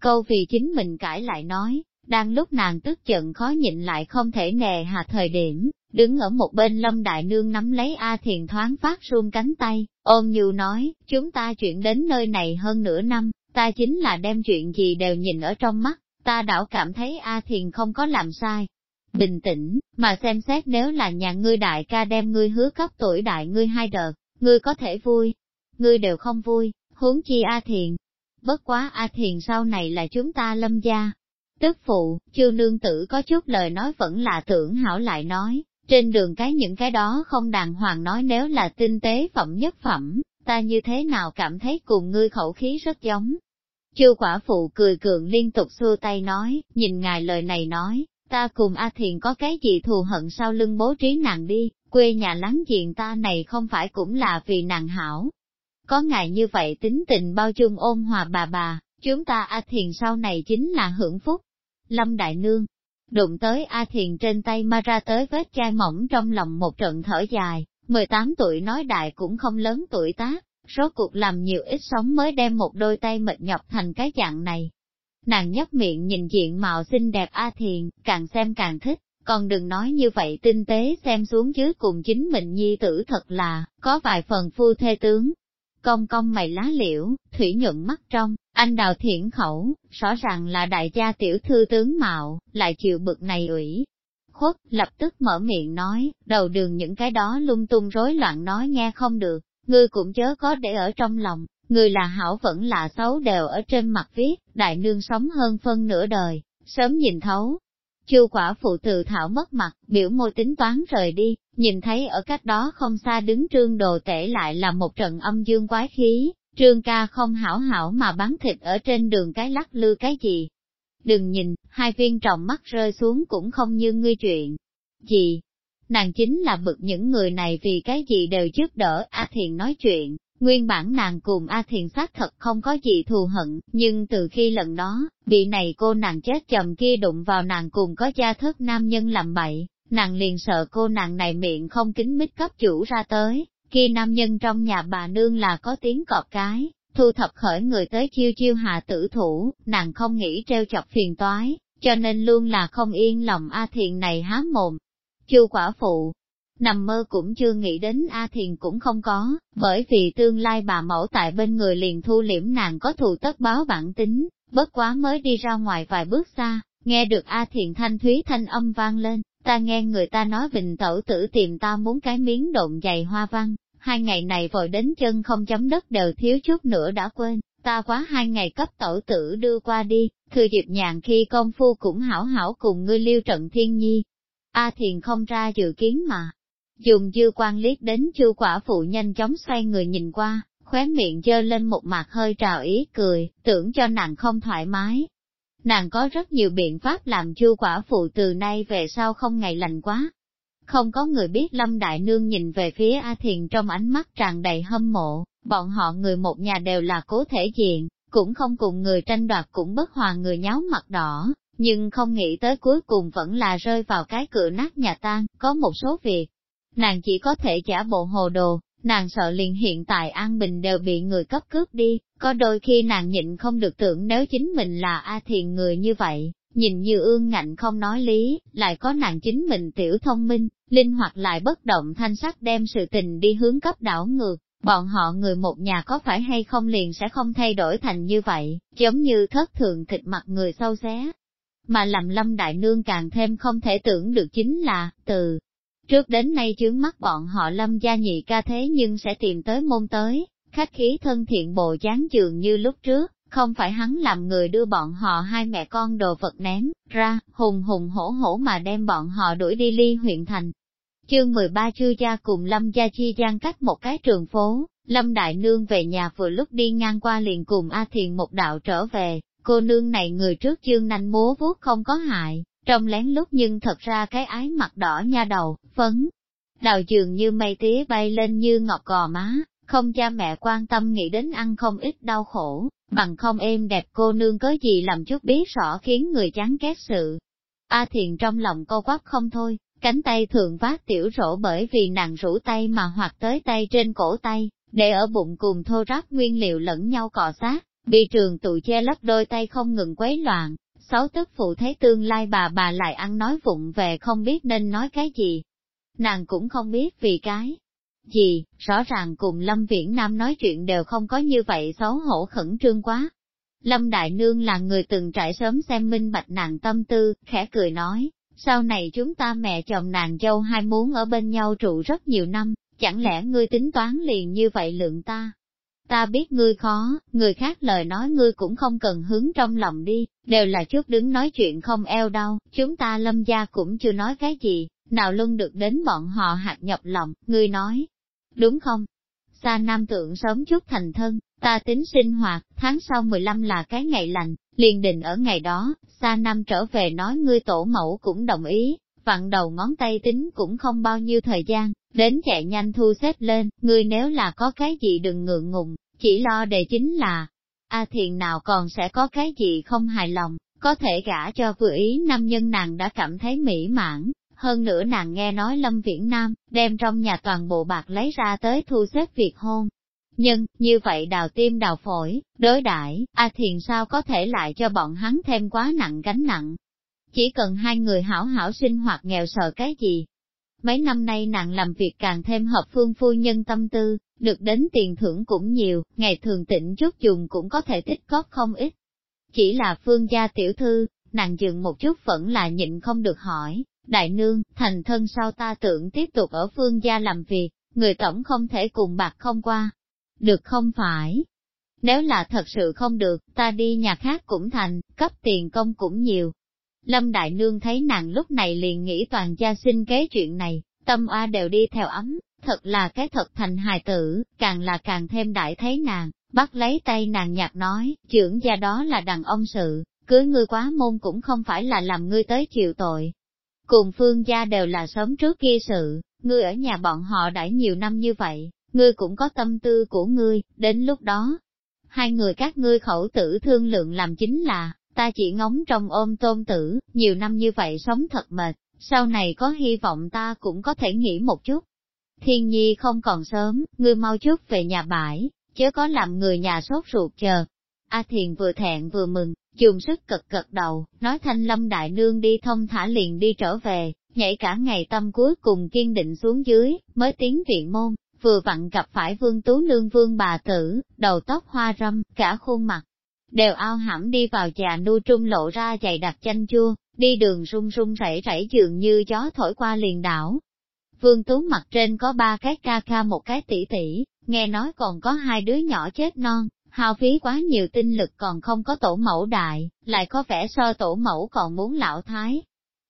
Câu vì chính mình cãi lại nói, đang lúc nàng tức giận khó nhịn lại không thể nề hạ thời điểm, đứng ở một bên lâm đại nương nắm lấy A Thiền thoáng phát run cánh tay, ôn như nói, chúng ta chuyện đến nơi này hơn nửa năm, ta chính là đem chuyện gì đều nhìn ở trong mắt, ta đảo cảm thấy A Thiền không có làm sai. Bình tĩnh, mà xem xét nếu là nhà ngươi đại ca đem ngươi hứa cấp tuổi đại ngươi hai đợt, ngươi có thể vui, ngươi đều không vui, huống chi A Thiền. Bất quá A Thiền sau này là chúng ta lâm gia, Tức phụ, chư nương tử có chút lời nói vẫn là tưởng hảo lại nói, trên đường cái những cái đó không đàng hoàng nói nếu là tinh tế phẩm nhất phẩm, ta như thế nào cảm thấy cùng ngươi khẩu khí rất giống. Chư quả phụ cười cường liên tục xua tay nói, nhìn ngài lời này nói, ta cùng A Thiền có cái gì thù hận sau lưng bố trí nàng đi, quê nhà láng giềng ta này không phải cũng là vì nàng hảo. Có ngài như vậy tính tình bao dung ôn hòa bà bà, Chúng ta A Thiền sau này chính là hưởng phúc. Lâm Đại Nương, đụng tới A Thiền trên tay ma ra tới vết chai mỏng trong lòng một trận thở dài, 18 tuổi nói đại cũng không lớn tuổi tác, rốt cuộc làm nhiều ít sống mới đem một đôi tay mệt nhọc thành cái dạng này. Nàng nhấp miệng nhìn diện mạo xinh đẹp A Thiền, càng xem càng thích, còn đừng nói như vậy tinh tế xem xuống chứ cùng chính mình nhi tử thật là, có vài phần phu thê tướng, công công mày lá liễu, thủy nhuận mắt trong, anh đào thiển khẩu, rõ ràng là đại gia tiểu thư tướng mạo, lại chịu bực này ủy. Khuất, lập tức mở miệng nói, đầu đường những cái đó lung tung rối loạn nói nghe không được, ngươi cũng chớ có để ở trong lòng, người là hảo vẫn là xấu đều ở trên mặt viết, đại nương sống hơn phân nửa đời, sớm nhìn thấu. Chu quả phụ từ thảo mất mặt, biểu môi tính toán rời đi, Nhìn thấy ở cách đó không xa đứng trương đồ tể lại là một trận âm dương quái khí, trương ca không hảo hảo mà bán thịt ở trên đường cái lắc lư cái gì. Đừng nhìn, hai viên trọng mắt rơi xuống cũng không như ngươi chuyện. Gì? Nàng chính là bực những người này vì cái gì đều trước đỡ A Thiền nói chuyện, Nguyên bản nàng cùng A Thiền xác thật không có gì thù hận, nhưng từ khi lần đó, vị này cô nàng chết chầm kia đụng vào nàng cùng có gia thất nam nhân làm bậy, nàng liền sợ cô nàng này miệng không kính mít cấp chủ ra tới, khi nam nhân trong nhà bà nương là có tiếng cọp cái, thu thập khởi người tới chiêu chiêu hạ tử thủ, nàng không nghĩ treo chọc phiền toái, cho nên luôn là không yên lòng A Thiền này há mồm. Chu quả phụ, nằm mơ cũng chưa nghĩ đến A Thiền cũng không có, bởi vì tương lai bà mẫu tại bên người liền thu liễm nàng có thù tất báo bản tính, bất quá mới đi ra ngoài vài bước xa, nghe được A thiện thanh thúy thanh âm vang lên, Ta nghe người ta nói bình tẩu tử tìm ta muốn cái miếng độn dày hoa văn, hai ngày này vội đến chân không chấm đất đều thiếu chút nữa đã quên, ta quá hai ngày cấp tẩu tử đưa qua đi, thừa dịp nhàn khi công phu cũng hảo hảo cùng ngươi liêu trận thiên nhi. A thiền không ra dự kiến mà. Dùng dư quan liếc đến chư quả phụ nhanh chóng xoay người nhìn qua, khóe miệng dơ lên một mặt hơi trào ý cười, tưởng cho nàng không thoải mái, nàng có rất nhiều biện pháp làm chư quả phụ từ nay về sau không ngày lành quá. Không có người biết Lâm Đại Nương nhìn về phía A Thiền trong ánh mắt tràn đầy hâm mộ, bọn họ người một nhà đều là cố thể diện, cũng không cùng người tranh đoạt cũng bất hòa người nháo mặt đỏ, nhưng không nghĩ tới cuối cùng vẫn là rơi vào cái cửa nát nhà tan, có một số việc. Nàng chỉ có thể giả bộ hồ đồ, nàng sợ liền hiện tại an bình đều bị người cấp cướp đi, có đôi khi nàng nhịn không được tưởng nếu chính mình là A thiền người như vậy, nhìn như ương ngạnh không nói lý, lại có nàng chính mình tiểu thông minh, linh hoạt lại bất động thanh sắc đem sự tình đi hướng cấp đảo ngược, bọn họ người một nhà có phải hay không liền sẽ không thay đổi thành như vậy, giống như thất thường thịt mặt người sâu xé. Mà làm lâm đại nương càng thêm không thể tưởng được chính là, từ Trước đến nay chướng mắt bọn họ lâm gia nhị ca thế nhưng sẽ tìm tới môn tới, khách khí thân thiện bộ dáng dường như lúc trước, không phải hắn làm người đưa bọn họ hai mẹ con đồ vật ném ra, hùng hùng hổ hổ mà đem bọn họ đuổi đi ly huyện thành. Chương 13 chư gia cùng Lâm gia chi gian cách một cái trường phố, Lâm Đại Nương về nhà vừa lúc đi ngang qua liền cùng A Thiền một đạo trở về, cô nương này người trước chương nanh múa vuốt không có hại, trong lén lút nhưng thật ra cái ái mặt đỏ nha đầu, phấn. Đào dường như mây tía bay lên như ngọc gò má, không cha mẹ quan tâm nghĩ đến ăn không ít đau khổ, bằng không êm đẹp cô nương có gì làm chút biết rõ khiến người chán ghét sự. A à thiền trong lòng cô quắp không thôi, cánh tay thường vác tiểu rổ bởi vì nàng rủ tay mà hoạt tới tay trên cổ tay, để ở bụng cùng thô ráp nguyên liệu lẫn nhau cọ sát, bị trường tụ che lấp đôi tay không ngừng quấy loạn, sáu tức phụ thấy tương lai bà bà lại ăn nói vụng về không biết nên nói cái gì. Nàng cũng không biết vì cái gì, rõ ràng cùng Lâm Viễn Nam nói chuyện đều không có như vậy xấu hổ khẩn trương quá. Lâm Đại Nương là người từng trải sớm xem minh bạch nàng tâm tư, khẽ cười nói, sau này chúng ta mẹ chồng nàng dâu hai muốn ở bên nhau trụ rất nhiều năm, chẳng lẽ ngươi tính toán liền như vậy lượng ta, ta biết ngươi khó, người khác lời nói ngươi cũng không cần hướng trong lòng đi, đều là trước đứng nói chuyện không eo đâu, chúng ta lâm gia cũng chưa nói cái gì, nào luôn được đến bọn họ hạt nhập lòng, ngươi nói, đúng không? Sa Nam Tượng sớm chút thành thân, ta tính sinh hoạt, tháng sau 15 là cái ngày lành, liền định ở ngày đó, Sa Nam trở về nói ngươi tổ mẫu cũng đồng ý, vặn đầu ngón tay tính cũng không bao nhiêu thời gian, đến chạy nhanh thu xếp lên, người nếu là có cái gì đừng ngượng ngùng, chỉ lo đề chính là, A à thiền nào còn sẽ có cái gì không hài lòng, có thể gả cho vừa ý nam nhân nàng đã cảm thấy mỹ mãn, hơn nữa nàng nghe nói Lâm Viễn Nam, đem trong nhà toàn bộ bạc lấy ra tới thu xếp việc hôn. Nhưng, như vậy đào tim đào phổi, đối đãi A à thiền sao có thể lại cho bọn hắn thêm quá nặng gánh nặng, chỉ cần hai người hảo hảo sinh hoạt nghèo sợ cái gì. Mấy năm nay nàng làm việc càng thêm hợp phương phu nhân tâm tư, được đến tiền thưởng cũng nhiều, ngày thường tỉnh chút dùng cũng có thể tích góp không ít. Chỉ là phương gia tiểu thư, nàng dừng một chút vẫn là nhịn không được hỏi, đại nương, thành thân sau ta tưởng tiếp tục ở phương gia làm việc, người tổng không thể cùng bạc không qua. Được không phải? Nếu là thật sự không được, ta đi nhà khác cũng thành, cấp tiền công cũng nhiều, Lâm Đại Nương thấy nàng lúc này liền nghĩ toàn gia sinh kế chuyện này, tâm oa đều đi theo ấm, thật là cái thật thành hài tử, càng là càng thêm đại thấy nàng, bắt lấy tay nàng nhạt nói, trưởng gia đó là đàn ông sự, cưới ngươi quá môn cũng không phải là làm ngươi tới chịu tội. Cùng phương gia đều là sớm trước kia sự, ngươi ở nhà bọn họ đã nhiều năm như vậy, ngươi cũng có tâm tư của ngươi, đến lúc đó, hai người các ngươi khẩu tử thương lượng làm chính là, Ta chỉ ngóng trong ôm tôn tử, nhiều năm như vậy sống thật mệt, sau này có hy vọng ta cũng có thể nghỉ một chút. Thiên nhi không còn sớm, ngươi mau chút về nhà bãi, chứ có làm người nhà sốt ruột chờ. A Thiền vừa thẹn vừa mừng, dùng sức cật cật đầu, nói thanh lâm đại nương đi thông thả liền đi trở về, nhảy cả ngày tâm cuối cùng kiên định xuống dưới, mới tiến viện môn, vừa vặn gặp phải vương tú nương vương bà tử, đầu tóc hoa râm, cả khuôn mặt, đều ao hẳn đi vào trà nu trung lộ ra chạy đặc chanh chua, đi đường sung sung rẩy rẩy dường như gió thổi qua liền đảo. Vương Tú mặt trên có ba cái ca ca một cái tỷ tỷ, nghe nói còn có hai đứa nhỏ chết non, hao phí quá nhiều tinh lực còn không có tổ mẫu đại, lại có vẻ so tổ mẫu còn muốn lão thái.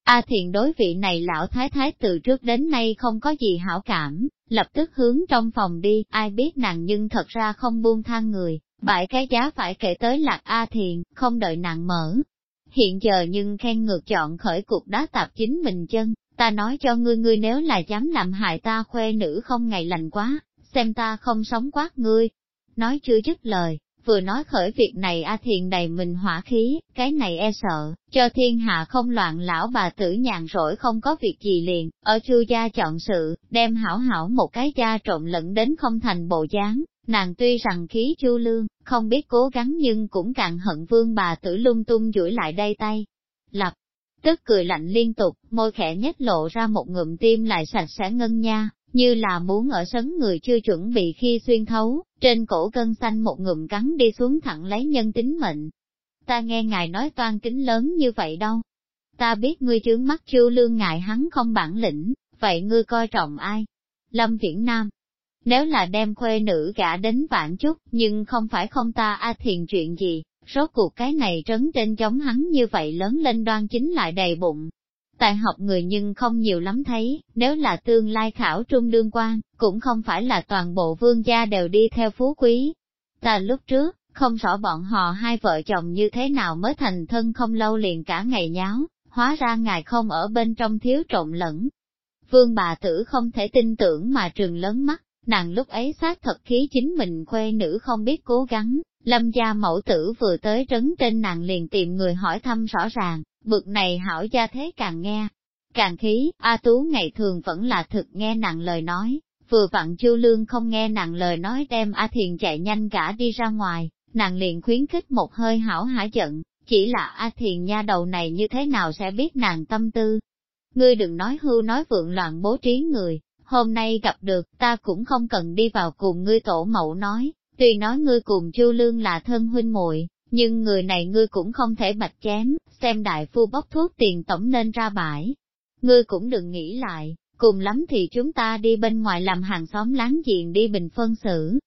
A à thiền đối vị này lão thái thái từ trước đến nay không có gì hảo cảm, lập tức hướng trong phòng đi, ai biết nàng nhưng thật ra không buông thang người, bại cái giá phải kể tới lạc A Thiền, không đợi nặng mở. Hiện giờ nhưng khen ngược chọn khởi cục đá tạp chính mình chân, ta nói cho ngươi ngươi nếu là dám làm hại ta khoe nữ không ngày lành quá, xem ta không sống quát ngươi. Nói chưa dứt lời, Vừa nói khởi việc này A Thiền đầy mình hỏa khí, cái này e sợ, cho thiên hạ không loạn lão bà tử nhàn rỗi không có việc gì liền, ở chư gia chọn sự, đem hảo hảo một cái gia trộn lẫn đến không thành bộ dáng, nàng tuy rằng khí chu lương, không biết cố gắng nhưng cũng càng hận vương bà tử lung tung duỗi lại đây tay. Lập, tức cười lạnh liên tục, môi khẽ nhếch lộ ra một ngụm tim lại sạch sẽ ngân nha, như là muốn ở sấn người chưa chuẩn bị khi xuyên thấu, trên cổ cân xanh một ngụm cắn đi xuống thẳng lấy nhân tính mệnh. Ta nghe ngài nói toan kính lớn như vậy đâu. Ta biết ngươi trướng mắt chiêu lương ngài hắn không bản lĩnh, vậy ngươi coi trọng ai? Lâm Viễn Nam. Nếu là đem khuê nữ gả đến vạn chút, nhưng không phải không ta a à thiền chuyện gì, rốt cuộc cái này trấn trên chống hắn như vậy lớn lên đoan chính lại đầy bụng, Tài học người nhưng không nhiều lắm thấy, nếu là tương lai khảo trung đương quan, cũng không phải là toàn bộ vương gia đều đi theo phú quý. Ta lúc trước, không rõ bọn họ hai vợ chồng như thế nào mới thành thân không lâu liền cả ngày nháo, hóa ra ngài không ở bên trong thiếu trộn lẫn. Vương bà tử không thể tin tưởng mà trường lớn mắt, nàng lúc ấy xác thật khí chính mình khuê nữ không biết cố gắng, lâm gia mẫu tử vừa tới trấn trên nàng liền tìm người hỏi thăm rõ ràng, Bực này hảo gia thế càng nghe, càng khí, A Tú ngày thường vẫn là thực nghe nặng lời nói, vừa vặn Chu Lương không nghe nặng lời nói đem A Thiền chạy nhanh cả đi ra ngoài, nàng liền khuyến khích một hơi hảo hả giận, chỉ là A Thiền nha đầu này như thế nào sẽ biết nàng tâm tư. Ngươi đừng nói hưu nói vượng loạn bố trí người, hôm nay gặp được ta cũng không cần đi vào cùng ngươi tổ mẫu nói, tuy nói ngươi cùng Chu Lương là thân huynh muội nhưng người này ngươi cũng không thể bạch chém, xem đại phu bốc thuốc tiền tổng nên ra bãi. Ngươi cũng đừng nghĩ lại, cùng lắm thì chúng ta đi bên ngoài làm hàng xóm láng giềng đi bình phân xử.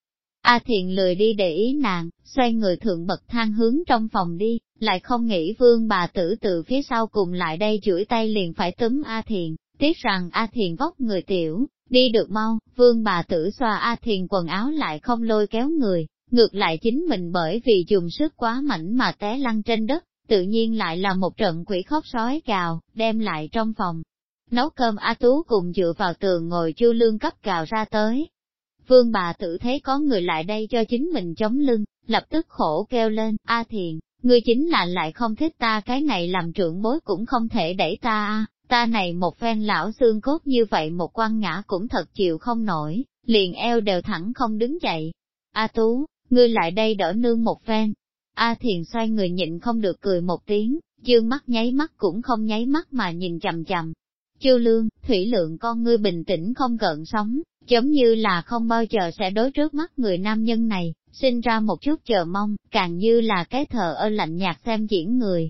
A thiền thiện lười đi để ý nàng, xoay người thượng bậc thang hướng trong phòng đi, lại không nghĩ vương bà tử từ phía sau cùng lại đây chửi tay liền phải túm A thiền, tiếc rằng A thiền vóc người tiểu, đi được mau, vương bà tử xoa A thiền quần áo lại không lôi kéo người, Ngược lại chính mình bởi vì dùng sức quá mạnh mà té lăn trên đất, tự nhiên lại là một trận quỷ khóc sói gào, đem lại trong phòng. Nấu cơm A Tú cùng dựa vào tường ngồi chu lương cấp gào ra tới. Vương bà tử thấy có người lại đây cho chính mình chống lưng, lập tức khổ kêu lên, A Thiền, ngươi chính là lại không thích ta cái này làm trưởng bối cũng không thể đẩy ta a ta này một phen lão xương cốt như vậy một quan ngã cũng thật chịu không nổi, liền eo đều thẳng không đứng dậy. A Tú, ngươi lại đây đỡ nương một phen. A thiền xoay người nhịn không được cười một tiếng, dương mắt nháy mắt cũng không nháy mắt mà nhìn chầm chầm. Chư lương, thủy lượng con ngươi bình tĩnh không gợn sóng, giống như là không bao giờ sẽ đối trước mắt người nam nhân này, sinh ra một chút chờ mong, càng như là cái thờ ơ lạnh nhạt xem diễn người.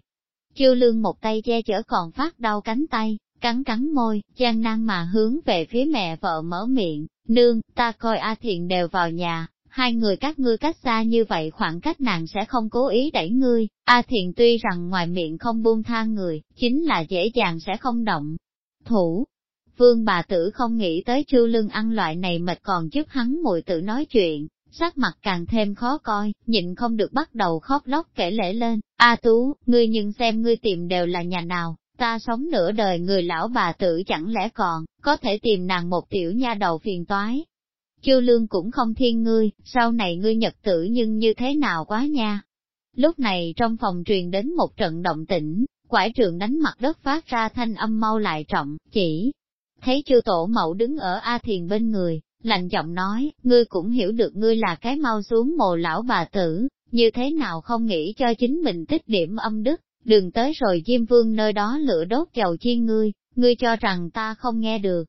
Chư lương một tay che chở còn phát đau cánh tay, cắn cắn môi, gian nan mà hướng về phía mẹ vợ mở miệng, nương, ta coi A thiền đều vào nhà, hai người các ngươi cách xa như vậy khoảng cách nàng sẽ không cố ý đẩy ngươi, A à Thiện tuy rằng ngoài miệng không buông tha người, chính là dễ dàng sẽ không động. Thủ, vương bà tử không nghĩ tới chư lưng ăn loại này mệt còn giúp hắn mùi tự nói chuyện, sắc mặt càng thêm khó coi, nhịn không được bắt đầu khóc lóc kể lễ lên, A Tú, ngươi nhưng xem ngươi tìm đều là nhà nào, ta sống nửa đời người lão bà tử chẳng lẽ còn, có thể tìm nàng một tiểu nha đầu phiền toái, chư lương cũng không thiên ngươi, sau này ngươi nhật tử nhưng như thế nào quá nha. Lúc này trong phòng truyền đến một trận động tĩnh, quải trường đánh mặt đất phát ra thanh âm mau lại trọng, chỉ. Thấy chư tổ mẫu đứng ở A Thiền bên người, lạnh giọng nói, ngươi cũng hiểu được ngươi là cái mau xuống mồ lão bà tử, như thế nào không nghĩ cho chính mình tích điểm âm đức, đừng tới rồi Diêm Vương nơi đó lửa đốt chầu chiên ngươi, ngươi cho rằng ta không nghe được.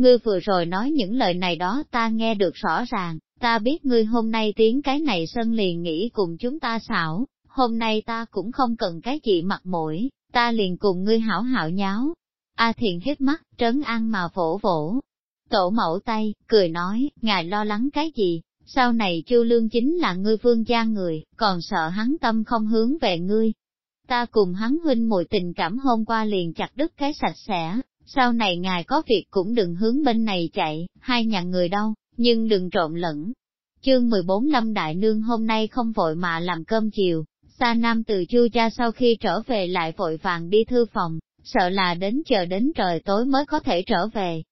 Ngươi vừa rồi nói những lời này đó ta nghe được rõ ràng, ta biết ngươi hôm nay tiếng cái này sân liền nghĩ cùng chúng ta xảo, hôm nay ta cũng không cần cái gì mặt mũi, ta liền cùng ngươi hảo hảo nháo. A à thiền hít mắt, trấn an mà vỗ vỗ. Tổ mẫu tay, cười nói, ngài lo lắng cái gì, sau này chu lương chính là ngươi vương gia người, còn sợ hắn tâm không hướng về ngươi. Ta cùng hắn huynh mùi tình cảm hôm qua liền chặt đứt cái sạch sẽ, sau này ngài có việc cũng đừng hướng bên này chạy, hai nhà người đâu, nhưng đừng trộn lẫn. Chương 14 Lâm Đại Nương hôm nay không vội mà làm cơm chiều, Sa Nam từ chu cha sau khi trở về lại vội vàng đi thư phòng, sợ là đến chờ đến trời tối mới có thể trở về.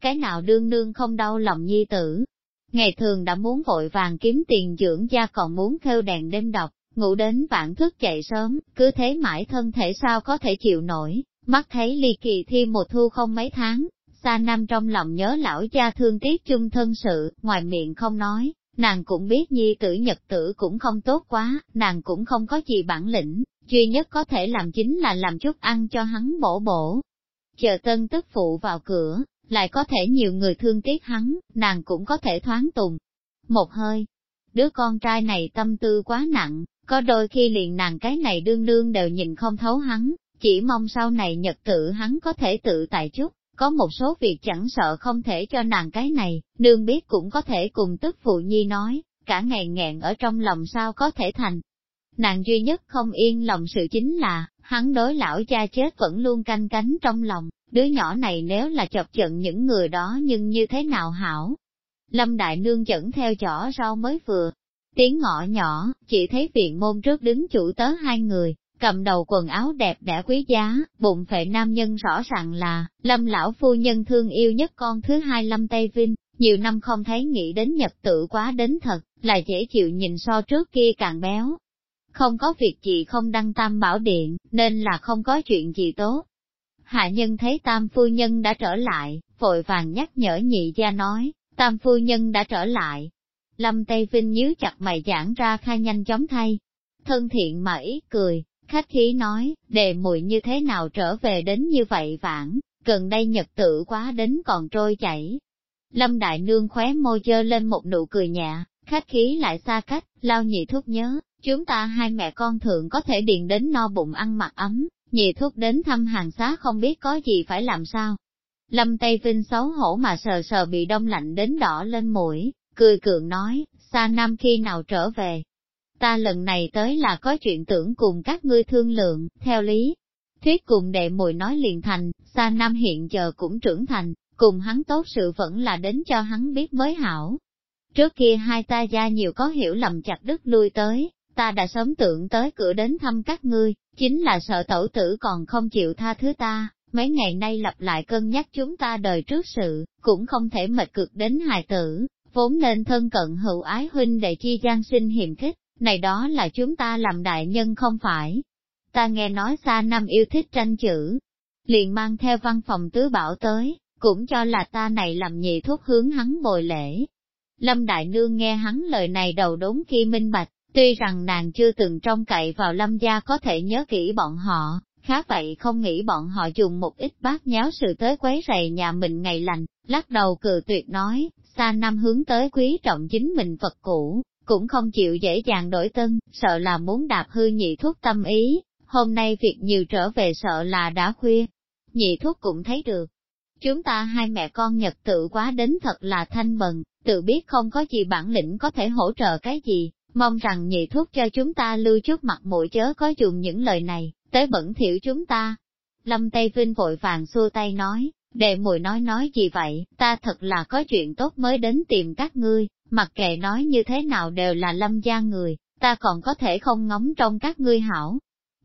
Cái nào đương nương không đau lòng nhi tử. Ngày thường đã muốn vội vàng kiếm tiền dưỡng gia còn muốn theo đèn đêm đọc, ngủ đến vạn thức chạy sớm, cứ thế mãi thân thể sao có thể chịu nổi. Mắt thấy ly kỳ thi một thu không mấy tháng, xa năm trong lòng nhớ lão cha thương tiếc chung thân sự, ngoài miệng không nói, nàng cũng biết nhi tử nhật tử cũng không tốt quá, nàng cũng không có gì bản lĩnh, duy nhất có thể làm chính là làm chút ăn cho hắn bổ bổ. Chờ tân tức phụ vào cửa, lại có thể nhiều người thương tiếc hắn, nàng cũng có thể thoáng tùng. Một hơi, đứa con trai này tâm tư quá nặng, có đôi khi liền nàng cái này đương đương đều nhìn không thấu hắn, chỉ mong sau này nhật tự hắn có thể tự tài chút, có một số việc chẳng sợ không thể cho nàng cái này, nương biết cũng có thể cùng tức phụ nhi nói, cả ngày nghẹn ở trong lòng sao có thể thành. Nàng duy nhất không yên lòng sự chính là, hắn đối lão cha chết vẫn luôn canh cánh trong lòng, đứa nhỏ này nếu là chọc giận những người đó nhưng như thế nào hảo. Lâm Đại Nương dẫn theo chỏ rau mới vừa, tiếng ngõ nhỏ, chỉ thấy viện môn trước đứng chủ tớ hai người, cầm đầu quần áo đẹp đẽ quý giá, bụng phệ nam nhân rõ ràng là, lâm lão phu nhân thương yêu nhất con thứ hai lâm Tây Vinh, nhiều năm không thấy nghĩ đến nhật tự quá đến thật, là dễ chịu nhìn so trước kia càng béo. Không có việc gì không đăng tam bảo điện, nên là không có chuyện gì tốt. Hạ nhân thấy tam phu nhân đã trở lại, vội vàng nhắc nhở nhị gia nói, tam phu nhân đã trở lại. Lâm Tây Vinh nhíu chặt mày giãn ra khai nhanh chóng thay, thân thiện mà ý cười, khách khí nói, đề muội như thế nào trở về đến như vậy vãng, gần đây nhật tử quá đến còn trôi chảy. Lâm Đại Nương khóe môi dơ lên một nụ cười nhẹ, khách khí lại xa cách, lao nhị thúc nhớ, chúng ta hai mẹ con thường có thể điền đến no bụng ăn mặc ấm, nhị thúc đến thăm hàng xá không biết có gì phải làm sao. Lâm Tây Vinh xấu hổ mà sờ sờ bị đông lạnh đến đỏ lên mũi, cười cường nói, xa năm khi nào trở về, ta lần này tới là có chuyện tưởng cùng các ngươi thương lượng, theo lý. Thuyết cùng đệ mùi nói liền thành, xa Nam hiện giờ cũng trưởng thành, cùng hắn tốt sự vẫn là đến cho hắn biết mới hảo. Trước kia hai ta gia nhiều có hiểu lầm chặt đứt lui tới, ta đã sớm tưởng tới cửa đến thăm các ngươi, chính là sợ tẩu tử còn không chịu tha thứ ta, mấy ngày nay lặp lại cân nhắc chúng ta đời trước sự, cũng không thể mệt cực đến hài tử, vốn nên thân cận hữu ái huynh để chi gian sinh hiểm khích, này đó là chúng ta làm đại nhân không phải. Ta nghe nói xa năm yêu thích tranh chữ, liền mang theo văn phòng tứ bảo tới, cũng cho là ta này làm nhị thuốc hướng hắn bồi lễ. Lâm Đại Nương nghe hắn lời này đầu đốn khi minh bạch, tuy rằng nàng chưa từng trông cậy vào Lâm gia có thể nhớ kỹ bọn họ, khá vậy không nghĩ bọn họ dùng một ít bát nháo sự tới quấy rầy nhà mình ngày lành, lắc đầu cự tuyệt nói, xa năm hướng tới quý trọng chính mình Phật cũ, cũng không chịu dễ dàng đổi tân, sợ là muốn đạp hư nhị thuốc tâm ý, hôm nay việc nhiều trở về sợ là đã khuya. Nhị thuốc cũng thấy được. Chúng ta hai mẹ con nhật tự quá đến thật là thanh bần, tự biết không có gì bản lĩnh có thể hỗ trợ cái gì, mong rằng nhị thuốc cho chúng ta lưu chút mặt mũi chớ có dùng những lời này, tới bẩn thiểu chúng ta. Lâm Tây Vinh vội vàng xua tay nói, đệ mùi nói nói gì vậy, ta thật là có chuyện tốt mới đến tìm các ngươi, mặc kệ nói như thế nào đều là lâm gia người, ta còn có thể không ngóng trong các ngươi hảo.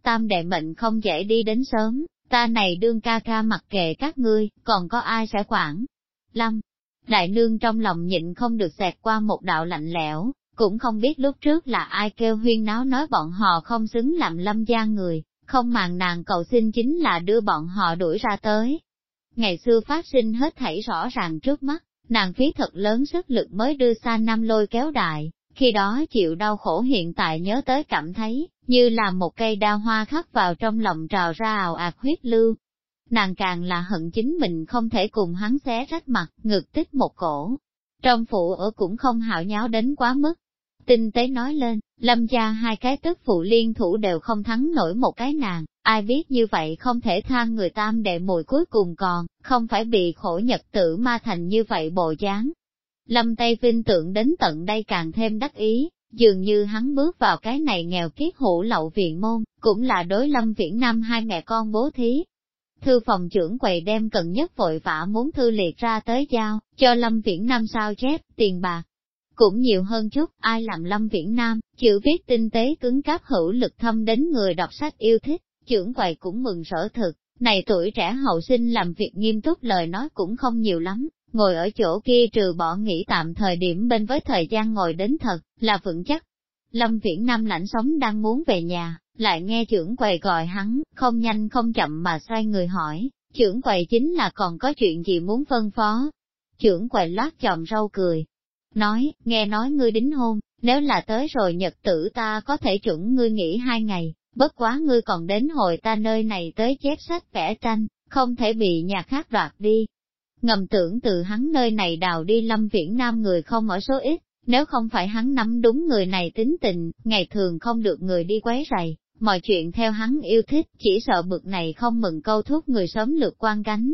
Tam đệ mệnh không dễ đi đến sớm, ta này đương ca ca mặc kệ các ngươi, còn có ai sẽ quản. Lâm, đại nương trong lòng nhịn không được xẹt qua một đạo lạnh lẽo, cũng không biết lúc trước là ai kêu huyên náo nói bọn họ không xứng làm lâm gia người, không màng nàng cầu xin chính là đưa bọn họ đuổi ra tới. Ngày xưa phát sinh hết thảy rõ ràng trước mắt, Nàng phí thật lớn sức lực mới đưa xa năm lôi kéo đại, khi đó chịu đau khổ hiện tại nhớ tới cảm thấy, như là một cây đa hoa khắc vào trong lòng trào ra ào ạt huyết lưu. Nàng càng là hận chính mình không thể cùng hắn xé rách mặt, ngực tích một cổ. Trong phụ ở cũng không hạo nháo đến quá mức. Tinh tế nói lên, lâm gia hai cái tức phụ liên thủ đều không thắng nổi một cái nàng, ai biết như vậy không thể tha người tam đệ mùi cuối cùng còn, không phải bị khổ nhật tử ma thành như vậy bộ dáng. Lâm Tây Vinh tưởng đến tận đây càng thêm đắc ý, dường như hắn bước vào cái này nghèo kiết hủ lậu viện môn, cũng là đối Lâm Viễn Nam hai mẹ con bố thí. Thư phòng trưởng quầy đem cần nhất vội vã muốn thư liệt ra tới giao, cho Lâm Viễn Nam sao chép, tiền bạc. Cũng nhiều hơn chút, ai làm Lâm Viễn Nam, chữ viết tinh tế cứng cáp hữu lực thâm đến người đọc sách yêu thích trưởng quầy cũng mừng sở thực, này tuổi trẻ hậu sinh làm việc nghiêm túc lời nói cũng không nhiều lắm, ngồi ở chỗ kia trừ bỏ nghỉ tạm thời điểm bên với thời gian ngồi đến thật, là vững chắc. Lâm Viễn Nam lãnh sống đang muốn về nhà, lại nghe trưởng quầy gọi hắn, không nhanh không chậm mà xoay người hỏi, trưởng quầy chính là còn có chuyện gì muốn phân phó. Trưởng quầy lát chòm râu cười, nói, nghe nói ngươi đính hôn, nếu là tới rồi nhật tử ta có thể chuẩn ngươi nghỉ hai ngày, bất quá ngươi còn đến hồi ta nơi này tới chép sách vẽ tranh, không thể bị nhà khác đoạt đi. Ngầm tưởng từ hắn nơi này đào đi lâm viễn nam người không ở số ít, nếu không phải hắn nắm đúng người này tính tình, ngày thường không được người đi quấy rầy, mọi chuyện theo hắn yêu thích, chỉ sợ bực này không mừng câu thúc người sớm lượt quan cánh,